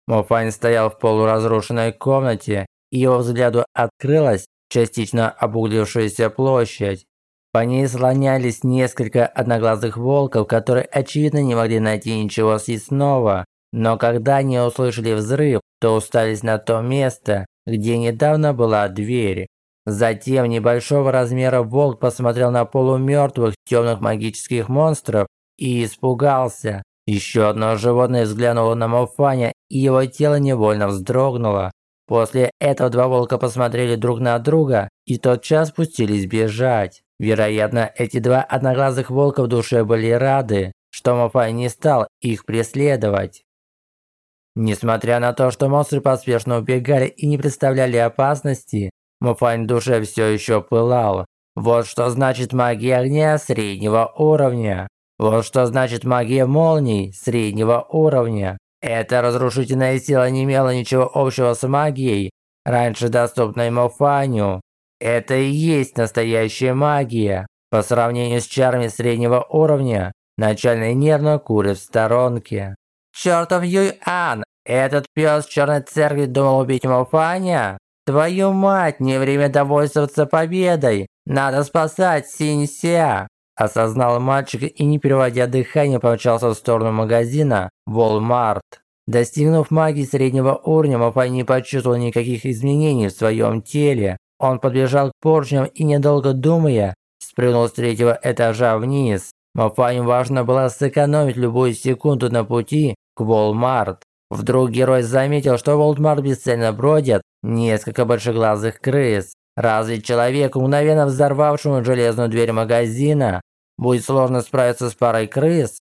Мофань стоял в полуразрушенной комнате, и его взгляду открылась частично обуглившаяся площадь. По ней слонялись несколько одноглазых волков, которые очевидно не могли найти ничего съестного. Но когда они услышали взрыв, то устались на то место, где недавно была дверь. Затем небольшого размера волк посмотрел на полумертвых темных магических монстров и испугался. Еще одно животное взглянуло на Мофаня, и его тело невольно вздрогнуло. После этого два волка посмотрели друг на друга и тотчас спустились бежать. Вероятно, эти два одноглазых волка в душе были рады, что Мофай не стал их преследовать. Несмотря на то, что монстры поспешно убегали и не представляли опасности, Муфань в душе все еще пылал. Вот что значит магия огня среднего уровня. Вот что значит магия молний среднего уровня. Эта разрушительная сила не имела ничего общего с магией, раньше доступной Мофаню. Это и есть настоящая магия. По сравнению с чарами среднего уровня, начальный нервно курит в сторонке. Чертов Юй-Ан, этот пес черной церкви думал убить Мофаня? Твою мать, не время довольствоваться победой. Надо спасать Синься. Осознал мальчик и, не переводя дыхание, помчался в сторону магазина Walmart. Достигнув магии среднего уровня, Мафай не почувствовал никаких изменений в своем теле. Он подбежал к поручням и, недолго думая, спрыгнул с третьего этажа вниз. Мафаю важно было сэкономить любую секунду на пути к Walmart. Вдруг герой заметил, что в Walmart бесцельно бродят несколько большеглазых крыс. Разве человеку, мгновенно взорвавшему железную дверь магазина, будет сложно справиться с парой крыс?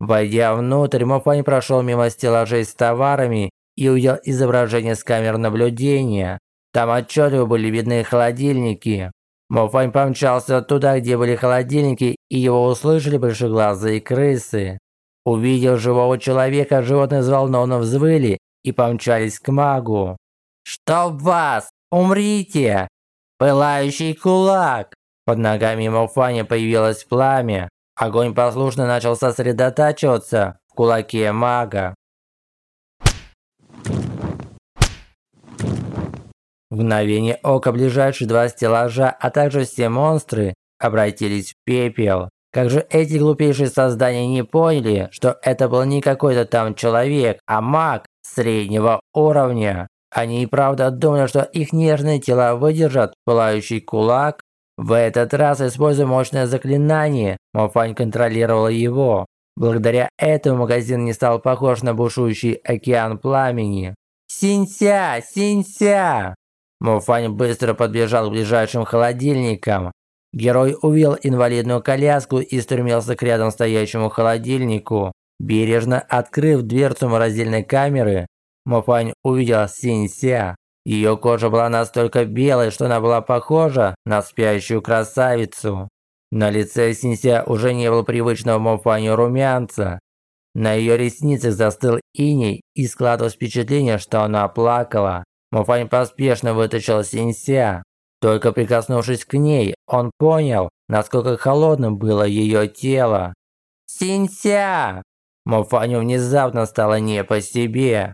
Войдя внутрь, Мофань прошел мимо стеллажей с товарами и увидел изображение с камер наблюдения. Там отчетливо были видны холодильники. Мофань помчался туда, где были холодильники, и его услышали большеглазые крысы. Увидев живого человека, животные взволнованно взвыли и помчались к магу. «Чтоб вас! Умрите! Пылающий кулак!» Под ногами Мофаня появилось пламя. Огонь послушно начал сосредотачиваться в кулаке мага. В мгновение ока ближайшие два стеллажа, а также все монстры обратились в пепел. Как же эти глупейшие создания не поняли, что это был не какой-то там человек, а маг среднего уровня? Они и правда думали, что их нежные тела выдержат пылающий кулак? В этот раз, используя мощное заклинание, Мофань контролировал его. Благодаря этому магазин не стал похож на бушующий океан пламени. «Синься! Синься!» Мофань быстро подбежал к ближайшим холодильникам. Герой увидел инвалидную коляску и стремился к рядом стоящему холодильнику. Бережно открыв дверцу морозильной камеры, Мофань увидел Синься. Ее кожа была настолько белой, что она была похожа на спящую красавицу. На лице Синься уже не было привычного Мофаню румянца. На ее ресницах застыл иней и складывалось впечатление, что она плакала. Мофань поспешно вытащил Синься. Только прикоснувшись к ней, он понял, насколько холодным было ее тело. «Синься!» Мофаню внезапно стало не по себе.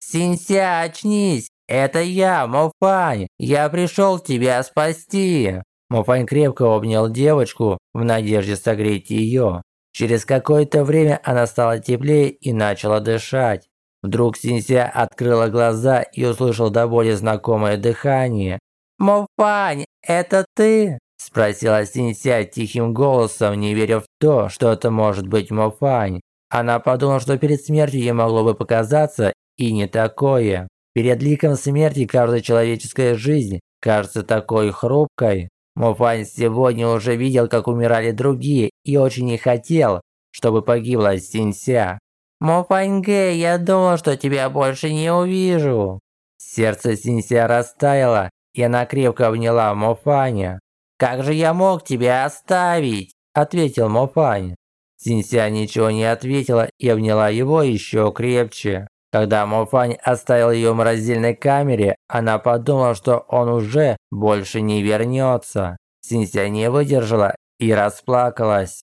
«Синься, очнись! «Это я, Мофань! Я пришел тебя спасти!» Мофань крепко обнял девочку в надежде согреть ее. Через какое-то время она стала теплее и начала дышать. Вдруг Синься открыла глаза и услышал до боли знакомое дыхание. «Мофань, это ты?» – спросила Синься тихим голосом, не веря в то, что это может быть Мофань. Она подумала, что перед смертью ей могло бы показаться и не такое. Перед ликом смерти каждая человеческая жизнь кажется такой хрупкой. Муфань сегодня уже видел, как умирали другие, и очень не хотел, чтобы погибла Синься. Муфаньге, я думал, что тебя больше не увижу. Сердце Синься растаяло, и она крепко обняла Муфаня. «Как же я мог тебя оставить?» – ответил Муфань. Синься ничего не ответила и обняла его еще крепче. Когда Мофань оставил ее в морозильной камере, она подумала, что он уже больше не вернется. Синься не выдержала и расплакалась.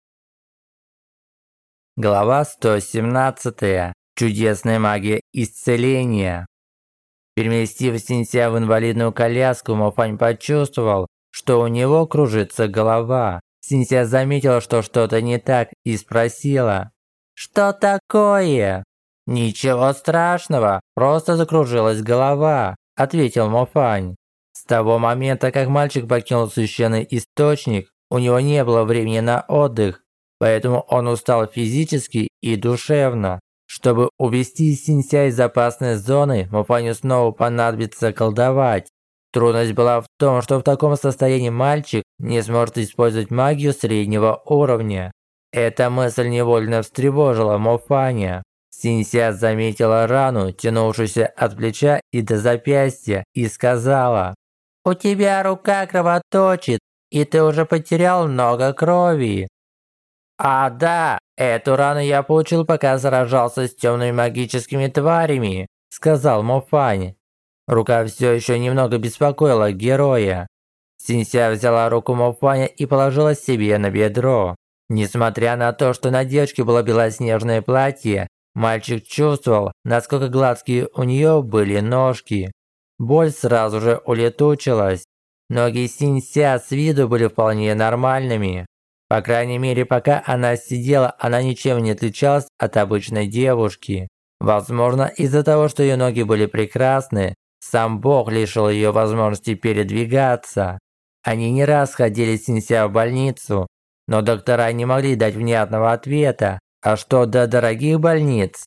Глава 117. Чудесная магия исцеления. Переместив Синься в инвалидную коляску, Мофань почувствовал, что у него кружится голова. Синься заметила, что что-то не так, и спросила, «Что такое?» «Ничего страшного, просто закружилась голова», – ответил Мофань. С того момента, как мальчик покинул священный источник, у него не было времени на отдых, поэтому он устал физически и душевно. Чтобы увести Синься из опасной зоны, Мофаню снова понадобится колдовать. Трудность была в том, что в таком состоянии мальчик не сможет использовать магию среднего уровня. Эта мысль невольно встревожила Мофаня. Синься заметила рану, тянувшуюся от плеча и до запястья, и сказала, «У тебя рука кровоточит, и ты уже потерял много крови». А да, эту рану я получил, пока сражался с темными магическими тварями, сказал Мофань. Рука все еще немного беспокоила героя. Синься взяла руку Мофаня и положила себе на бедро. Несмотря на то, что на девочке было белоснежное платье, мальчик чувствовал, насколько гладкие у нее были ножки. Боль сразу же улетучилась. Ноги Синься с виду были вполне нормальными. По крайней мере, пока она сидела, она ничем не отличалась от обычной девушки. Возможно, из-за того, что ее ноги были прекрасны, сам Бог лишил ее возможности передвигаться. Они не раз ходили с Синься в больницу, но доктора не могли дать внятного ответа. А что до дорогих больниц?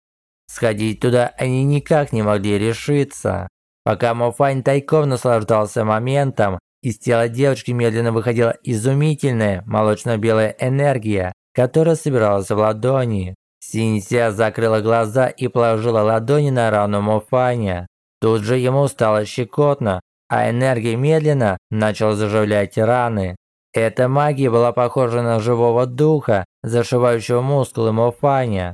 Сходить туда они никак не могли решиться. Пока Мофань тайком наслаждался моментом, из тела девочки медленно выходила изумительная молочно-белая энергия, которая собиралась в ладони. Синься закрыла глаза и положила ладони на рану Мофаня. Тут же ему стало щекотно, а энергия медленно начала заживлять раны. Эта магия была похожа на живого духа, зашивающего мускулы Мофаня.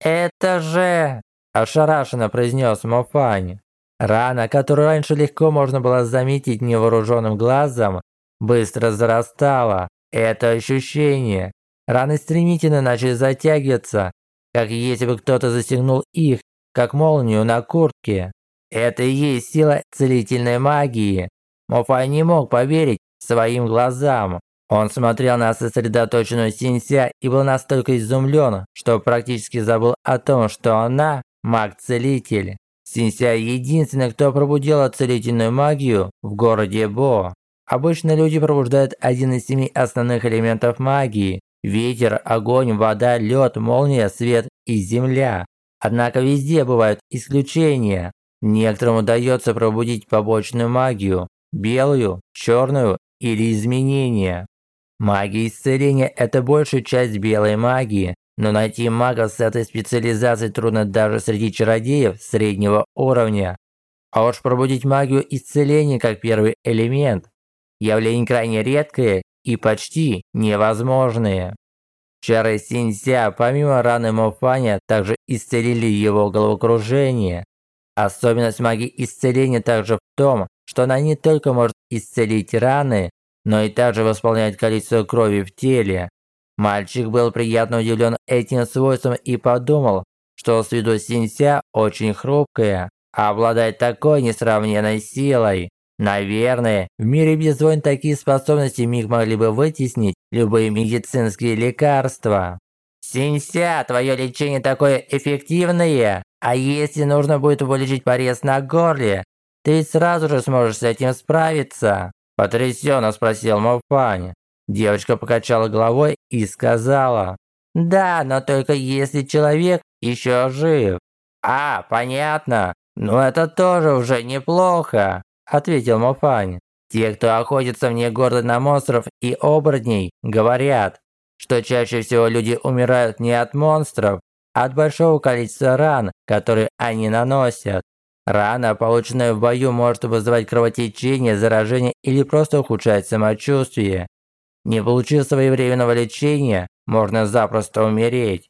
«Это же...» – ошарашенно произнес Мофань. Рана, которую раньше легко можно было заметить невооруженным глазом, быстро зарастала. Это ощущение. Раны стремительно начали затягиваться, как если бы кто-то застегнул их, как молнию на куртке. Это и есть сила целительной магии. Мофай не мог поверить своим глазам. Он смотрел на сосредоточенную Синься и был настолько изумлен, что практически забыл о том, что она – маг-целитель. Синься – единственный, кто пробудила целительную магию в городе Бо. Обычно люди пробуждают один из семи основных элементов магии – ветер, огонь, вода, лед, молния, свет и земля. Однако везде бывают исключения. Некоторым удается пробудить побочную магию – белую, черную или изменения. Магия исцеления – это большая часть белой магии, но найти мага с этой специализацией трудно даже среди чародеев среднего уровня. А уж пробудить магию исцеления как первый элемент – явление крайне редкое и почти невозможное. Чары Синься, помимо раны Мофаня, также исцелили его головокружение. Особенность магии исцеления также в том, что она не только может исцелить раны, но и также восполнять количество крови в теле. Мальчик был приятно удивлен этим свойством и подумал, что с виду Синься очень хрупкая, а обладает такой несравненной силой. Наверное, в мире без войн такие способности миг могли бы вытеснить любые медицинские лекарства. Синься, твое лечение такое эффективное. А если нужно будет вылечить порез на горле, ты сразу же сможешь с этим справиться. Потрясенно спросил Мофань. Девочка покачала головой и сказала. Да, но только если человек еще жив. А, понятно. Ну это тоже уже неплохо, ответил Мофань. Те, кто охотится вне города на монстров и оборотней, говорят, что чаще всего люди умирают не от монстров, а от большого количества ран, которые они наносят. Рана, полученная в бою, может вызывать кровотечение, заражение или просто ухудшать самочувствие. Не получив своевременного лечения, можно запросто умереть.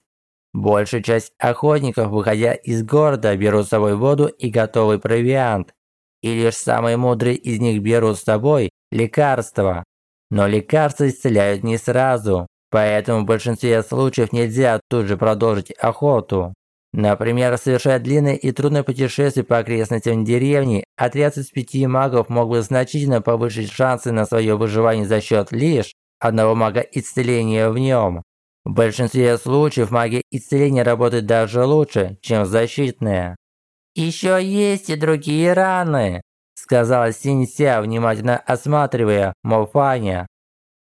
Большая часть охотников, выходя из города, берут с собой воду и готовый провиант. И лишь самые мудрые из них берут с собой лекарства. Но лекарства исцеляют не сразу, поэтому в большинстве случаев нельзя тут же продолжить охоту. Например, совершая длинное и трудное путешествие по окрестностям деревни, отряд из пяти магов мог бы значительно повысить шансы на свое выживание за счет лишь одного мага исцеления в нем. В большинстве случаев магия исцеления работает даже лучше, чем защитная. «Еще есть и другие раны», – сказала Синься, внимательно осматривая Мофаня.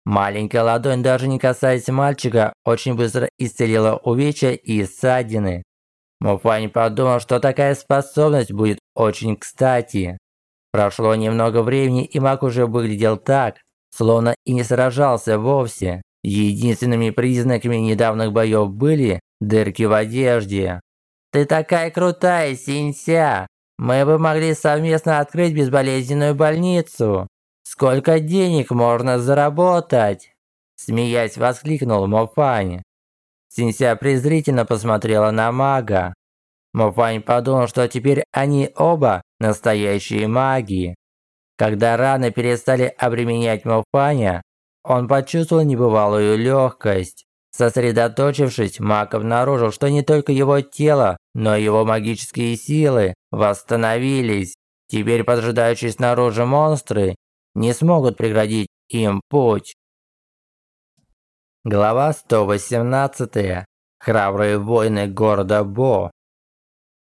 Маленькая ладонь, даже не касаясь мальчика, очень быстро исцелила увечья и ссадины. Муфань подумал, что такая способность будет очень кстати. Прошло немного времени, и маг уже выглядел так, словно и не сражался вовсе. Единственными признаками недавних боев были дырки в одежде. «Ты такая крутая, Синься! Мы бы могли совместно открыть безболезненную больницу! Сколько денег можно заработать?» Смеясь, воскликнул Мофань. Синься презрительно посмотрела на мага. Муфань подумал, что теперь они оба настоящие маги. Когда раны перестали обременять Муфаня, он почувствовал небывалую легкость. Сосредоточившись, маг обнаружил, что не только его тело, но и его магические силы восстановились. Теперь поджидающие снаружи монстры не смогут преградить им путь. Глава 118. Храбрые воины города Бо.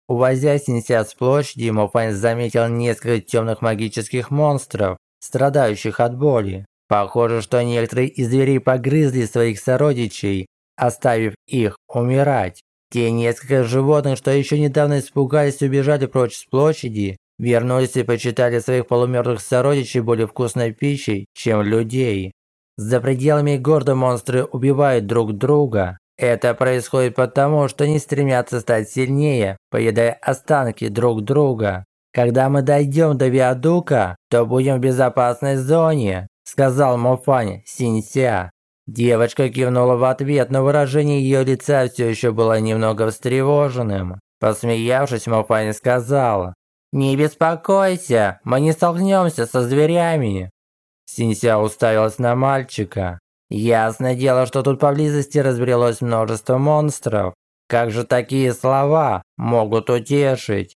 Увозя Синься с площади, Мофань заметил несколько темных магических монстров, страдающих от боли. Похоже, что некоторые из зверей погрызли своих сородичей, оставив их умирать. Те несколько животных, что еще недавно испугались и убежали прочь с площади, вернулись и почитали своих полумертвых сородичей более вкусной пищей, чем людей. За пределами города монстры убивают друг друга. Это происходит потому, что они стремятся стать сильнее, поедая останки друг друга. Когда мы дойдем до Виадука, то будем в безопасной зоне, сказал Мофань Синься. Девочка кивнула в ответ, но выражение ее лица все еще было немного встревоженным. Посмеявшись, Мофань сказал, «Не беспокойся, мы не столкнемся со зверями. Синься уставилась на мальчика. Ясное дело, что тут поблизости разбрелось множество монстров. Как же такие слова могут утешить?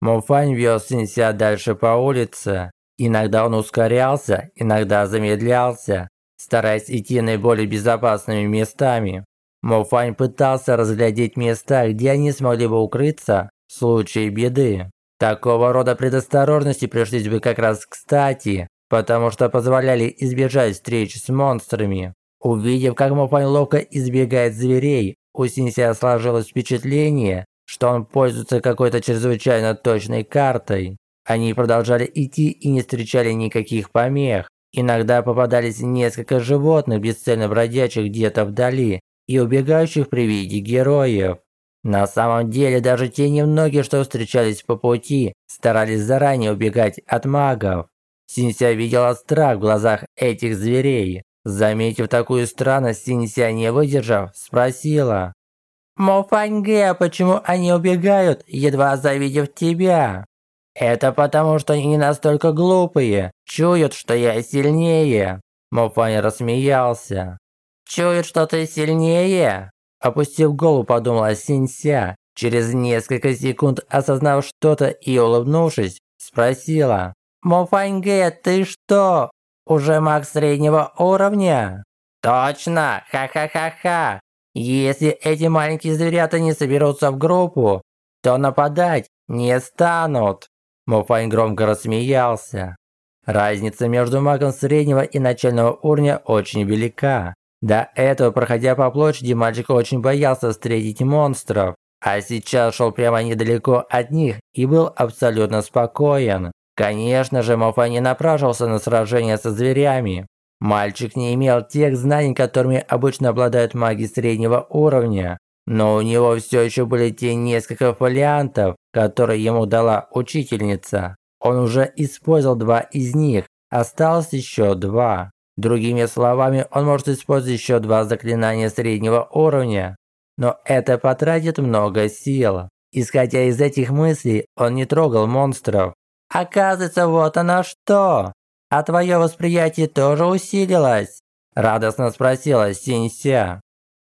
Муфань вез Синься дальше по улице. Иногда он ускорялся, иногда замедлялся, стараясь идти наиболее безопасными местами. Муфань пытался разглядеть места, где они смогли бы укрыться в случае беды. Такого рода предосторожности пришлись бы как раз кстати, потому что позволяли избежать встреч с монстрами. Увидев, как Мопань ловко избегает зверей, у Синсия сложилось впечатление, что он пользуется какой-то чрезвычайно точной картой. Они продолжали идти и не встречали никаких помех. Иногда попадались несколько животных, бесцельно бродячих где-то вдали и убегающих при виде героев. На самом деле, даже те немногие, что встречались по пути, старались заранее убегать от магов. Синься видела страх в глазах этих зверей. Заметив такую странность, Синься, не выдержав, спросила. «Мофаньге, почему они убегают, едва завидев тебя?» «Это потому, что они не настолько глупые, чуют, что я сильнее». Мофань рассмеялся. «Чуют, что ты сильнее?» Опустив голову, подумала Синься. Через несколько секунд, осознав что-то и улыбнувшись, спросила. Мофаньге, ты что, уже маг среднего уровня? Точно, ха-ха-ха-ха. Если эти маленькие зверята не соберутся в группу, то нападать не станут. Мофань громко рассмеялся. Разница между магом среднего и начального уровня очень велика. До этого, проходя по площади, мальчик очень боялся встретить монстров, а сейчас шел прямо недалеко от них и был абсолютно спокоен. Конечно же, Мофа не напрашивался на сражение со зверями. Мальчик не имел тех знаний, которыми обычно обладают маги среднего уровня. Но у него все еще были те несколько фолиантов, которые ему дала учительница. Он уже использовал два из них, осталось еще два. Другими словами, он может использовать еще два заклинания среднего уровня. Но это потратит много сил. Исходя из этих мыслей, он не трогал монстров. Оказывается, вот оно что. А твое восприятие тоже усилилось? Радостно спросила Синься.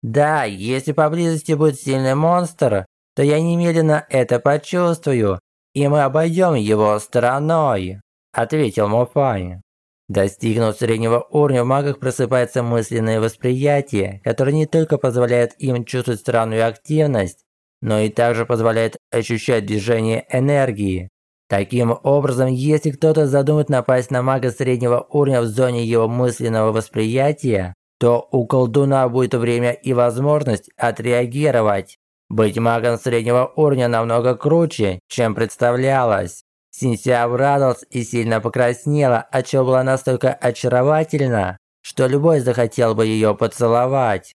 Да, если поблизости будет сильный монстр, то я немедленно это почувствую, и мы обойдем его стороной, ответил Мофань. Достигнув среднего уровня, в магах просыпается мысленное восприятие, которое не только позволяет им чувствовать странную активность, но и также позволяет ощущать движение энергии. Таким образом, если кто-то задумает напасть на мага среднего уровня в зоне его мысленного восприятия, то у колдуна будет время и возможность отреагировать. Быть магом среднего уровня намного круче, чем представлялось. Синься обрадовалась и сильно покраснела, отчего была настолько очаровательна, что любой захотел бы ее поцеловать.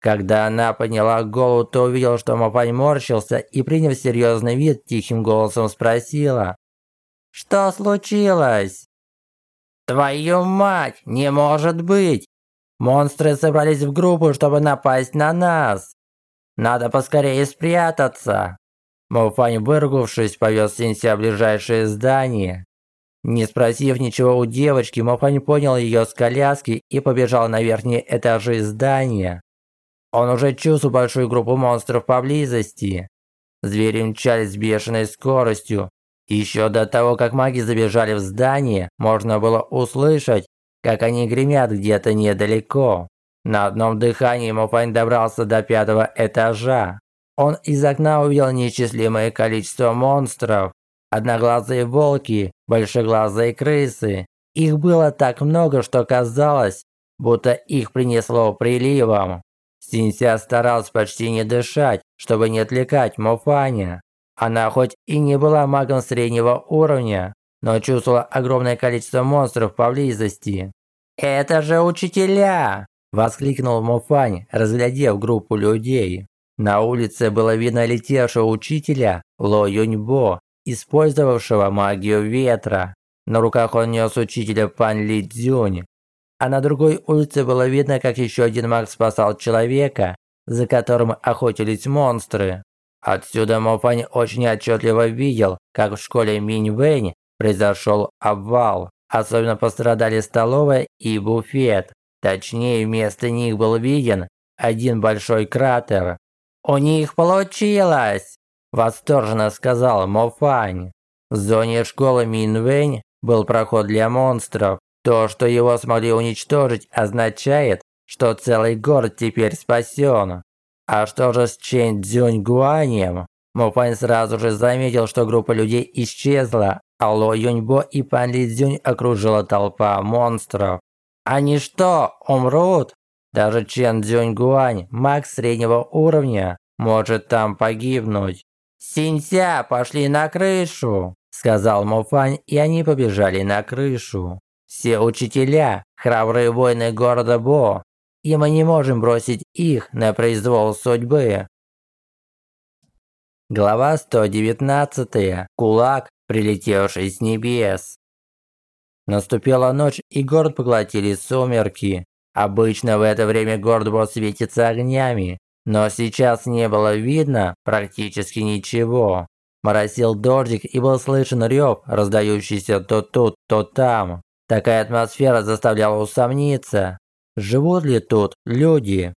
Когда она подняла голову, то увидела, что Мапань морщился и, приняв серьезный вид, тихим голосом спросила. «Что случилось?» «Твою мать, не может быть! Монстры собрались в группу, чтобы напасть на нас. Надо поскорее спрятаться. Мауфань, выругавшись, повез Синся в ближайшее здание. Не спросив ничего у девочки, Мауфань понял ее с коляски и побежал на верхние этажи здания. Он уже чувствовал большую группу монстров поблизости. Звери мчались с бешеной скоростью. Еще до того, как маги забежали в здание, можно было услышать, как они гремят где-то недалеко. На одном дыхании Мопань добрался до пятого этажа. Он из окна увидел неисчислимое количество монстров. Одноглазые волки, большеглазые крысы. Их было так много, что казалось, будто их принесло приливом. Синься старался почти не дышать, чтобы не отвлекать Мофаня. Она хоть и не была магом среднего уровня, но чувствовала огромное количество монстров поблизости. «Это же учителя!» – воскликнул Мофань, разглядев группу людей. На улице было видно летевшего учителя Ло Юньбо, использовавшего магию ветра. На руках он нес учителя Пан Ли Цзюнь, а на другой улице было видно, как еще один маг спасал человека, за которым охотились монстры. Отсюда Мофань очень отчетливо видел, как в школе Минь Вэнь произошел обвал. Особенно пострадали столовая и буфет. Точнее, вместо них был виден один большой кратер. «У них получилось!» – восторженно сказал Мофань. В зоне школы Минвэнь был проход для монстров, то, что его смогли уничтожить, означает, что целый город теперь спасен. А что же с Чэнь Цзюнь Гуанем? Мупань сразу же заметил, что группа людей исчезла, а Ло Юньбо и Пан Ли Цзюнь окружила толпа монстров. Они что, умрут? Даже Чен Цзюнь Гуань, маг среднего уровня, может там погибнуть. «Синься, пошли на крышу!» – сказал Муфань, и они побежали на крышу. Все учителя – храбрые воины города Бо, и мы не можем бросить их на произвол судьбы. Глава 119. Кулак, прилетевший с небес. Наступила ночь, и город поглотили сумерки. Обычно в это время город Бо светится огнями, но сейчас не было видно практически ничего. Моросил дождик и был слышен рев, раздающийся то тут, то там. Такая атмосфера заставляла усомниться, живут ли тут люди.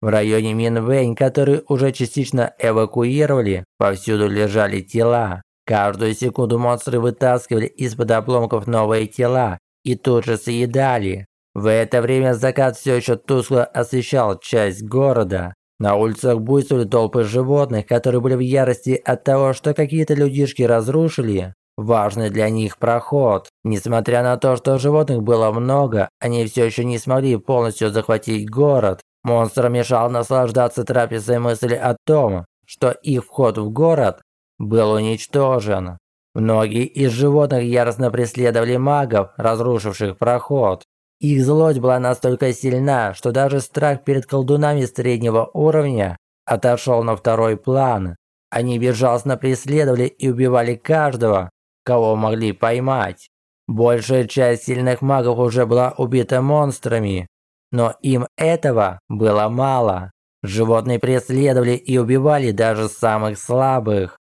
В районе Минвэнь, который уже частично эвакуировали, повсюду лежали тела. Каждую секунду монстры вытаскивали из-под обломков новые тела и тут же съедали. В это время закат все еще тускло освещал часть города. На улицах буйствовали толпы животных, которые были в ярости от того, что какие-то людишки разрушили важный для них проход. Несмотря на то, что животных было много, они все еще не смогли полностью захватить город. Монстрам мешал наслаждаться трапезой мысли о том, что их вход в город был уничтожен. Многие из животных яростно преследовали магов, разрушивших проход. Их злость была настолько сильна, что даже страх перед колдунами среднего уровня отошел на второй план. Они безжалостно преследовали и убивали каждого, кого могли поймать. Большая часть сильных магов уже была убита монстрами, но им этого было мало. Животные преследовали и убивали даже самых слабых.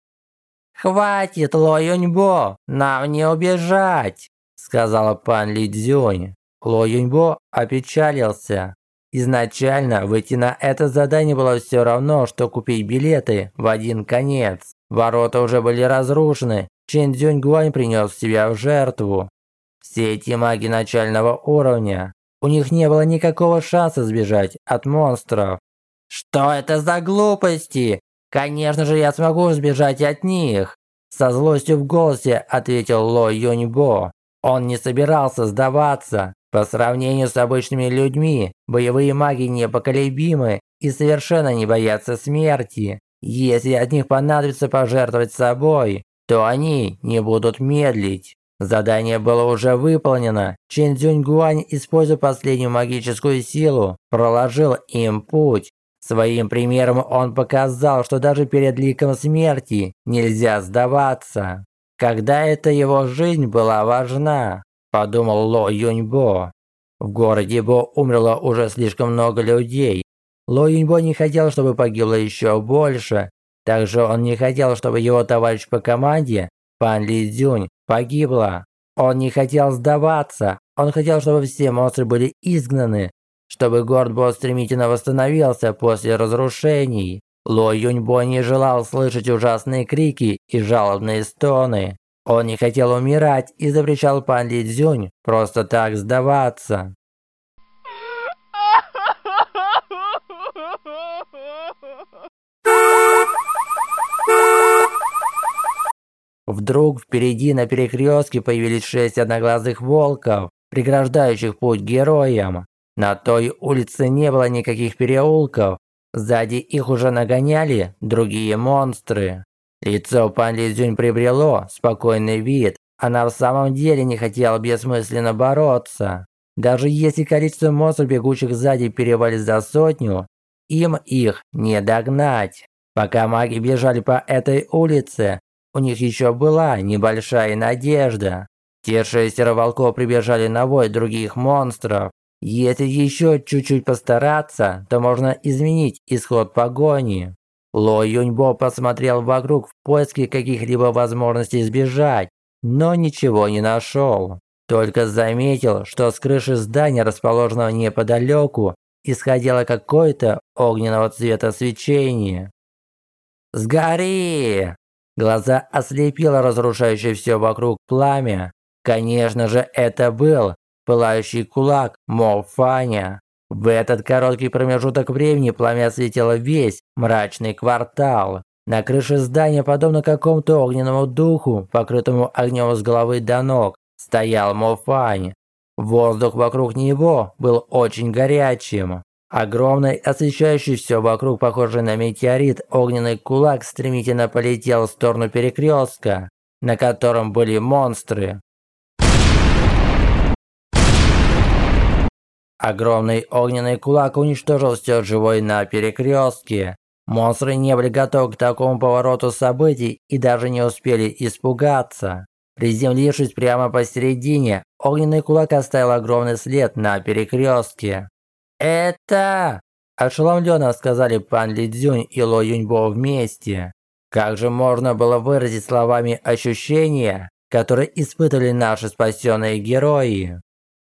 «Хватит, Ло Юньбо, нам не убежать!» сказала пан Ли Цзюнь. Ло Юньбо опечалился. Изначально выйти на это задание было все равно, что купить билеты в один конец. Ворота уже были разрушены, Чин Цзюнь Гуань принес себя в жертву. Все эти маги начального уровня, у них не было никакого шанса сбежать от монстров. Что это за глупости? Конечно же, я смогу сбежать от них. Со злостью в голосе ответил Ло Юньбо. Он не собирался сдаваться. По сравнению с обычными людьми, боевые маги непоколебимы и совершенно не боятся смерти. Если от них понадобится пожертвовать собой, то они не будут медлить. Задание было уже выполнено. Чин Цзюньгуань, используя последнюю магическую силу, проложил им путь. Своим примером он показал, что даже перед ликом смерти нельзя сдаваться. Когда эта его жизнь была важна, подумал Ло Юньбо. В городе Бо умерло уже слишком много людей. Ло Юньбо не хотел, чтобы погибло еще больше. Также он не хотел, чтобы его товарищ по команде, Пан Ли Цзюнь, погибла. Он не хотел сдаваться. Он хотел, чтобы все монстры были изгнаны, чтобы город Бо стремительно восстановился после разрушений. Ло Юньбо не желал слышать ужасные крики и жалобные стоны. Он не хотел умирать и запрещал Пан Ли Цзюнь просто так сдаваться. Вдруг впереди на перекрестке появились шесть одноглазых волков, преграждающих путь героям. На той улице не было никаких переулков. Сзади их уже нагоняли другие монстры. Лицо Пан Лизюнь приобрело спокойный вид. Она в самом деле не хотела бессмысленно бороться. Даже если количество монстров, бегущих сзади, перевалит за сотню, им их не догнать. Пока маги бежали по этой улице, у них еще была небольшая надежда. Те шестеро волков прибежали на вой других монстров. Если еще чуть-чуть постараться, то можно изменить исход погони. Ло Юньбо посмотрел вокруг в поиске каких-либо возможностей сбежать, но ничего не нашел. Только заметил, что с крыши здания, расположенного неподалеку, исходило какое-то огненного цвета свечение. «Сгори!» Глаза ослепило разрушающее все вокруг пламя. Конечно же, это был пылающий кулак Мофаня. В этот короткий промежуток времени пламя осветило весь мрачный квартал. На крыше здания, подобно какому-то огненному духу, покрытому огнем с головы до ног, стоял Мофань. Воздух вокруг него был очень горячим. Огромный, освещающий все вокруг, похожий на метеорит, огненный кулак стремительно полетел в сторону перекрестка, на котором были монстры. Огромный огненный кулак уничтожил все живое на перекрестке. Монстры не были готовы к такому повороту событий и даже не успели испугаться. Приземлившись прямо посередине, огненный кулак оставил огромный след на перекрестке. «Это...» – ошеломленно сказали пан Лидзюнь и Ло Юньбо вместе. Как же можно было выразить словами ощущения, которые испытали наши спасенные герои?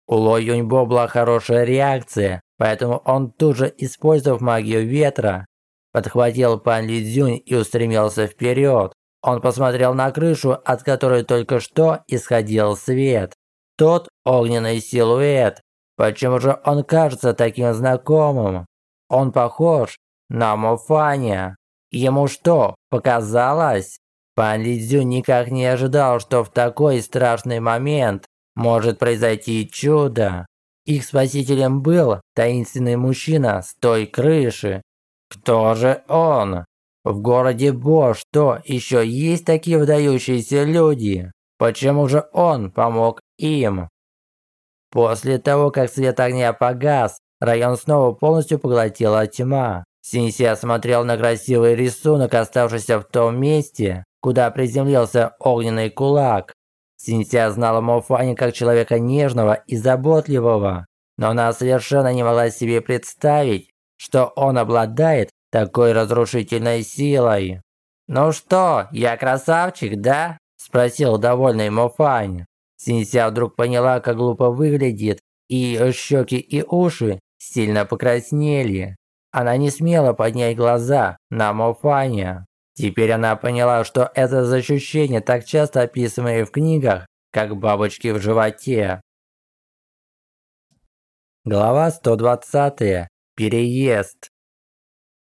У Ло Юньбо была хорошая реакция, поэтому он тут же, использовав магию ветра, подхватил пан Лидзюнь и устремился вперед. Он посмотрел на крышу, от которой только что исходил свет. Тот огненный силуэт. Почему же он кажется таким знакомым? Он похож на Мофаня. Ему что, показалось? Пан Лидзю никак не ожидал, что в такой страшный момент может произойти чудо. Их спасителем был таинственный мужчина с той крыши. Кто же он? В городе Бо что, еще есть такие выдающиеся люди? Почему же он помог им? После того, как свет огня погас, район снова полностью поглотила тьма. Синси смотрел на красивый рисунок, оставшийся в том месте, куда приземлился огненный кулак. Синтия знала Мофани как человека нежного и заботливого, но она совершенно не могла себе представить, что он обладает такой разрушительной силой. «Ну что, я красавчик, да?» – спросил довольный Мофань. Синтия вдруг поняла, как глупо выглядит, и щеки и уши сильно покраснели. Она не смела поднять глаза на Мофаня. Теперь она поняла, что это ощущение, так часто описываемое в книгах, как бабочки в животе. Глава 120. Переезд.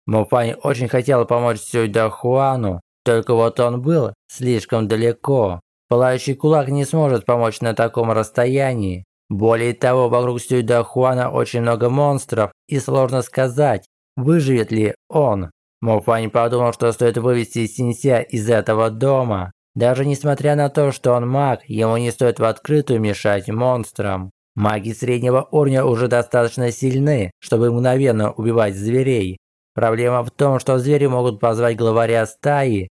Муфань очень хотел помочь Сюйда Хуану, только вот он был слишком далеко. Пылающий кулак не сможет помочь на таком расстоянии. Более того, вокруг Сюйда Хуана очень много монстров, и сложно сказать, выживет ли он. Мофань подумал, что стоит вывести Синься из этого дома. Даже несмотря на то, что он маг, ему не стоит в открытую мешать монстрам. Маги среднего уровня уже достаточно сильны, чтобы мгновенно убивать зверей. Проблема в том, что звери могут позвать главаря стаи,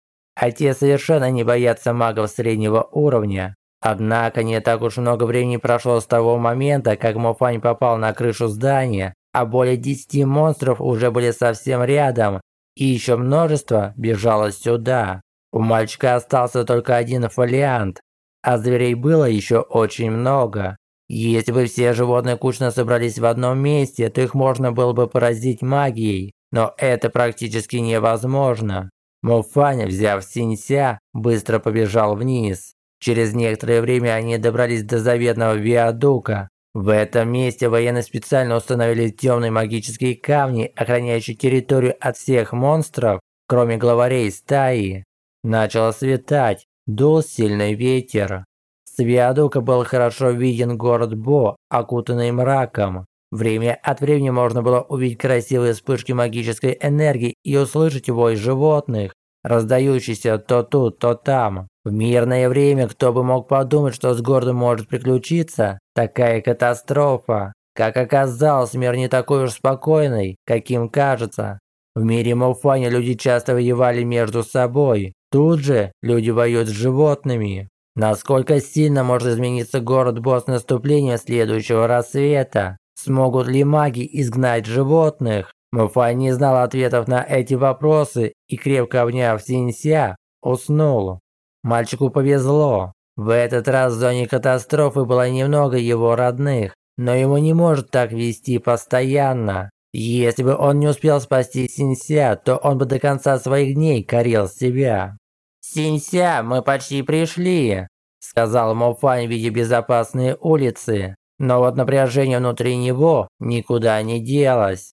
а те совершенно не боятся магов среднего уровня. Однако не так уж много времени прошло с того момента, как Мофань попал на крышу здания, а более 10 монстров уже были совсем рядом, и еще множество бежало сюда. У мальчика остался только один фолиант, а зверей было еще очень много. Если бы все животные кучно собрались в одном месте, то их можно было бы поразить магией, но это практически невозможно. Муфань, взяв Синься, быстро побежал вниз. Через некоторое время они добрались до заветного виадука. В этом месте военные специально установили темные магические камни, охраняющие территорию от всех монстров, кроме главарей стаи. Начало светать, дул сильный ветер. С виадука был хорошо виден город Бо, окутанный мраком. Время от времени можно было увидеть красивые вспышки магической энергии и услышать вой животных, раздающийся то тут, то там. В мирное время кто бы мог подумать, что с городом может приключиться такая катастрофа. Как оказалось, мир не такой уж спокойный, каким кажется. В мире Мофани люди часто воевали между собой. Тут же люди воюют с животными. Насколько сильно может измениться город босс наступления следующего рассвета? Смогут ли маги изгнать животных? Муфай не знал ответов на эти вопросы и, крепко обняв Синься, уснул. Мальчику повезло. В этот раз в зоне катастрофы было немного его родных, но ему не может так вести постоянно. Если бы он не успел спасти Синься, то он бы до конца своих дней корил себя. «Синься, мы почти пришли», – сказал Мофань, видя безопасные улицы. Но вот напряжение внутри него никуда не делось.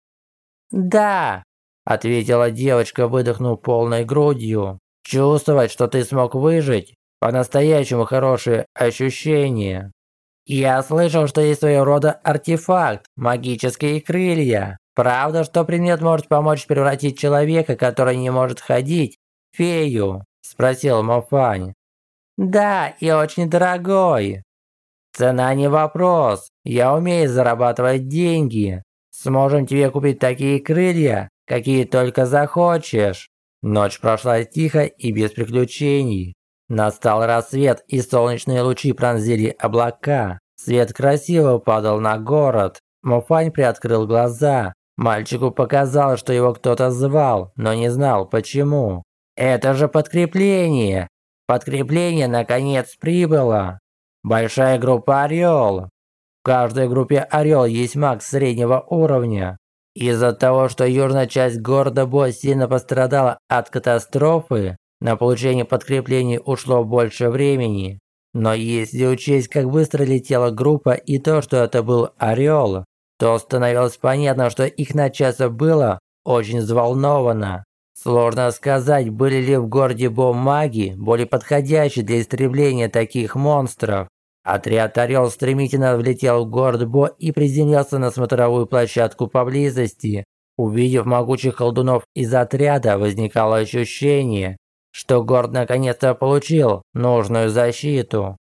«Да», – ответила девочка, выдохнув полной грудью. Чувствовать, что ты смог выжить, по-настоящему хорошее ощущение. Я слышал, что есть своего рода артефакт, магические крылья. Правда, что предмет может помочь превратить человека, который не может ходить, в фею? Спросил Мофань. Да, и очень дорогой. Цена не вопрос. Я умею зарабатывать деньги. Сможем тебе купить такие крылья, какие только захочешь. Ночь прошла тихо и без приключений. Настал рассвет, и солнечные лучи пронзили облака. Свет красиво падал на город. Муфань приоткрыл глаза. Мальчику показалось, что его кто-то звал, но не знал почему. «Это же подкрепление! Подкрепление наконец прибыло! Большая группа «Орел». В каждой группе «Орел» есть маг среднего уровня. Из-за того, что южная часть города Бо сильно пострадала от катастрофы, на получение подкреплений ушло больше времени. Но если учесть, как быстро летела группа и то, что это был Орел, то становилось понятно, что их начальство было очень взволновано. Сложно сказать, были ли в городе Бо маги, более подходящие для истребления таких монстров. Отряд «Орел» стремительно влетел в город Бо и приземлился на смотровую площадку поблизости. Увидев могучих колдунов из отряда, возникало ощущение, что город наконец-то получил нужную защиту.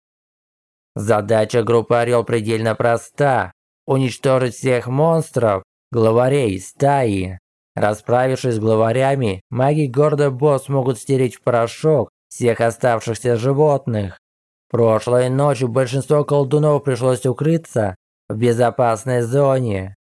Задача группы «Орел» предельно проста – уничтожить всех монстров, главарей стаи. Расправившись с главарями, маги города Бо смогут стереть в порошок всех оставшихся животных. Прошлой ночью большинство колдунов пришлось укрыться в безопасной зоне.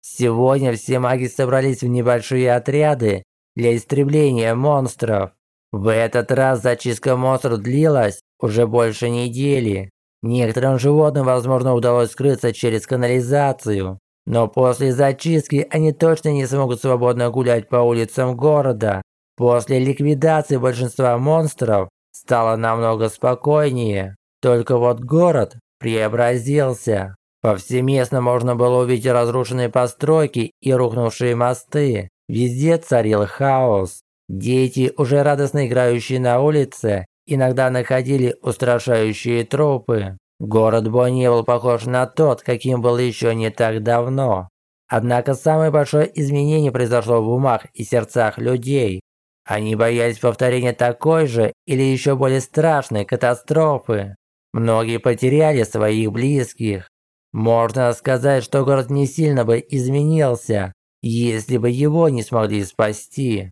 Сегодня все маги собрались в небольшие отряды для истребления монстров. В этот раз зачистка монстров длилась уже больше недели. Некоторым животным, возможно, удалось скрыться через канализацию. Но после зачистки они точно не смогут свободно гулять по улицам города. После ликвидации большинства монстров стало намного спокойнее. Только вот город преобразился. Повсеместно можно было увидеть разрушенные постройки и рухнувшие мосты. Везде царил хаос. Дети, уже радостно играющие на улице, иногда находили устрашающие трупы. Город Бо не был похож на тот, каким был еще не так давно. Однако самое большое изменение произошло в умах и сердцах людей. Они боялись повторения такой же или еще более страшной катастрофы. Многие потеряли своих близких. Можно сказать, что город не сильно бы изменился, если бы его не смогли спасти.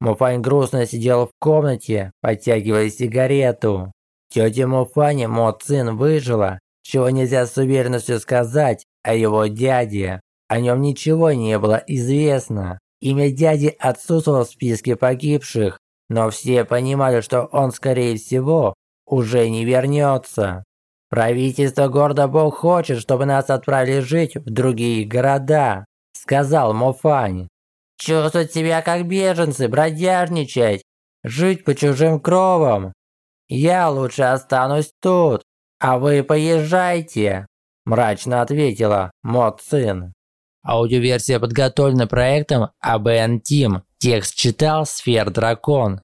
Муфань грустно сидел в комнате, подтягивая сигарету. Тетя Муфани Мо Цин выжила, чего нельзя с уверенностью сказать о его дяде. О нем ничего не было известно. Имя дяди отсутствовало в списке погибших, но все понимали, что он, скорее всего, уже не вернется. Правительство города Бог хочет, чтобы нас отправили жить в другие города, сказал Мофань. Чувствовать себя как беженцы, бродяжничать, жить по чужим кровам. Я лучше останусь тут, а вы поезжайте, мрачно ответила Мо Цин. Аудиоверсия подготовлена проектом ABN Team. Текст читал Сфер Дракон.